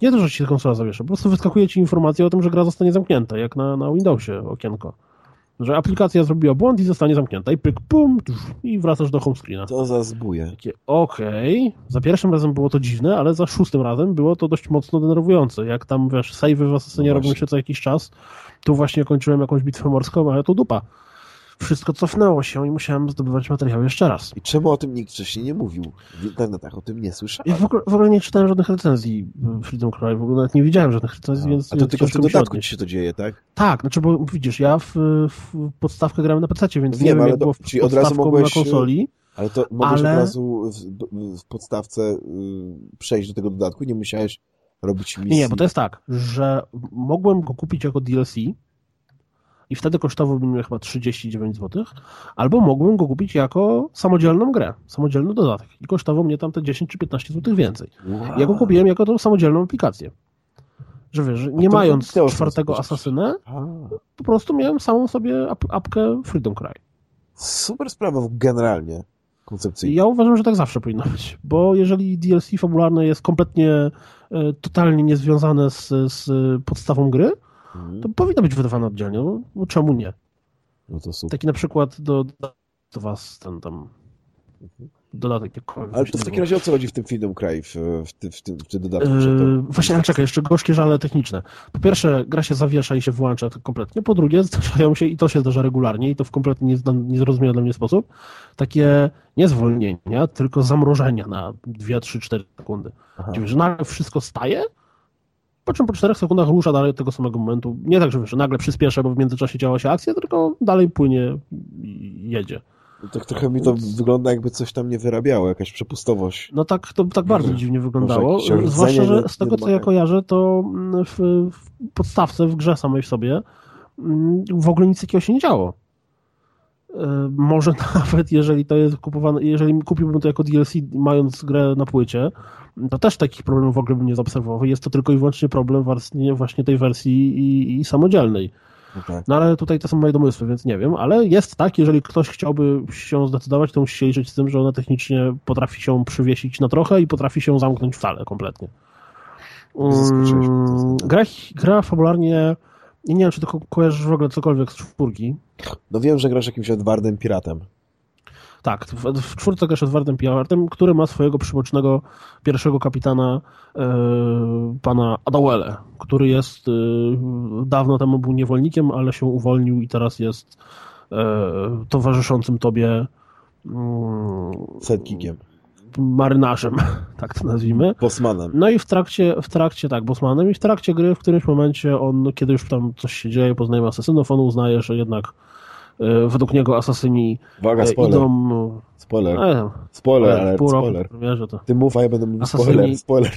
nie to, że ci konsola zawiesza, po prostu wyskakuje ci informacja o tym, że gra zostanie zamknięta, jak na, na Windowsie okienko. Że aplikacja zrobiła błąd i zostanie zamknięta. I pyk, pum, i wracasz do home screena. To za zbuje. okej. Okay. Za pierwszym razem było to dziwne, ale za szóstym razem było to dość mocno denerwujące. Jak tam, wiesz, save'y w Assassinie no robią się co jakiś czas, tu właśnie kończyłem jakąś bitwę morską, ale to dupa wszystko cofnęło się i musiałem zdobywać materiał jeszcze raz. I czemu o tym nikt wcześniej nie mówił? W internetach o tym nie słyszałem. Ja w ogóle, w ogóle nie czytałem żadnych recenzji Freedom Cry, w ogóle nawet nie widziałem żadnych recenzji, A, więc... A to tylko w tym dodatku ci się to dzieje, tak? Tak, znaczy, bo widzisz, ja w, w podstawkę grałem na PC, więc nie, nie wiem, jak było w czyli od razu mogłeś, na konsoli. Ale to mogłeś ale... od razu w, w podstawce y, przejść do tego dodatku i nie musiałeś robić misji. Nie, bo to jest tak, że mogłem go kupić jako DLC, i wtedy kosztowałby mnie chyba 39 zł, albo mogłem go kupić jako samodzielną grę, samodzielny dodatek i kosztował mnie tam te 10 czy 15 zł więcej. Wow. Ja go kupiłem jako tą samodzielną aplikację. Że wiesz, nie mając czwartego asasynę, po prostu miałem samą sobie ap apkę Freedom Cry. Super sprawa generalnie. Ja uważam, że tak zawsze powinno być, bo jeżeli DLC fabularne jest kompletnie, e, totalnie niezwiązane z, z podstawą gry, to powinno być wydawane oddzielnie, no, no czemu nie? No to super. Taki na przykład do, do was ten tam dodatek jakkolwiek. Ale to w takim razie o co chodzi w tym Freedom Cry, w, w, ty, w, tym, w tym dodatku? Yy, właśnie, ale czekaj, jeszcze gorzkie żale techniczne. Po pierwsze, gra się zawiesza i się włącza kompletnie. Po drugie, zdarzają się, i to się zdarza regularnie, i to w kompletnie niezrozumiały dla mnie sposób, takie nie zwolnienia, tylko zamrożenia na 2, 3, 4 sekundy. Czyli, że nagle wszystko staje, po czym po 4 sekundach rusza dalej od tego samego momentu. Nie tak, że wiesz, nagle przyspieszę, bo w międzyczasie działa się akcja, tylko dalej płynie i jedzie. Tak trochę mi to wygląda, jakby coś tam nie wyrabiało, jakaś przepustowość. No tak, to tak bardzo dziwnie wyglądało. Zwłaszcza, że z tego, co ja kojarzę, to mm, w, w podstawce, w grze samej w sobie mm, w ogóle nic takiego się nie działo. E, może nawet jeżeli to jest kupowane, jeżeli kupiłbym to jako DLC, mając grę na płycie, to też takich problemów w ogóle bym nie zaobserwował. Jest to tylko i wyłącznie problem właśnie tej wersji i, i samodzielnej. Okay. No ale tutaj to są moje domysły, więc nie wiem, ale jest tak, jeżeli ktoś chciałby się zdecydować, to musi się liczyć z tym, że ona technicznie potrafi się przywiesić na trochę i potrafi się zamknąć wcale kompletnie. Znaczy. gra, gra fabularnie, nie wiem, czy to ko- kojarzysz w ogóle cokolwiek z czwórki. No wiem, że grasz jakimś Edwardem Piratem. Tak, w, w czwórce grasz Edwardem Pilartem, który ma swojego przybocznego pierwszego kapitana e, pana Adawele, który jest e, dawno temu był niewolnikiem, ale się uwolnił i teraz jest e, towarzyszącym tobie mm, Sidekickiem. marynarzem, tak to nazwijmy. Bosmanem. No i w trakcie, w trakcie, tak, Bosmanem, i w trakcie gry w którymś momencie on, kiedy już tam coś się dzieje, poznaje asasynów, on uznaje, że jednak według niego asasyni Uwaga, e, spoiler. idą... Spoiler. E, Spoiler, ale spoiler. premierze to. Ty mów, a ja będę mówił Asasyni- spoiler, spoiler.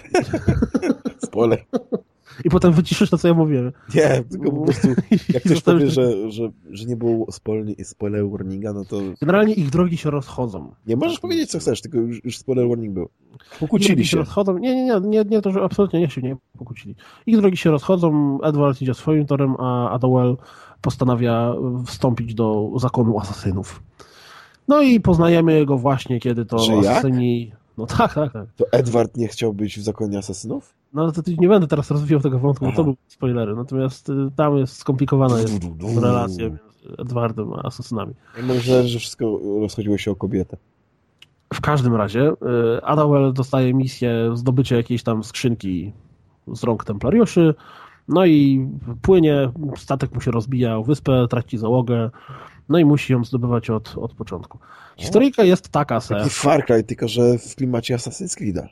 spoiler. I potem wyciszysz to, co ja mówię. Nie, tylko po prostu jak ktoś powie, że, że, że nie było spoiler, spoiler warninga, no to Generalnie ich drogi się rozchodzą. nie możesz powiedzieć co chcesz, tylko już, już spoiler warning był. Ich Pokłócili drogi się. rozchodzą. Nie, nie, nie, nie, nie, to że absolutnie nie się nie pokłócili. Ich drogi się rozchodzą, Edward idzie swoim torem, a Adowell postanawia wstąpić do zakonu asasynów. No i poznajemy go właśnie, kiedy to Że jak? asasyni... No tak, tak, tak. To Edward nie chciał być w zakonie asasynów? No ale to nie będę teraz rozwijał tego wątku, bo Aha. to były spoilery. Natomiast y, tam jest skomplikowana jest relacja między Edwardem a asasynami. Myślę, że wszystko rozchodziło się o kobietę. W każdym razie y, Adawel dostaje misję zdobycia jakiejś tam skrzynki z rąk templariuszy, no i płynie, statek mu się rozbija o wyspę, traci załogę, no i musi ją zdobywać od, od początku. Historyjka jest taka se. Taki Far Cry, tylko że w klimacie Assassin's Creed'a.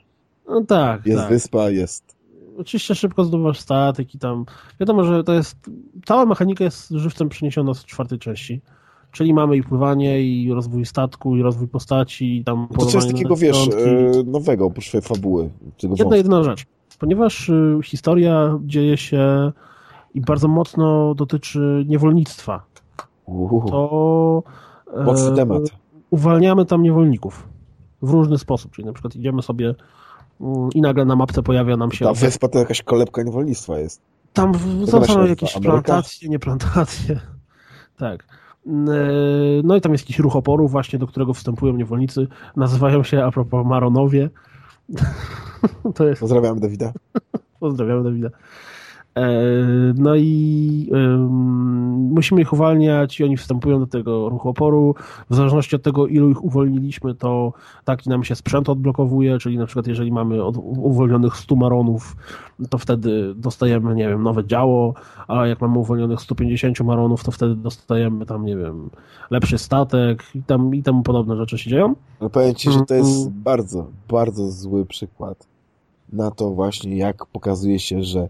No tak, Jest tak. wyspa, jest... Oczywiście szybko zdobywasz statek i tam. Wiadomo, że to jest. Cała mechanika jest żywcem przeniesiona z czwartej części. Czyli mamy i pływanie, i rozwój statku, i rozwój postaci, i tam No to co jest takiego, wiesz, e, nowego oprócz fabuły? Jedna wątku? jedyna rzecz. Ponieważ y, historia dzieje się i bardzo mocno dotyczy niewolnictwa, Uhu, to e, Mocny temat. uwalniamy tam niewolników w różny sposób. Czyli na przykład idziemy sobie mm, i nagle na mapce pojawia nam się Ta wyspa to jakaś kolebka niewolnictwa jest. Tam są jakieś Ameryka? plantacje, nie plantacje. Tak. N- No i tam jest jakiś ruch oporu właśnie, do którego wstępują niewolnicy. Nazywają się a propos Maronowie. To jest, Pozdrawiam Dawida. pozdrawiamy Dawida. E, No i ym, musimy ich uwalniać i oni wstępują do tego ruchu oporu. W zależności od tego, ilu ich uwolniliśmy, to taki nam się sprzęt odblokowuje, czyli na przykład jeżeli mamy od, uwolnionych 100 maronów, to wtedy dostajemy, nie wiem, nowe działo, a jak mamy uwolnionych 150 maronów, to wtedy dostajemy tam, nie wiem, lepszy statek i tam i temu podobne rzeczy się dzieją. Ale powiem ci, że to jest Mm. bardzo, bardzo zły przykład na to właśnie, jak pokazuje się, że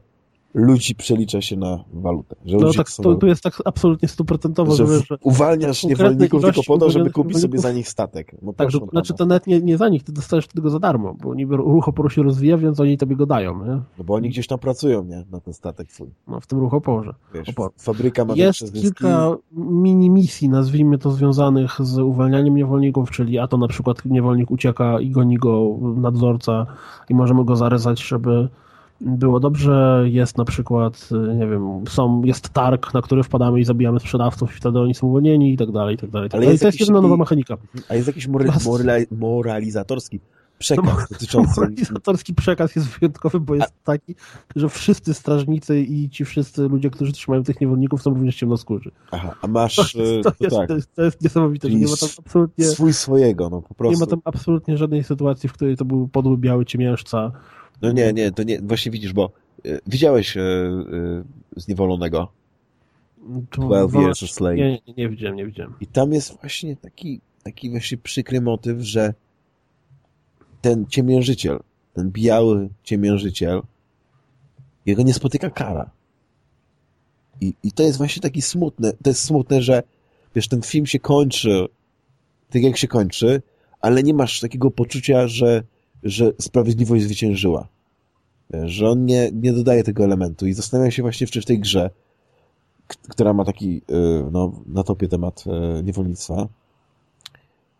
ludzi przelicza się na walutę. Że No tak, są to jest tak absolutnie stuprocentowo, że że, że uwalniasz konkretnej niewolników tylko po to, żeby kupić sobie za nich statek. No Tak, pana. znaczy to nawet nie, nie za nich, ty dostajesz tego za darmo, bo niby ruch oporu się rozwija, więc oni tobie go dają, nie? No bo oni gdzieś tam pracują, nie? Na ten statek twój. No, w tym ruch oporze. Wiesz, Oporu. fabryka ma Jest kilka mini misji, nazwijmy to, związanych z uwalnianiem niewolników, czyli a to na przykład niewolnik ucieka i goni go nadzorca i możemy go zarezać, żeby było dobrze. Jest na przykład, nie wiem, są, jest targ, na który wpadamy i zabijamy sprzedawców i wtedy oni są uwolnieni i tak dalej, i tak dalej. i tak Ale dalej. jest to jest jakiś jedna nowa mechanika. A jest jakiś moralizatorski przekaz No, dotyczący... Moralizatorski przekaz jest wyjątkowy, bo jest taki, że wszyscy strażnicy i ci wszyscy ludzie, którzy trzymają tych niewolników są również ciemnoskórzy. Aha, a masz... To, e, jest, to, to jest, tak, to, jest, to jest niesamowite, że Czyli nie ma tam absolutnie... swój swojego, no po prostu. Nie ma tam absolutnie żadnej sytuacji, w której to był podły biały ciemiężca. No nie, nie, to nie, właśnie widzisz, bo e, widziałeś e, e, Zniewolonego, To 12 było- Years a Slave. Nie, nie, nie widziałem, nie widziałem. I tam jest właśnie taki, taki właśnie przykry motyw, że ten ciemiężyciel, ten biały ciemiężyciel, jego nie spotyka kara. I, I to jest właśnie taki smutne, to jest smutne, że wiesz, ten film się kończy tak jak się kończy, ale nie masz takiego poczucia, że, że sprawiedliwość zwyciężyła. Że on nie, nie dodaje tego elementu i zastanawiam się właśnie, czy w tej grze, która ma taki y, no, na topie temat y, niewolnictwa,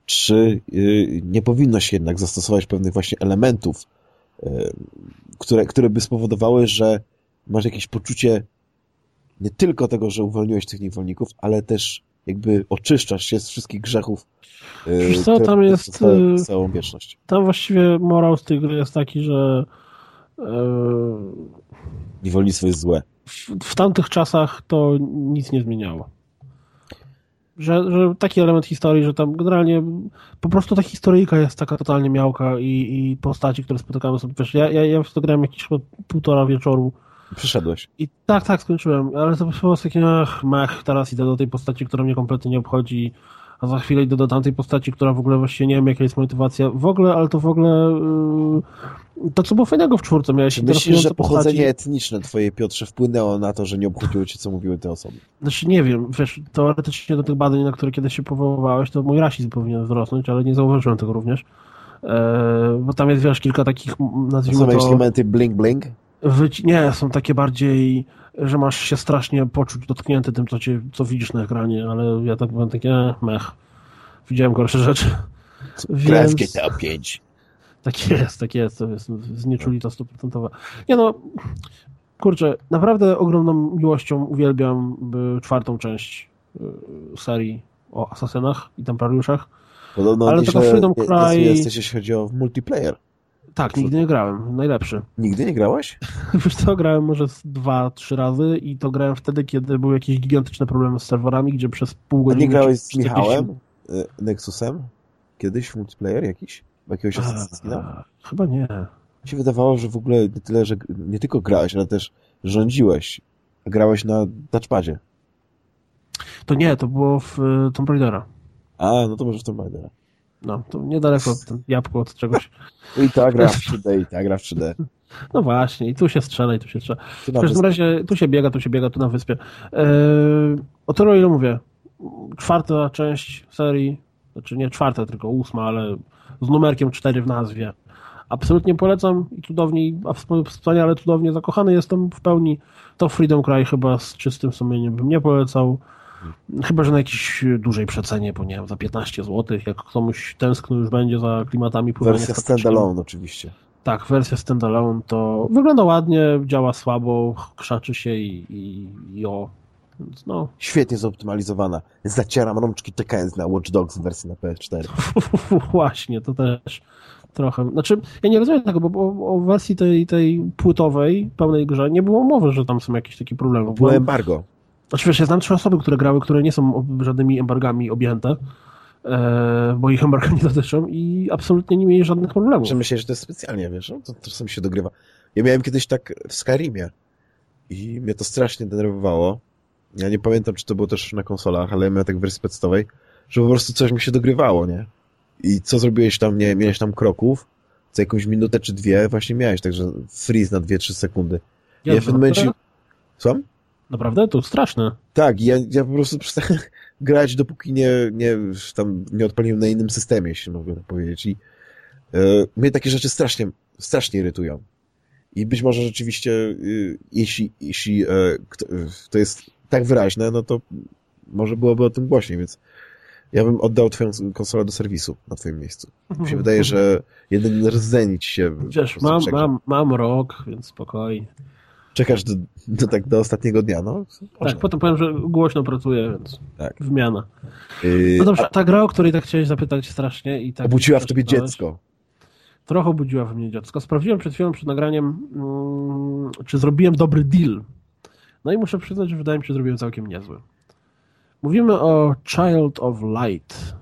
czy y, nie powinno się jednak zastosować pewnych właśnie elementów, które, które by spowodowały, że masz jakieś poczucie nie tylko tego, że uwolniłeś tych niewolników, ale też jakby oczyszczasz się z wszystkich grzechów, yy, Wiesz co, tam jest, yy, całą wieczność. Tam właściwie morał z tej gry jest taki, że e, Niewolnictwo jest złe. w, w tamtych czasach to nic nie zmieniało. Że, że taki element historii, że tam generalnie po prostu ta historyjka jest taka totalnie miałka i, i postaci, które spotykamy są, wiesz, ja, ja, ja w to grałem jakieś półtora wieczoru Przyszedłeś. i tak, tak, skończyłem, ale to było takie, ach, mech, teraz idę do tej postaci, która mnie kompletnie nie obchodzi, a za chwilę idę do tamtej postaci, która w ogóle właściwie nie wiem, jaka jest motywacja. W ogóle, ale to w ogóle yy, to, co było fajnego w czwórce, miałeś myślisz, że pochodzenie postaci. etniczne twoje, Piotrze, wpłynęło na to, że nie obchodziło cię, co mówiły te osoby? Znaczy nie wiem, wiesz, teoretycznie do tych badań, na które kiedyś się powoływałeś, to mój rasizm powinien wzrosnąć, ale nie zauważyłem tego również. E, bo tam jest, wiesz, kilka takich, m, To nazwijmy są to... elementy bling-bling? Wyci- nie, są takie bardziej, że masz się strasznie poczuć dotknięty tym, co, cię, co widzisz na ekranie, ale ja tak byłem takie, e, mech. Widziałem gorsze rzeczy. Więc- GTA 5. Tak jest, tak jest, to jest znieczuli to stuprocentowe. Nie no, kurczę, naprawdę ogromną miłością uwielbiam czwartą część y, serii o asasynach i templariuszach. Podobno Ale nieźle tego Freedom je- Cry- jesteś, jeśli chodzi o multiplayer. Tak, nigdy nie grałem, najlepszy. Nigdy nie grałeś? Wiesz co, grałem może dwa, trzy razy i to grałem wtedy, kiedy były jakieś gigantyczne problemy z serwerami, gdzie przez pół A godziny... nie grałeś z jakieś- Michałem? y, Nexusem? Kiedyś w multiplayer jakiś? Jakiegoś Assassina? A, Chyba nie. Mi się wydawało, że w ogóle nie tyle, że nie tylko grałeś, ale też rządziłeś. A grałeś na touchpadzie. To nie, to było w y, Tomb Raidera. A, no to może w Tomb Raidera. No, to niedaleko ten jabłko od czegoś. I ta gra w 3D, i ta gra w 3D. No właśnie, i tu się strzela, i tu się strzela. W każdym razie tu się biega, tu się biega, tu na wyspie. Eee, o ile mówię. Czwarta część serii, znaczy nie czwarta, tylko ósma, ale z numerkiem 4 w nazwie. Absolutnie polecam i cudownie, a wsp- wspaniale cudownie zakochany jestem w pełni. To Freedom Cry chyba z czystym sumieniem bym nie polecał. Chyba, że na jakiejś dużej przecenie, bo nie wiem, za 15 zł, jak komuś tęskno już będzie za klimatami pływania Wersja standalone oczywiście. Tak, wersja standalone to wygląda ładnie, działa słabo, krzaczy się i, i, i o. No, Świetnie zoptymalizowana. Zacieram rączki czekając na Watch Dogs w wersji na PS4. właśnie, to też trochę. Znaczy, ja nie rozumiem tego, bo, bo o wersji tej, tej płytowej, pełnej grze, nie było mowy, że tam są jakieś takie problemy. Było embargo. Znaczy, wiesz, ja znam trzy osoby, które grały, które nie są żadnymi embargami objęte, e, bo ich embarga nie dotyczą i absolutnie nie mieli żadnych problemów. Że myślę, że to jest specjalnie, wiesz, no, to czasem się dogrywa. Ja miałem kiedyś tak w Skyrimie i mnie to strasznie denerwowało. Ja nie pamiętam, czy to było też na konsolach, ale ja miałem tak w wersji podstawowej, że po prostu coś mi się dogrywało, nie? I co zrobiłeś tam, nie miałeś tam kroków, co jakąś minutę czy dwie właśnie miałeś, także freeze na 2-3 sekundy. Ja, Ja w pewnym momencie... Słucham? Naprawdę? To straszne. Tak, ja, ja po prostu przestałem grać, dopóki nie, nie, tam nie odpaliłem na innym systemie, jeśli mogę tak powiedzieć. I e, mnie takie rzeczy strasznie, strasznie irytują. I być może rzeczywiście, y, jeśli, jeśli e, to jest tak wyraźne, no to może byłoby o tym głośniej, więc ja bym oddał twoją konsolę do serwisu na twoim miejscu. Mi się wydaje, że jeden rdzenić się... Wiesz, mam, mam, mam rok, więc spokojnie. Czekasz do, do, tak do ostatniego dnia, no? Tak, potem powiem, że głośno pracuję, więc Tak. wymiana. Yy, No dobrze, ta gra, o której tak chciałeś zapytać strasznie i tak... obudziła w tobie dziecko. Trochę obudziła we mnie dziecko. Sprawdziłem przed chwilą, przed nagraniem, mm, czy zrobiłem dobry deal. No i muszę przyznać, że wydaje mi się, że zrobiłem całkiem niezły. Mówimy o Child of Light.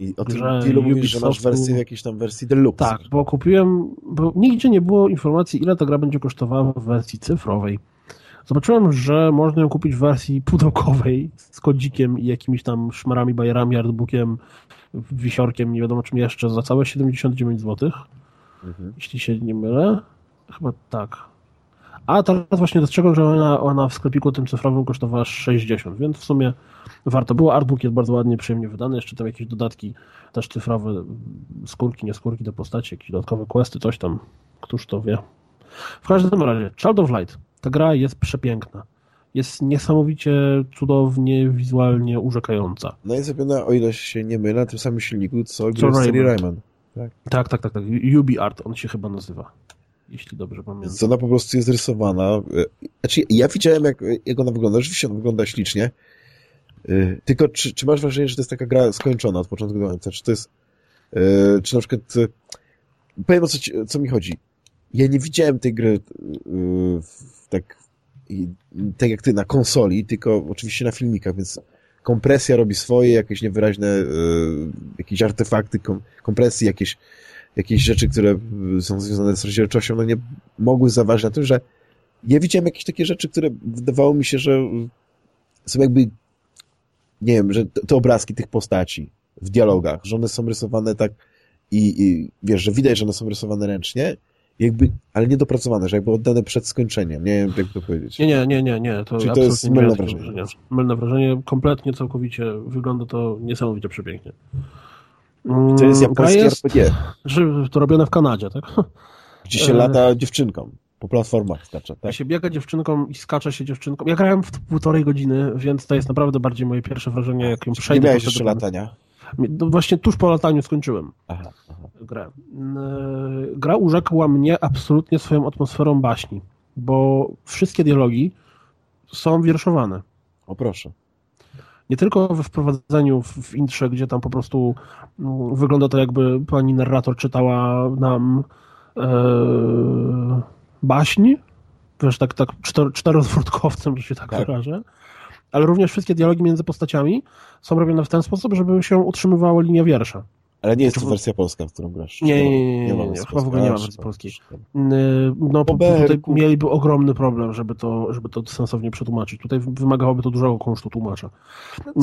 I o tym że dealu mówisz, że masz wersję w jakiejś tam wersji deluxe. Tak, bo kupiłem, bo nigdzie nie było informacji, ile ta gra będzie kosztowała w wersji cyfrowej. Zobaczyłem, że można ją kupić w wersji pudełkowej z kodzikiem i jakimiś tam szmarami, bajerami, artbookiem, wisiorkiem, nie wiadomo czym jeszcze, za całe 79 zł, Mhm. jeśli się nie mylę. Chyba tak. A teraz właśnie dostrzegłem, że ona, ona w sklepiku tym cyfrowym kosztowała 60, więc w sumie warto było. Artbook jest bardzo ładnie, przyjemnie wydany, jeszcze tam jakieś dodatki też cyfrowe, skórki, nie skórki do postaci, jakieś dodatkowe questy, coś tam, któż to wie. W każdym razie, Child of Light, ta gra jest przepiękna. Jest niesamowicie cudownie, wizualnie urzekająca. No i zrobiona, o ile się nie mylę, na tym samym silniku, co Co Rayman. Rayman. Tak, tak, tak, tak. UB Art, on się chyba nazywa. Jeśli dobrze pamiętam. Ona po prostu jest rysowana. Znaczy, ja widziałem, jak, jak ona wygląda. Rzeczywiście ona wygląda ślicznie. E, tylko czy, czy masz wrażenie, że to jest taka gra skończona od początku do końca? Czy to jest... E, czy na przykład... Powiem o co, co mi chodzi. Ja nie widziałem tej gry tak, tak jak ty na konsoli, tylko oczywiście na filmikach, więc kompresja robi swoje, jakieś niewyraźne jakieś artefakty kompresji, jakieś jakieś rzeczy, które są związane z rozdzielczością, no nie mogły zaważyć na tym, że ja widziałem jakieś takie rzeczy, które wydawało mi się, że są jakby, nie wiem, że te obrazki tych postaci w dialogach, że one są rysowane tak i, i wiesz, że widać, że one są rysowane ręcznie, jakby, ale niedopracowane, że jakby oddane przed skończeniem. Nie wiem, jak to powiedzieć. Nie, nie, nie, nie. nie. To, Czyli to jest mylne wrażenie. wrażenie. Mylne wrażenie. Kompletnie, całkowicie wygląda to niesamowicie przepięknie. To jest japońskie jest, RPG. To robione w Kanadzie, tak? Gdzie się lata dziewczynką. Po platformach skacze, tak? się biega dziewczynką i skacze się dziewczynką. Ja grałem w półtorej godziny, więc to jest naprawdę bardziej moje pierwsze wrażenie, jak ją przejdę. Nie miałeś jeszcze latania? No właśnie tuż po lataniu skończyłem aha, aha. grę. Gra urzekła mnie absolutnie swoją atmosferą baśni, bo wszystkie dialogi są wierszowane. O proszę nie tylko we wprowadzeniu w, w intrze, gdzie tam po prostu no, wygląda to jakby pani narrator czytała nam e, baśń, wiesz, tak, tak czter, czterozwrotkowcem, że się tak, tak. wyrażę, ale również wszystkie dialogi między postaciami są robione w ten sposób, żeby się utrzymywała linia wiersza. Ale nie jest to wersja polska, w którą grasz? Nie, nie, nie, nie, nie, chyba w ogóle nie ma wersji polskiej. No, tutaj mieliby ogromny problem, żeby to, żeby to sensownie przetłumaczyć. Tutaj wymagałoby to dużego kosztu tłumacza.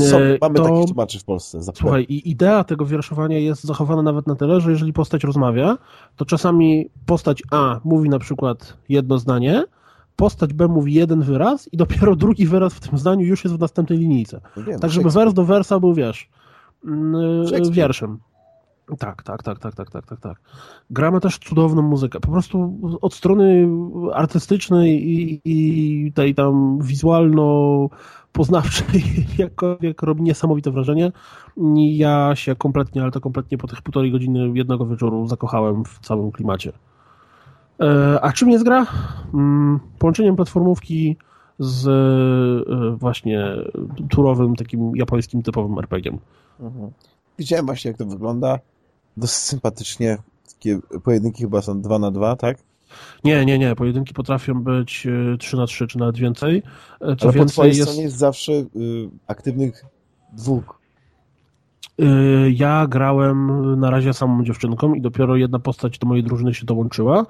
Co, mamy to, takich tłumaczy w Polsce. Zapewne. Słuchaj, i idea tego wierszowania jest zachowana nawet na tyle, że jeżeli postać rozmawia, to czasami postać A mówi na przykład jedno zdanie, postać B mówi jeden wyraz i dopiero drugi wyraz w tym zdaniu już jest w następnej linijce. No tak, żeby wers do wersa był, wiesz, wierszem. Tak, tak, tak, tak, tak, tak, tak, tak. Gramy też cudowną muzykę. Po prostu od strony artystycznej i, i tej tam wizualno-poznawczej jakkolwiek robi niesamowite wrażenie. Ja się kompletnie, ale to kompletnie po tych półtorej godziny jednego wieczoru zakochałem w całym klimacie. E, a czym jest gra? Mm, połączeniem platformówki z e, właśnie turowym, takim japońskim typowym RPG-iem. Mhm. Widziałem właśnie, jak to wygląda dosyć sympatycznie. Takie pojedynki chyba są 2 na 2, tak? Nie, nie, nie. Pojedynki potrafią być 3 e, na 3 czy nawet więcej. E, co Ale więcej po twojej jest... stronie jest zawsze y, aktywnych dwóch. Y, ja grałem na razie samą dziewczynką i dopiero jedna postać do mojej drużyny się dołączyła,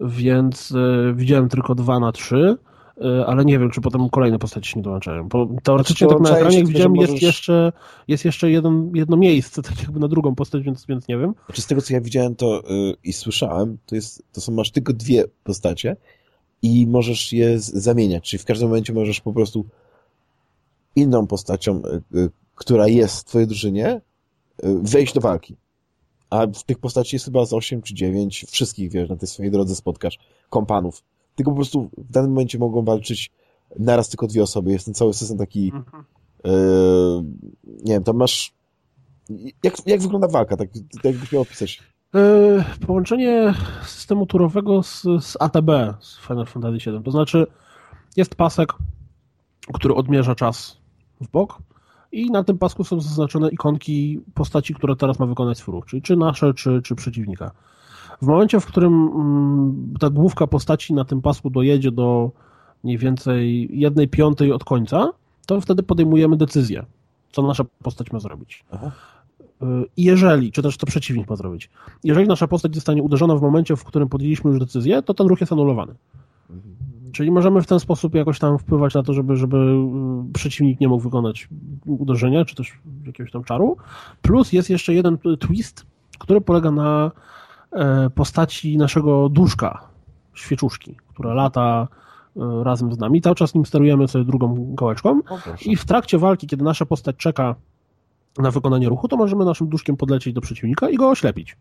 więc y, widziałem tylko 2 na 3 E, ale nie wiem, czy potem kolejne postaci się nie dołączają. Bo teoretycznie tak na ekranie, jak widziałem, możesz... jest jeszcze, jest jeszcze jeden, jedno miejsce, tak jakby na drugą postać, więc, więc nie wiem. Znaczy z tego, co ja widziałem to yy, i słyszałem, to, jest, to są, masz tylko dwie postacie i możesz je zamieniać, czyli w każdym momencie możesz po prostu inną postacią, yy, która jest w twojej drużynie, yy, wejść do walki. A w tych postaci jest chyba z 8 czy 9, wszystkich, wiesz, na tej swojej drodze spotkasz, kompanów tylko po prostu w danym momencie mogą walczyć naraz tylko dwie osoby. Jest ten cały system taki mhm. yy, nie wiem, tam masz jak, jak wygląda walka? Tak, tak jakbyś miał opisać? Yy, połączenie systemu turowego z, z ATB, z Final Fantasy VII. To znaczy jest pasek, który odmierza czas w bok i na tym pasku są zaznaczone ikonki postaci, które teraz ma wykonać swój ruch, czyli czy nasze, czy, czy przeciwnika. W momencie, w którym mm, ta główka postaci na tym pasku dojedzie do mniej więcej jednej piątej od końca, to wtedy podejmujemy decyzję, co nasza postać ma zrobić. Aha. I jeżeli, czy też to przeciwnik ma zrobić, jeżeli nasza postać zostanie uderzona w momencie, w którym podjęliśmy już decyzję, to ten ruch jest anulowany. Mhm. Czyli możemy w ten sposób jakoś tam wpływać na to, żeby, żeby mm, przeciwnik nie mógł wykonać uderzenia, czy też jakiegoś tam czaru. Plus jest jeszcze jeden twist, który polega na postaci naszego duszka, świeczuszki, która lata e, razem z nami. Cały czas nim sterujemy sobie drugą gałeczką i w trakcie walki, kiedy nasza postać czeka na wykonanie ruchu, to możemy naszym duszkiem podlecieć do przeciwnika i go oślepić.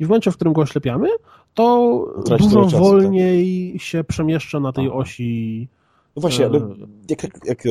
I w momencie, w którym go oślepiamy, to Traci dużo czasu, tak. wolniej tak? się przemieszcza na tej Aha. osi. No właśnie, ale jak, jak, jak,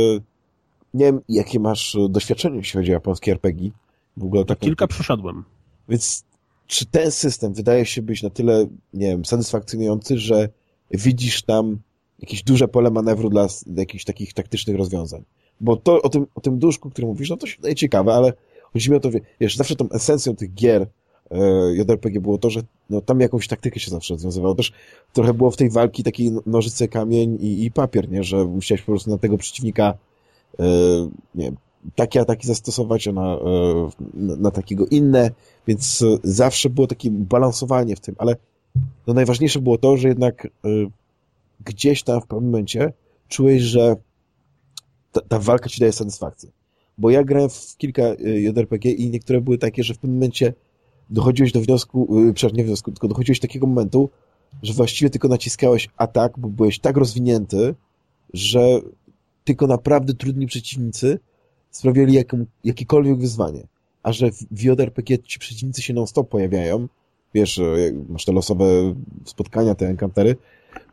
nie wiem, jakie masz doświadczenie, jeśli chodzi o japońskie RPG? W ogóle tak Kilka przeszedłem. Więc czy ten system wydaje się być na tyle, nie wiem, satysfakcjonujący, że widzisz tam jakieś duże pole manewru dla jakichś takich taktycznych rozwiązań. Bo to o tym, o tym duszku, który mówisz, no to się wydaje ciekawe, ale chodzi mi o to, wiesz, zawsze tą esencją tych gier e, JRPG było to, że no, tam jakąś taktykę się zawsze rozwiązywało. Też trochę było w tej walki taki nożyce, kamień i, i papier, nie? Że musiałeś po prostu na tego przeciwnika e, nie wiem, takie ataki zastosować, a na, e, na, na takiego inne, więc zawsze było takie balansowanie w tym, ale no najważniejsze było to, że jednak e, gdzieś tam w pewnym momencie czułeś, że ta, ta walka ci daje satysfakcję. Bo ja grałem w kilka e, JRPG i niektóre były takie, że w pewnym momencie dochodziłeś do wniosku, przepraszam, nie wniosku, tylko dochodziłeś do takiego momentu, że właściwie tylko naciskałeś atak, bo byłeś tak rozwinięty, że tylko naprawdę trudni przeciwnicy sprawiali jaką, jakiekolwiek wyzwanie. A że w JRPG ci przeciwnicy się non-stop pojawiają, wiesz, masz te losowe spotkania, te enkantery,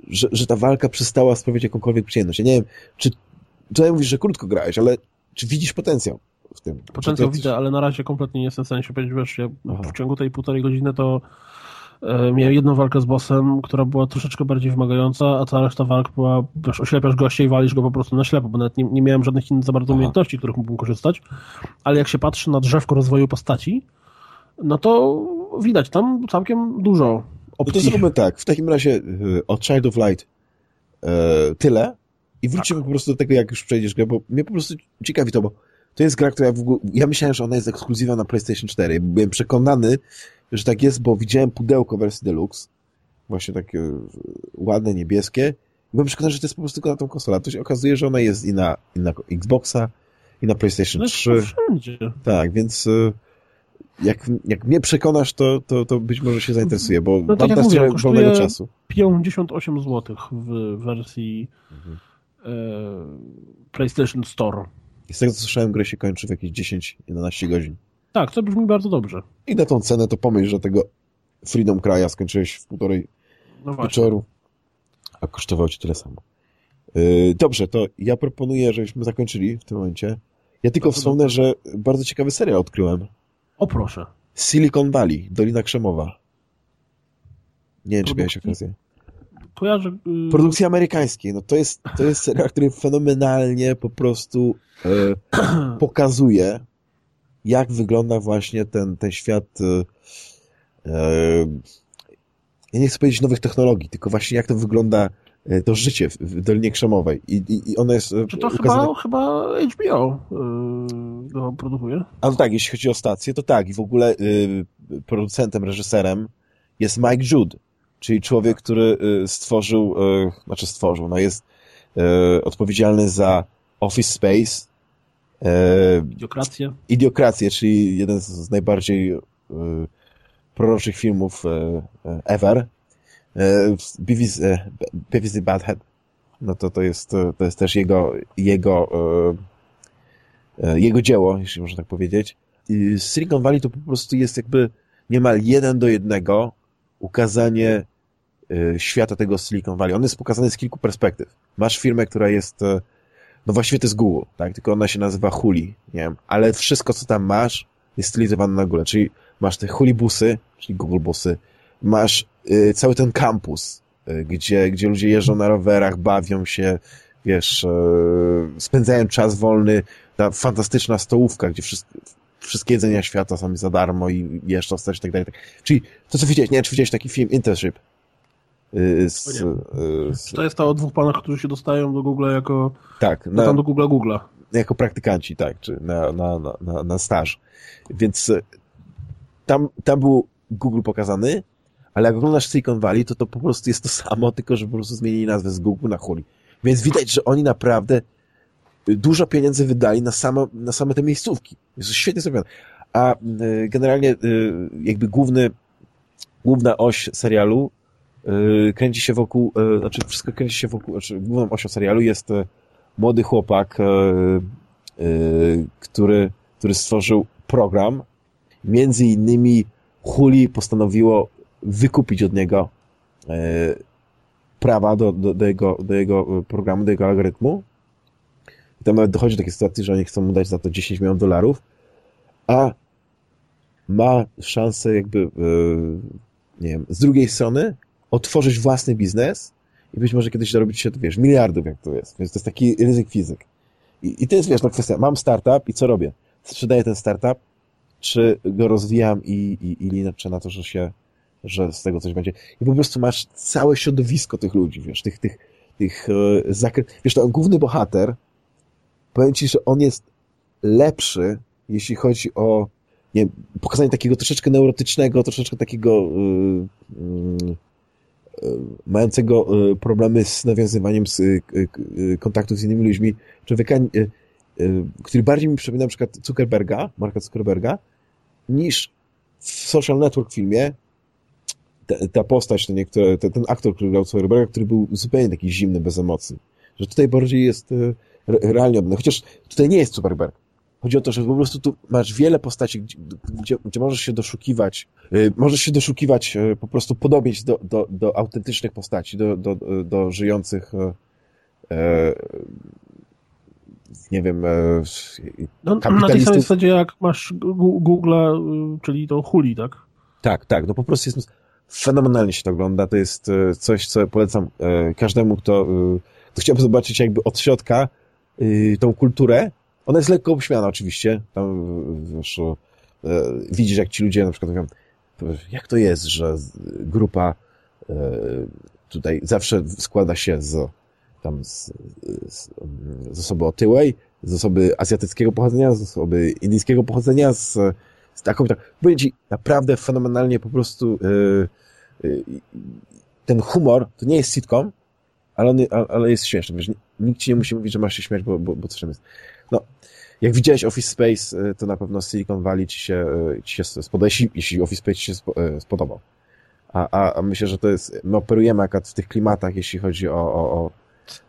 że, że ta walka przestała sprawiać jakąkolwiek przyjemność. Ja nie wiem, czy tutaj mówisz, że krótko grałeś, ale czy widzisz potencjał w tym? Potencjał widzę, ale na razie kompletnie nie jestem w stanie się powiedzieć, wiesz, ja w ciągu tej półtorej godziny to E, miałem jedną walkę z bossem, która była troszeczkę bardziej wymagająca, a cała reszta walk była, wiesz, oślepiasz gościa i walisz go po prostu na ślepo, bo nawet nie, nie miałem żadnych innych za bardzo Aha. umiejętności, których mógłbym korzystać, ale jak się patrzy na drzewko rozwoju postaci, no to widać tam całkiem dużo opcji. No to zróbmy tak, w takim razie e, od Child of Light e, tyle i wrócimy tak. po prostu do tego, jak już przejdziesz grę, bo mnie po prostu ciekawi to, bo to jest gra, która w ogóle, ja myślałem, że ona jest ekskluzywa na PlayStation 4. Byłem przekonany, że tak jest, bo widziałem pudełko wersji Deluxe, właśnie takie e, ładne, niebieskie, byłem przekonany, że to jest po prostu tylko na tą konsolę. To się okazuje, że ona jest i na, i na Xboxa, i na PlayStation no 3. Wszędzie. Tak, więc e, jak, jak mnie przekonasz, to, to, to być może się zainteresuję, bo no, tak mam mówię, wolnego czasu. 58 zł w wersji mhm. e, PlayStation Store. I z tego co słyszałem, grę się kończy w jakieś 10-11 godzin. Tak, to brzmi bardzo dobrze. I na tą cenę to pomyśl, że tego Freedom Kraja skończyłeś w półtorej no wieczoru, a kosztowało ci tyle samo. Yy, dobrze, to ja proponuję, żebyśmy zakończyli w tym momencie. Ja tylko bardzo wspomnę, dobrze. że bardzo ciekawy serial odkryłem. O proszę. Silicon Valley, Dolina Krzemowa. Nie wiem, czy miałeś okazję. Kojarzę... Yy... Produkcji amerykańskiej. No to jest, to jest serial, który fenomenalnie po prostu yy, pokazuje jak wygląda właśnie ten, ten świat e, ja nie chcę powiedzieć nowych technologii, tylko właśnie jak to wygląda to życie w, Dolinie Krzemowej. I, i, i jest... Czy to ukazane... chyba, chyba HBO yy, go produkuje? A no tak, jeśli chodzi o stację, to tak. I w ogóle yy, producentem, reżyserem jest Mike Jude, czyli człowiek, który yy, stworzył, yy, znaczy stworzył, no jest yy, odpowiedzialny za Office Space, Idiokrację. Idiokrację, czyli jeden z najbardziej proroczych filmów ever. Beavis, Beavis Badhead. No to, to, jest, to jest też jego, jego, jego dzieło, jeśli można tak powiedzieć. I Silicon Valley to po prostu jest jakby niemal jeden do jednego ukazanie świata tego Silicon Valley. On jest pokazany z kilku perspektyw. Masz firmę, która jest no właściwie to jest Google, tak? Tylko ona się nazywa Huli, nie wiem. Ale wszystko, co tam masz, jest stylizowane na Google. Czyli masz te Huli busy, czyli Google busy, masz y, cały ten kampus, y, gdzie, gdzie ludzie jeżdżą na rowerach, bawią się, wiesz, y, spędzają czas wolny, ta fantastyczna stołówka, gdzie wszystko, wszystkie jedzenia świata są za darmo i jeszcze ostać i tak dalej. Czyli to, co widziałeś, nie wiem, czy widziałeś taki film Internship, Y, z, y, z... To jest to o dwóch panach, którzy się dostają do Google jako tak, na, do Google Google. Jako praktykanci, tak, czy na, na, na, na staż. Więc y, tam, tam był Google pokazany, ale jak oglądasz Silicon Valley, to to po prostu jest to samo, tylko że po prostu zmienili nazwę z Google na Huli. Więc widać, że oni naprawdę dużo pieniędzy wydali na, samo, na same te miejscówki. Jest to świetnie zrobione. A generalnie jakby główny, główna oś serialu Y, kręci się wokół, y, znaczy wszystko kręci się wokół, znaczy główną osią serialu jest y, młody chłopak, który, który stworzył program. Między innymi Huli postanowiło wykupić od niego prawa do, do, do, jego, do jego programu, do jego algorytmu. I tam nawet dochodzi do takiej sytuacji, że oni chcą mu dać za to 10 milionów dolarów, a ma szansę jakby, nie wiem, z drugiej strony otworzyć własny biznes i być może kiedyś zarobić się, wiesz, miliardów, jak to jest. Więc to jest taki ryzyk fizyk. I, i to jest, wiesz, no kwestia, mam startup i co robię? Sprzedaję ten startup, czy go rozwijam i, i, i liczę na to, że się, że z tego coś będzie. I po prostu masz całe środowisko tych ludzi, wiesz, tych, tych, tych e. Wiesz, to główny bohater, powiem ci, że on jest lepszy, jeśli chodzi o nie pokazanie takiego troszeczkę neurotycznego, troszeczkę takiego yy, yy, mającego problemy z nawiązywaniem z, yy, kontaktów z innymi ludźmi, człowieka, który bardziej mi przypomina na przykład Zuckerberga, Marka Zuckerberga, niż w Social Network filmie ta, ta postać, ten, niektóre, ten, ten aktor, który grał Zuckerberga, który był zupełnie taki zimny, bez emocji. Że tutaj bardziej jest realnie oddany. Chociaż tutaj nie jest Zuckerberg. Chodzi o to, że po prostu tu masz wiele postaci, gdzie, gdzie, gdzie możesz się doszukiwać, yy, możesz się doszukiwać, yy, po prostu podobieć do, do, do autentycznych postaci, do, do, do żyjących yy, nie wiem, no, Na tej samej zasadzie jak masz Google, czyli to Huli, tak? Tak, tak. No po prostu jest fenomenalnie się to ogląda. To jest coś, co polecam każdemu, kto, kto chciałby zobaczyć jakby od środka tą kulturę, ona jest lekko obśmiana oczywiście. Tam wiesz, e, widzisz, jak ci ludzie na przykład mówią, jak to jest, że grupa e, tutaj zawsze składa się z tam z, z, z osoby otyłej, z osoby azjatyckiego pochodzenia, z osoby indyjskiego pochodzenia, z, z taką, tak, ci, naprawdę fenomenalnie po prostu yy, ten humor, to nie jest sitcom, ale, on, ale jest śmieszny, wiesz, nikt ci nie musi mówić, że masz się śmiać, bo, bo, bo coś tam jest. No, jak widziałeś Office Space, y, to na pewno Silicon Valley ci się, y, ci się spodoba, jeśli, jeśli Office Space ci się y, spodobał. A, a, a myślę, że to jest, my operujemy akurat w tych klimatach, jeśli chodzi o, o,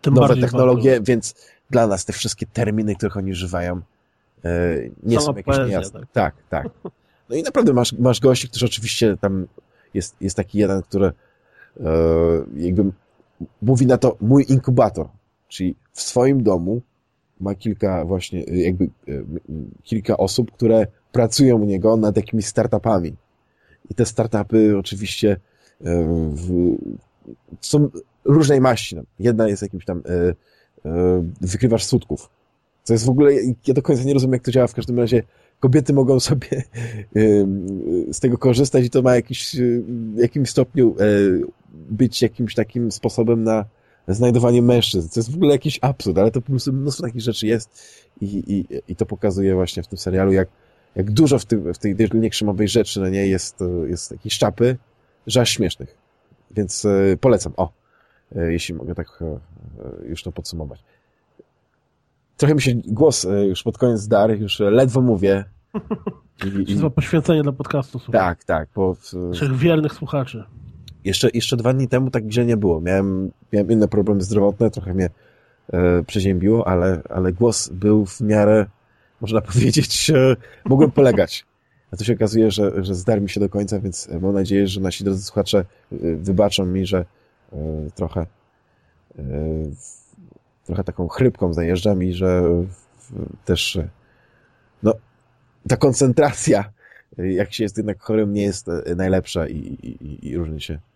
o nowe technologie, warto. więc dla nas te wszystkie terminy, których oni używają, nie Sama są jakieś poezja, niejasne. Tak. tak, tak. No i naprawdę masz, masz gości, którzy oczywiście tam jest, jest taki jeden, który jakby mówi na to mój inkubator, czyli w swoim domu ma kilka właśnie, y, jakby y, kilka osób, które pracują u niego nad jakimiś startupami. I te startupy oczywiście y, w, są różnej maści. No. Jedna jest jakimś tam wykrywasz sutków. Co jest w ogóle, ja do końca nie rozumiem, jak to działa. W każdym razie kobiety mogą sobie z tego korzystać i to ma jakiś, w jakimś stopniu być jakimś takim sposobem na znajdowanie mężczyzn. To jest w ogóle jakiś absurd, ale to po prostu mnóstwo takich rzeczy jest i, i, i to pokazuje właśnie w tym serialu, jak, jak dużo w, tym, w tej linie krzemowej rzeczy no nie, jest, jest takiej szczapy, że aż śmiesznych. Więc e, polecam. O, e, jeśli mogę tak e, już to podsumować. Trochę mi się głos już pod koniec dar, już ledwo mówię. I, i... poświęcenie dla podcastu. Słuchaj. Tak, tak. Bo w... Trzech wiernych słuchaczy. Jeszcze, jeszcze dwa dni temu tak gdzie nie było. Miałem, miałem inne problemy zdrowotne, trochę mnie e, przeziębiło, ale, ale głos był w miarę, można powiedzieć, e, mogłem polegać. A to się okazuje, że, że zdarł mi się do końca, więc mam nadzieję, że nasi drodzy słuchacze e, wybaczą mi, że e, trochę e, trochę taką chrypką zajeżdżam i że też no, ta koncentracja, jak się jest jednak chorym, nie jest najlepsza i, i, i różnie się E,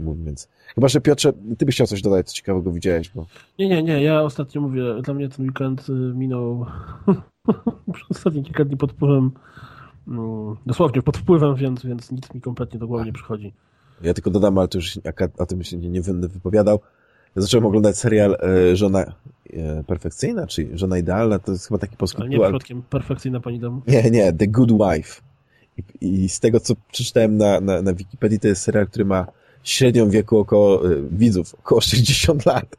mówi, więc... Chyba, że Piotrze, ty byś chciał coś dodać, co ciekawego widziałeś, bo... Nie, nie, nie, ja ostatnio mówię, dla mnie ten weekend y, minął przez ostatnie kilka dni pod wpływem no, dosłownie pod wpływem, więc, więc nic mi kompletnie do głowy nie przychodzi. Ja tylko dodam, ale to już o tym się nie, nie będę wypowiadał. Zacząłem oglądać serial e, Żona e, Perfekcyjna, czyli Żona Idealna, to jest chyba taki polski Ale nie przypadkiem Perfekcyjna Pani Domu? Nie, nie, The Good Wife. I, i z tego, co przeczytałem na, na, na Wikipedii, to jest serial, który ma średnią wieku około y, widzów, około 60 lat.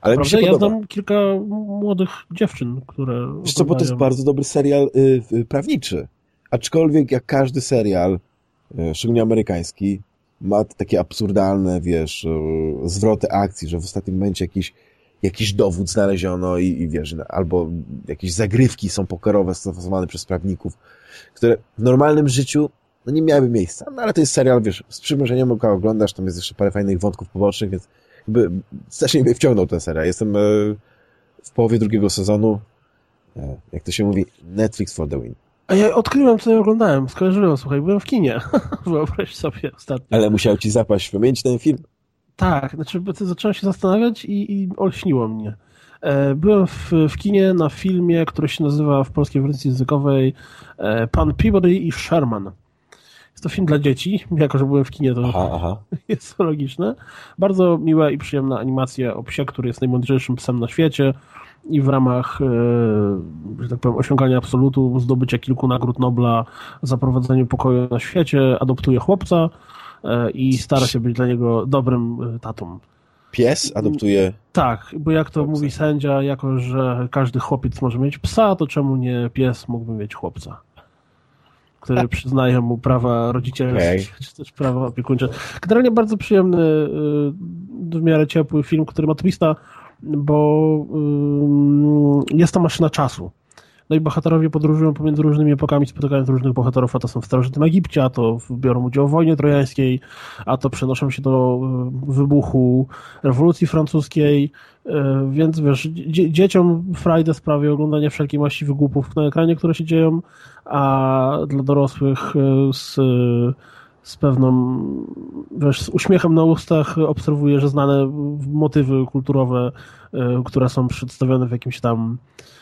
Ale Prawda? mi się ja podoba. znam kilka młodych dziewczyn, które... Wiesz co, bo to jest bardzo dobry serial y, y, prawniczy. Aczkolwiek jak każdy serial, y, szczególnie amerykański, ma takie absurdalne, wiesz, y, zwroty akcji, że w ostatnim momencie jakiś, jakiś dowód znaleziono i, i wiesz, albo jakieś zagrywki są pokerowe stosowane przez prawników, które w normalnym życiu no nie miałyby miejsca. No ale to jest serial, wiesz, z przymrużeniem oka oglądasz, tam jest jeszcze parę fajnych wątków pobocznych, więc jakby strasznie mnie wciągnął ten serial. Jestem e, w połowie drugiego sezonu, e, jak to się mówi, Netflix for the win. A ja odkryłem, co ja oglądałem. Skojarzyłem, słuchaj, byłem w kinie. Wyobraź sobie ostatnio. Ale musiał ci zapaść w pamięć ten film? Tak, znaczy zacząłem się zastanawiać i, i olśniło mnie. E, byłem w, w kinie na filmie, który się nazywa w polskiej wersji językowej e, Pan Peabody i Sherman. Jest to film dla dzieci, jako że byłem w kinie, to Aha, aha. jest to logiczne. Bardzo miła i przyjemna animacja o psie, który jest najmądrzejszym psem na świecie i w ramach, e, że tak powiem, osiągania absolutu, zdobycia kilku nagród Nobla za prowadzenie pokoju na świecie, adoptuje chłopca e, i stara się być dla niego dobrym e, tatą. Pies adoptuje... Tak, bo jak to Chłopca. mówi sędzia, jako że każdy chłopiec może mieć psa, to czemu nie pies mógłby mieć chłopca? Który przyznaje mu prawa rodzicielskie, Okej. czy też prawa opiekuńcze. Generalnie bardzo przyjemny, y, w miarę ciepły film, który ma twista, bo jest to maszyna czasu. No i bohaterowie podróżują pomiędzy różnymi epokami, spotykając różnych bohaterów, a to są w starożytnym Egipcie, a to biorą udział w wojnie trojańskiej, a to przenoszą się do y, wybuchu rewolucji francuskiej, y, więc wiesz, dzie dzieciom frajdę sprawia oglądanie wszelkiej maści wygłupów na ekranie, które się dzieją, a dla dorosłych y, z, z pewną, wiesz, z uśmiechem na ustach obserwuję, że znane motywy kulturowe, które są przedstawione w jakimś tam e,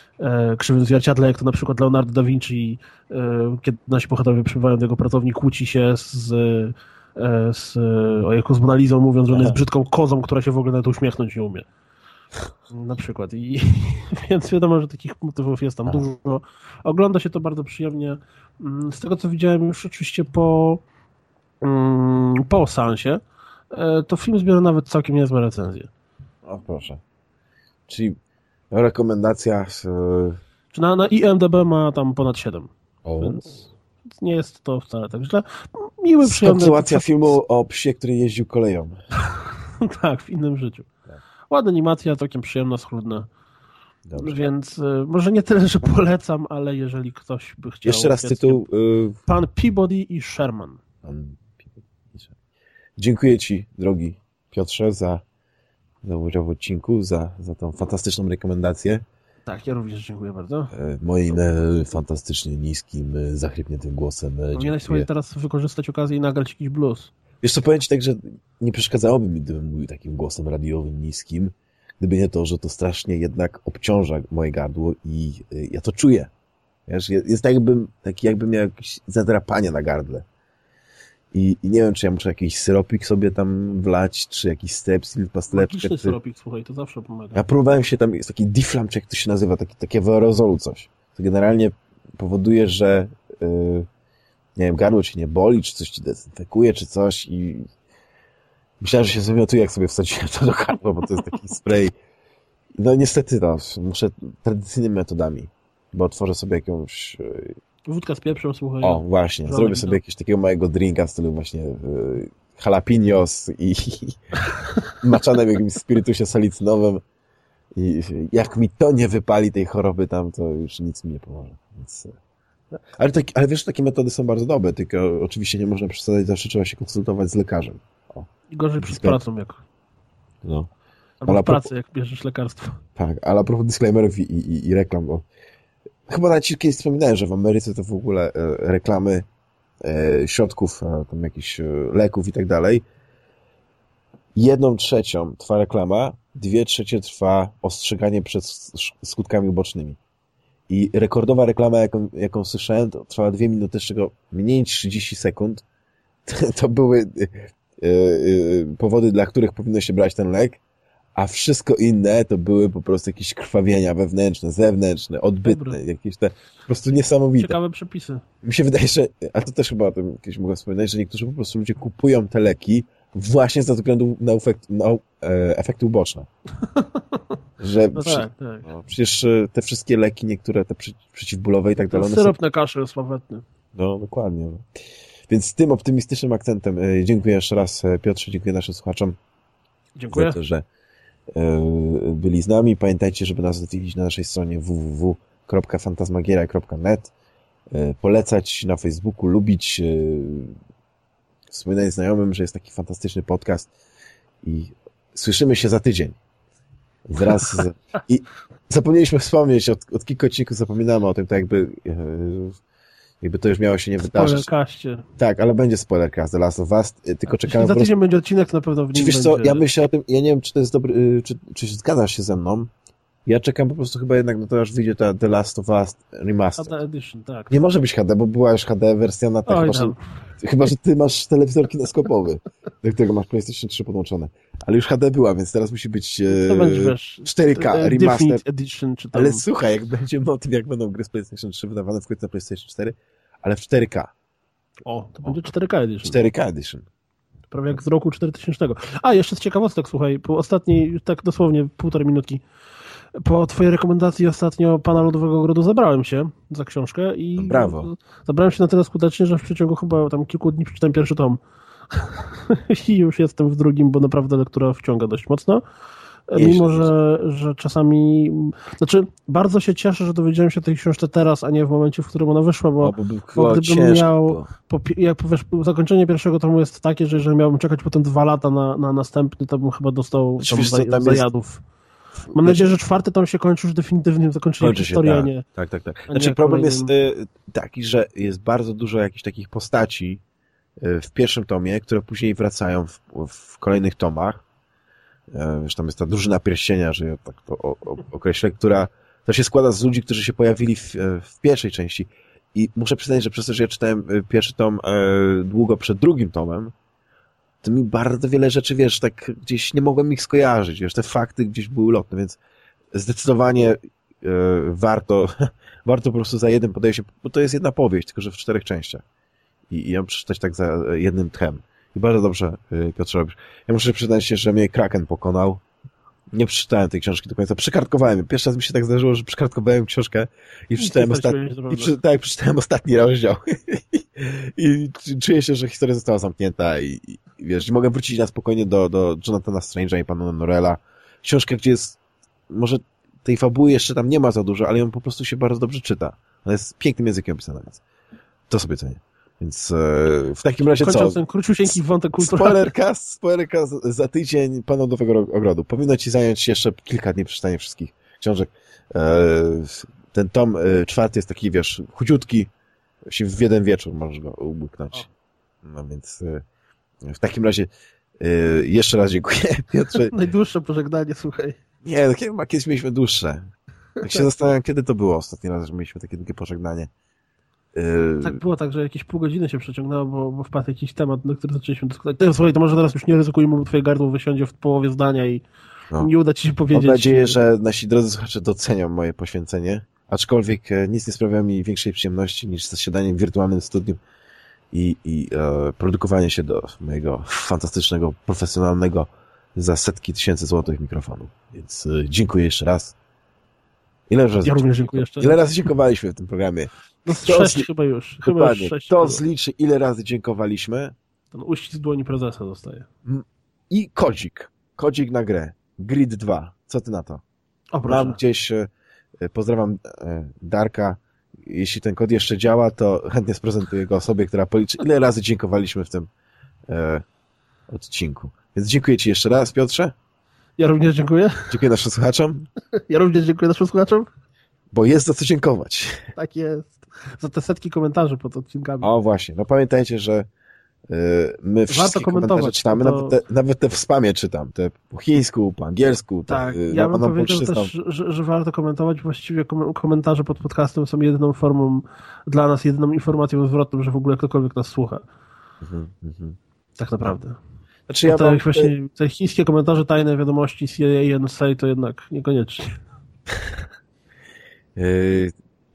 krzywym zwierciadle, jak to na przykład Leonardo da Vinci, e, kiedy nasi bohaterowie przybywają do jego pracowni, kłóci się z, e, z, o z Monalizą, mówiąc, że on jest brzydką kozą, która się w ogóle nawet uśmiechnąć nie umie. Na przykład. I, więc wiadomo, że takich motywów jest tam dużo. Ogląda się to bardzo przyjemnie. Mm, Z tego, co widziałem już oczywiście po, mm, po seansie, e, to film zbiera nawet całkiem niezłe recenzje. O, proszę. Czyli rekomendacja e, Czy na, na IMDB ma tam ponad 7. O. Więc nie jest to wcale tak źle. Miły, przyjemny... Kontynuacja filmu o psie, który jeździł koleją. tak, w innym życiu. Tak. Ładna animacja, całkiem przyjemna, schludna. Dobrze. Więc y, może nie tyle, że polecam, ale jeżeli ktoś by chciał... Jeszcze raz tytuł. y, Pan Peabody i Sherman. pan pisze. Dziękuję Ci, drogi Piotrze, za, za udział w odcinku, za, za tą fantastyczną rekomendację. Tak, ja również dziękuję bardzo. E, Moim e, fantastycznie niskim, e, zachrypniętym głosem. e, Powinieneś sobie teraz wykorzystać okazję i nagrać jakiś blues. Wiesz co, powiem Ci tak, że nie przeszkadzałoby mi, gdybym mówił takim głosem radiowym, niskim, gdyby nie to, że to strasznie jednak obciąża moje gardło i ja to czuję. Wiesz, je- jest tak jakbym, taki jakbym miał jakieś zadrapanie na gardle. I, I nie wiem, czy ja muszę jakiś syropik sobie tam wlać, czy jakiś stepsil, pasteleczkę. Czy... syropik, słuchaj, to zawsze pomaga. Ja próbowałem się tam, jest taki difflam, czy jak to się nazywa, taki, takie aerozolu coś. To generalnie powoduje, że yy, nie wiem, gardło ci nie boli, czy coś ci dezynfekuje, czy coś i myślałem, że się zamiotuje, jak sobie wsadziłem to do gardła, bo to jest taki spray. No niestety, no, muszę tradycyjnymi metodami, bo otworzę sobie jakąś... Wódka z pieprzem, słuchaj. o, właśnie, Żadne zrobię wino. sobie jakiegoś takiego małego drinka w stylu właśnie yy, jalapenos i maczane w jakimś spirytusie salicynowym. I jak mi to nie wypali tej choroby tam, to już nic mi nie pomoże. Więc... e, Ale, tak, ale wiesz, takie metody są bardzo dobre, tylko oczywiście nie można przesadzać, zawsze trzeba się konsultować z lekarzem. I gorzej przed Zgadzam. pracą, jak... No. Albo Ale w pracy, jak bierzesz lekarstwo. Tak, ale a propos disclaimerów i, i, i reklam, bo chyba nawet kiedyś wspominałem, że w Ameryce to w ogóle e, reklamy e, środków, e, tam jakichś leków i tak dalej, jedną trzecią trwa reklama, dwie trzecie trwa ostrzeganie przed sk- skutkami ubocznymi. I rekordowa reklama, jaką, jaką słyszałem, to trwała dwie minuty, z czego mniej niż 30 sekund. To były e, e, powody, dla których powinno się brać ten lek, a wszystko inne to były po prostu jakieś krwawienia wewnętrzne, zewnętrzne, odbytne, Dobre. jakieś te po prostu niesamowite. Ciekawe przepisy. Mi się wydaje, że, a to też chyba o tym kiedyś mogłem wspominać, że niektórzy po prostu ludzie kupują te leki właśnie ze względu na, efekt, na e, efekty uboczne. Że No przy, tak, tak. no, przecież e, te wszystkie leki, niektóre te przy, przeciwbólowe i tak dalej, one są syrop na kaszę sławetny. no, dokładnie. No. Więc z tym optymistycznym akcentem e, dziękuję jeszcze raz e, Piotrze, dziękuję naszym słuchaczom Dziękuję. za to, że byli z nami. Pamiętajcie, żeby nas odwiedzić na naszej stronie www.fantasmagieria.net e, polecać na Facebooku, lubić e, wspominać znajomym, że jest taki fantastyczny podcast i słyszymy się za tydzień. Wraz z... I zapomnieliśmy wspomnieć, od, od kilku odcinków zapominamy o tym, tak jakby e, Jakby to już miało się nie wydarzyć. Spoilerkaście. Tak, ale będzie spoilercast The Last of Us, tylko Jeśli czekamy za tydzień będzie odcinek, na pewno w Czy nim wiesz będzie... co, ja myślę o tym, ja nie wiem, czy to jest dobry, y, czy, czy zgadzasz się ze mną. Ja czekam po prostu chyba jednak na to, aż wyjdzie ta The Last of Us Remastered. HD Edition, tak. Nie może być HD, bo była już HD wersja na tak. Chyba, że, tam. chyba, że ty masz telewizor kineskopowy, do którego masz PlayStation 3 podłączone. Ale już HD była, więc teraz musi być e, To będzie, wiesz, 4K, e, remaster. Edition, czy tam... Ale słuchaj, jak będzie o tym, jak będą gry z PlayStation 3 wydawane wkrótce na PlayStation 4, ale w 4K. O, to będzie 4K Edition. 4K Edition. Prawie jak z roku 4000. A, jeszcze z ciekawostek, słuchaj, po ostatniej, tak dosłownie półtorej minutki, po twojej rekomendacji ostatnio Pana Lodowego Ogrodu zabrałem się za książkę i No brawo. zabrałem się na tyle skutecznie, że w przeciągu chyba tam kilku dni przeczytałem pierwszy tom. I już jestem w drugim, bo naprawdę lektura wciąga dość mocno. Mimo, że, że czasami... Znaczy, bardzo się cieszę, że dowiedziałem się o tej książce teraz, a nie w momencie, w którym ona wyszła, bo O, bo było gdybym ciężko. miał- po, jak powiesz, zakończenie pierwszego tomu jest takie, że jeżeli miałbym czekać potem dwa lata na, na następny, to bym chyba dostał Wiesz, tam wiesz co, za, tam jest- zajadów. Mam nadzieję, że czwarty tom się kończy już definitywnym zakończeniem Kończy się, historii, a tak, nie. tak, tak, tak. nie Znaczy problem kolejnym. jest y, taki, że jest bardzo dużo jakichś takich postaci y, w pierwszym tomie, które później wracają w, w kolejnych tomach. E, Wiesz, tam jest ta drużyna pierścienia, że ja tak to o, o, określę, która to się składa z ludzi, którzy się pojawili w, e, w pierwszej części. I muszę przyznać, że przez to, że ja czytałem y, pierwszy tom e, długo przed drugim tomem, to mi bardzo wiele rzeczy, wiesz, tak gdzieś nie mogłem ich skojarzyć, wiesz, te fakty gdzieś były ulotne, więc zdecydowanie e, warto, warto po prostu za jednym podejściem, bo to jest jedna powieść, tylko że w czterech częściach. I, i ją przeczytać tak za jednym tchem. I bardzo dobrze, y, Piotrze, robisz. Ja muszę przyznać się, że mnie Kraken pokonał. Nie przeczytałem tej książki do końca. Przekartkowałem. Pierwszy raz mi się tak zdarzyło, że przekartkowałem książkę i przeczytałem ostatni, i przy, tak, przeczytałem ostatni rozdział. I czuję się, że historia została zamknięta i, i wiesz, i mogę wrócić na spokojnie do, do Jonathana Strange'a i pana Norella. Książka, gdzie jest, może tej fabuły jeszcze tam nie ma za dużo, ale ją po prostu się bardzo dobrze czyta. Ona jest pięknym językiem opisana, więc to sobie cenię. Więc e, w takim razie co? Kończąc ten króciusieńki wątek kulturalny. Spoilercast, spoilercast za tydzień Pana Nowego Ogrodu. Powinno Ci zająć jeszcze kilka dni przeczytanie wszystkich książek. E, ten tom e, czwarty jest taki, wiesz, chudziutki. Właśnie w jeden wieczór możesz go ubłyknąć. No więc e, w takim razie e, jeszcze raz dziękuję Piotrze. Najdłuższe pożegnanie, słuchaj. Nie, no, kiedy- kiedyś mieliśmy dłuższe. Tak się zastanawiam, kiedy to było ostatni raz, że mieliśmy takie długie pożegnanie. E, Tak było tak, że jakieś pół godziny się przeciągnęło, bo, bo wpadł jakiś temat, na który zaczęliśmy dyskutować. Słuchaj, to może teraz już nie ryzykujmy, bo twoje gardło wysiądzie w połowie zdania i No. nie uda ci się Mam powiedzieć. nadzieję, że nasi drodzy słuchacze docenią moje poświęcenie, aczkolwiek e, nic nie sprawia mi większej przyjemności niż zasiadanie w wirtualnym studiu i, i e, produkowanie się do mojego fantastycznego, profesjonalnego za setki tysięcy złotych mikrofonu. Więc e, dziękuję jeszcze raz. Ile razy, Ja również dziękuję jeszcze. ile razy dziękowaliśmy w tym programie? No sześć chyba już. Chyba już Dokładnie. sześć. To było. zliczy, ile razy dziękowaliśmy. Ten uścisk dłoni prezesa dostaje. I kodzik. Kodzik na grę. Grid 2. Co ty na to? O, proszę. Mam gdzieś, e, pozdrawiam e, Darka, jeśli ten kod jeszcze działa, to chętnie sprezentuję go osobie, która policzy, ile razy dziękowaliśmy w tym e, odcinku. Więc dziękuję Ci jeszcze raz, Piotrze. Ja również dziękuję. Dziękuję naszym słuchaczom, Ja również dziękuję naszym słuchaczom. bo jest za co dziękować. Tak jest. Za te setki komentarzy pod odcinkami. O właśnie, no pamiętajcie, że e, my wszystkie komentować, komentarze czytamy, to- nawet, te, nawet te w spamie czytam, te po chińsku, po angielsku, Tak, te, e, ja bym powiedział też, że, że warto komentować. Właściwie kom komentarze pod podcastem są jedyną formą dla nas, jedyną informacją zwrotną, że w ogóle ktokolwiek nas słucha. Mhm, mhm. Tak naprawdę. Znaczy ja Te, właśnie, te chińskie komentarze, tajne wiadomości CIA i NSA to jednak niekoniecznie.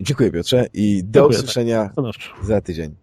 dziękuję Piotrze i do Dziękuję, tak. usłyszenia nasz. za tydzień.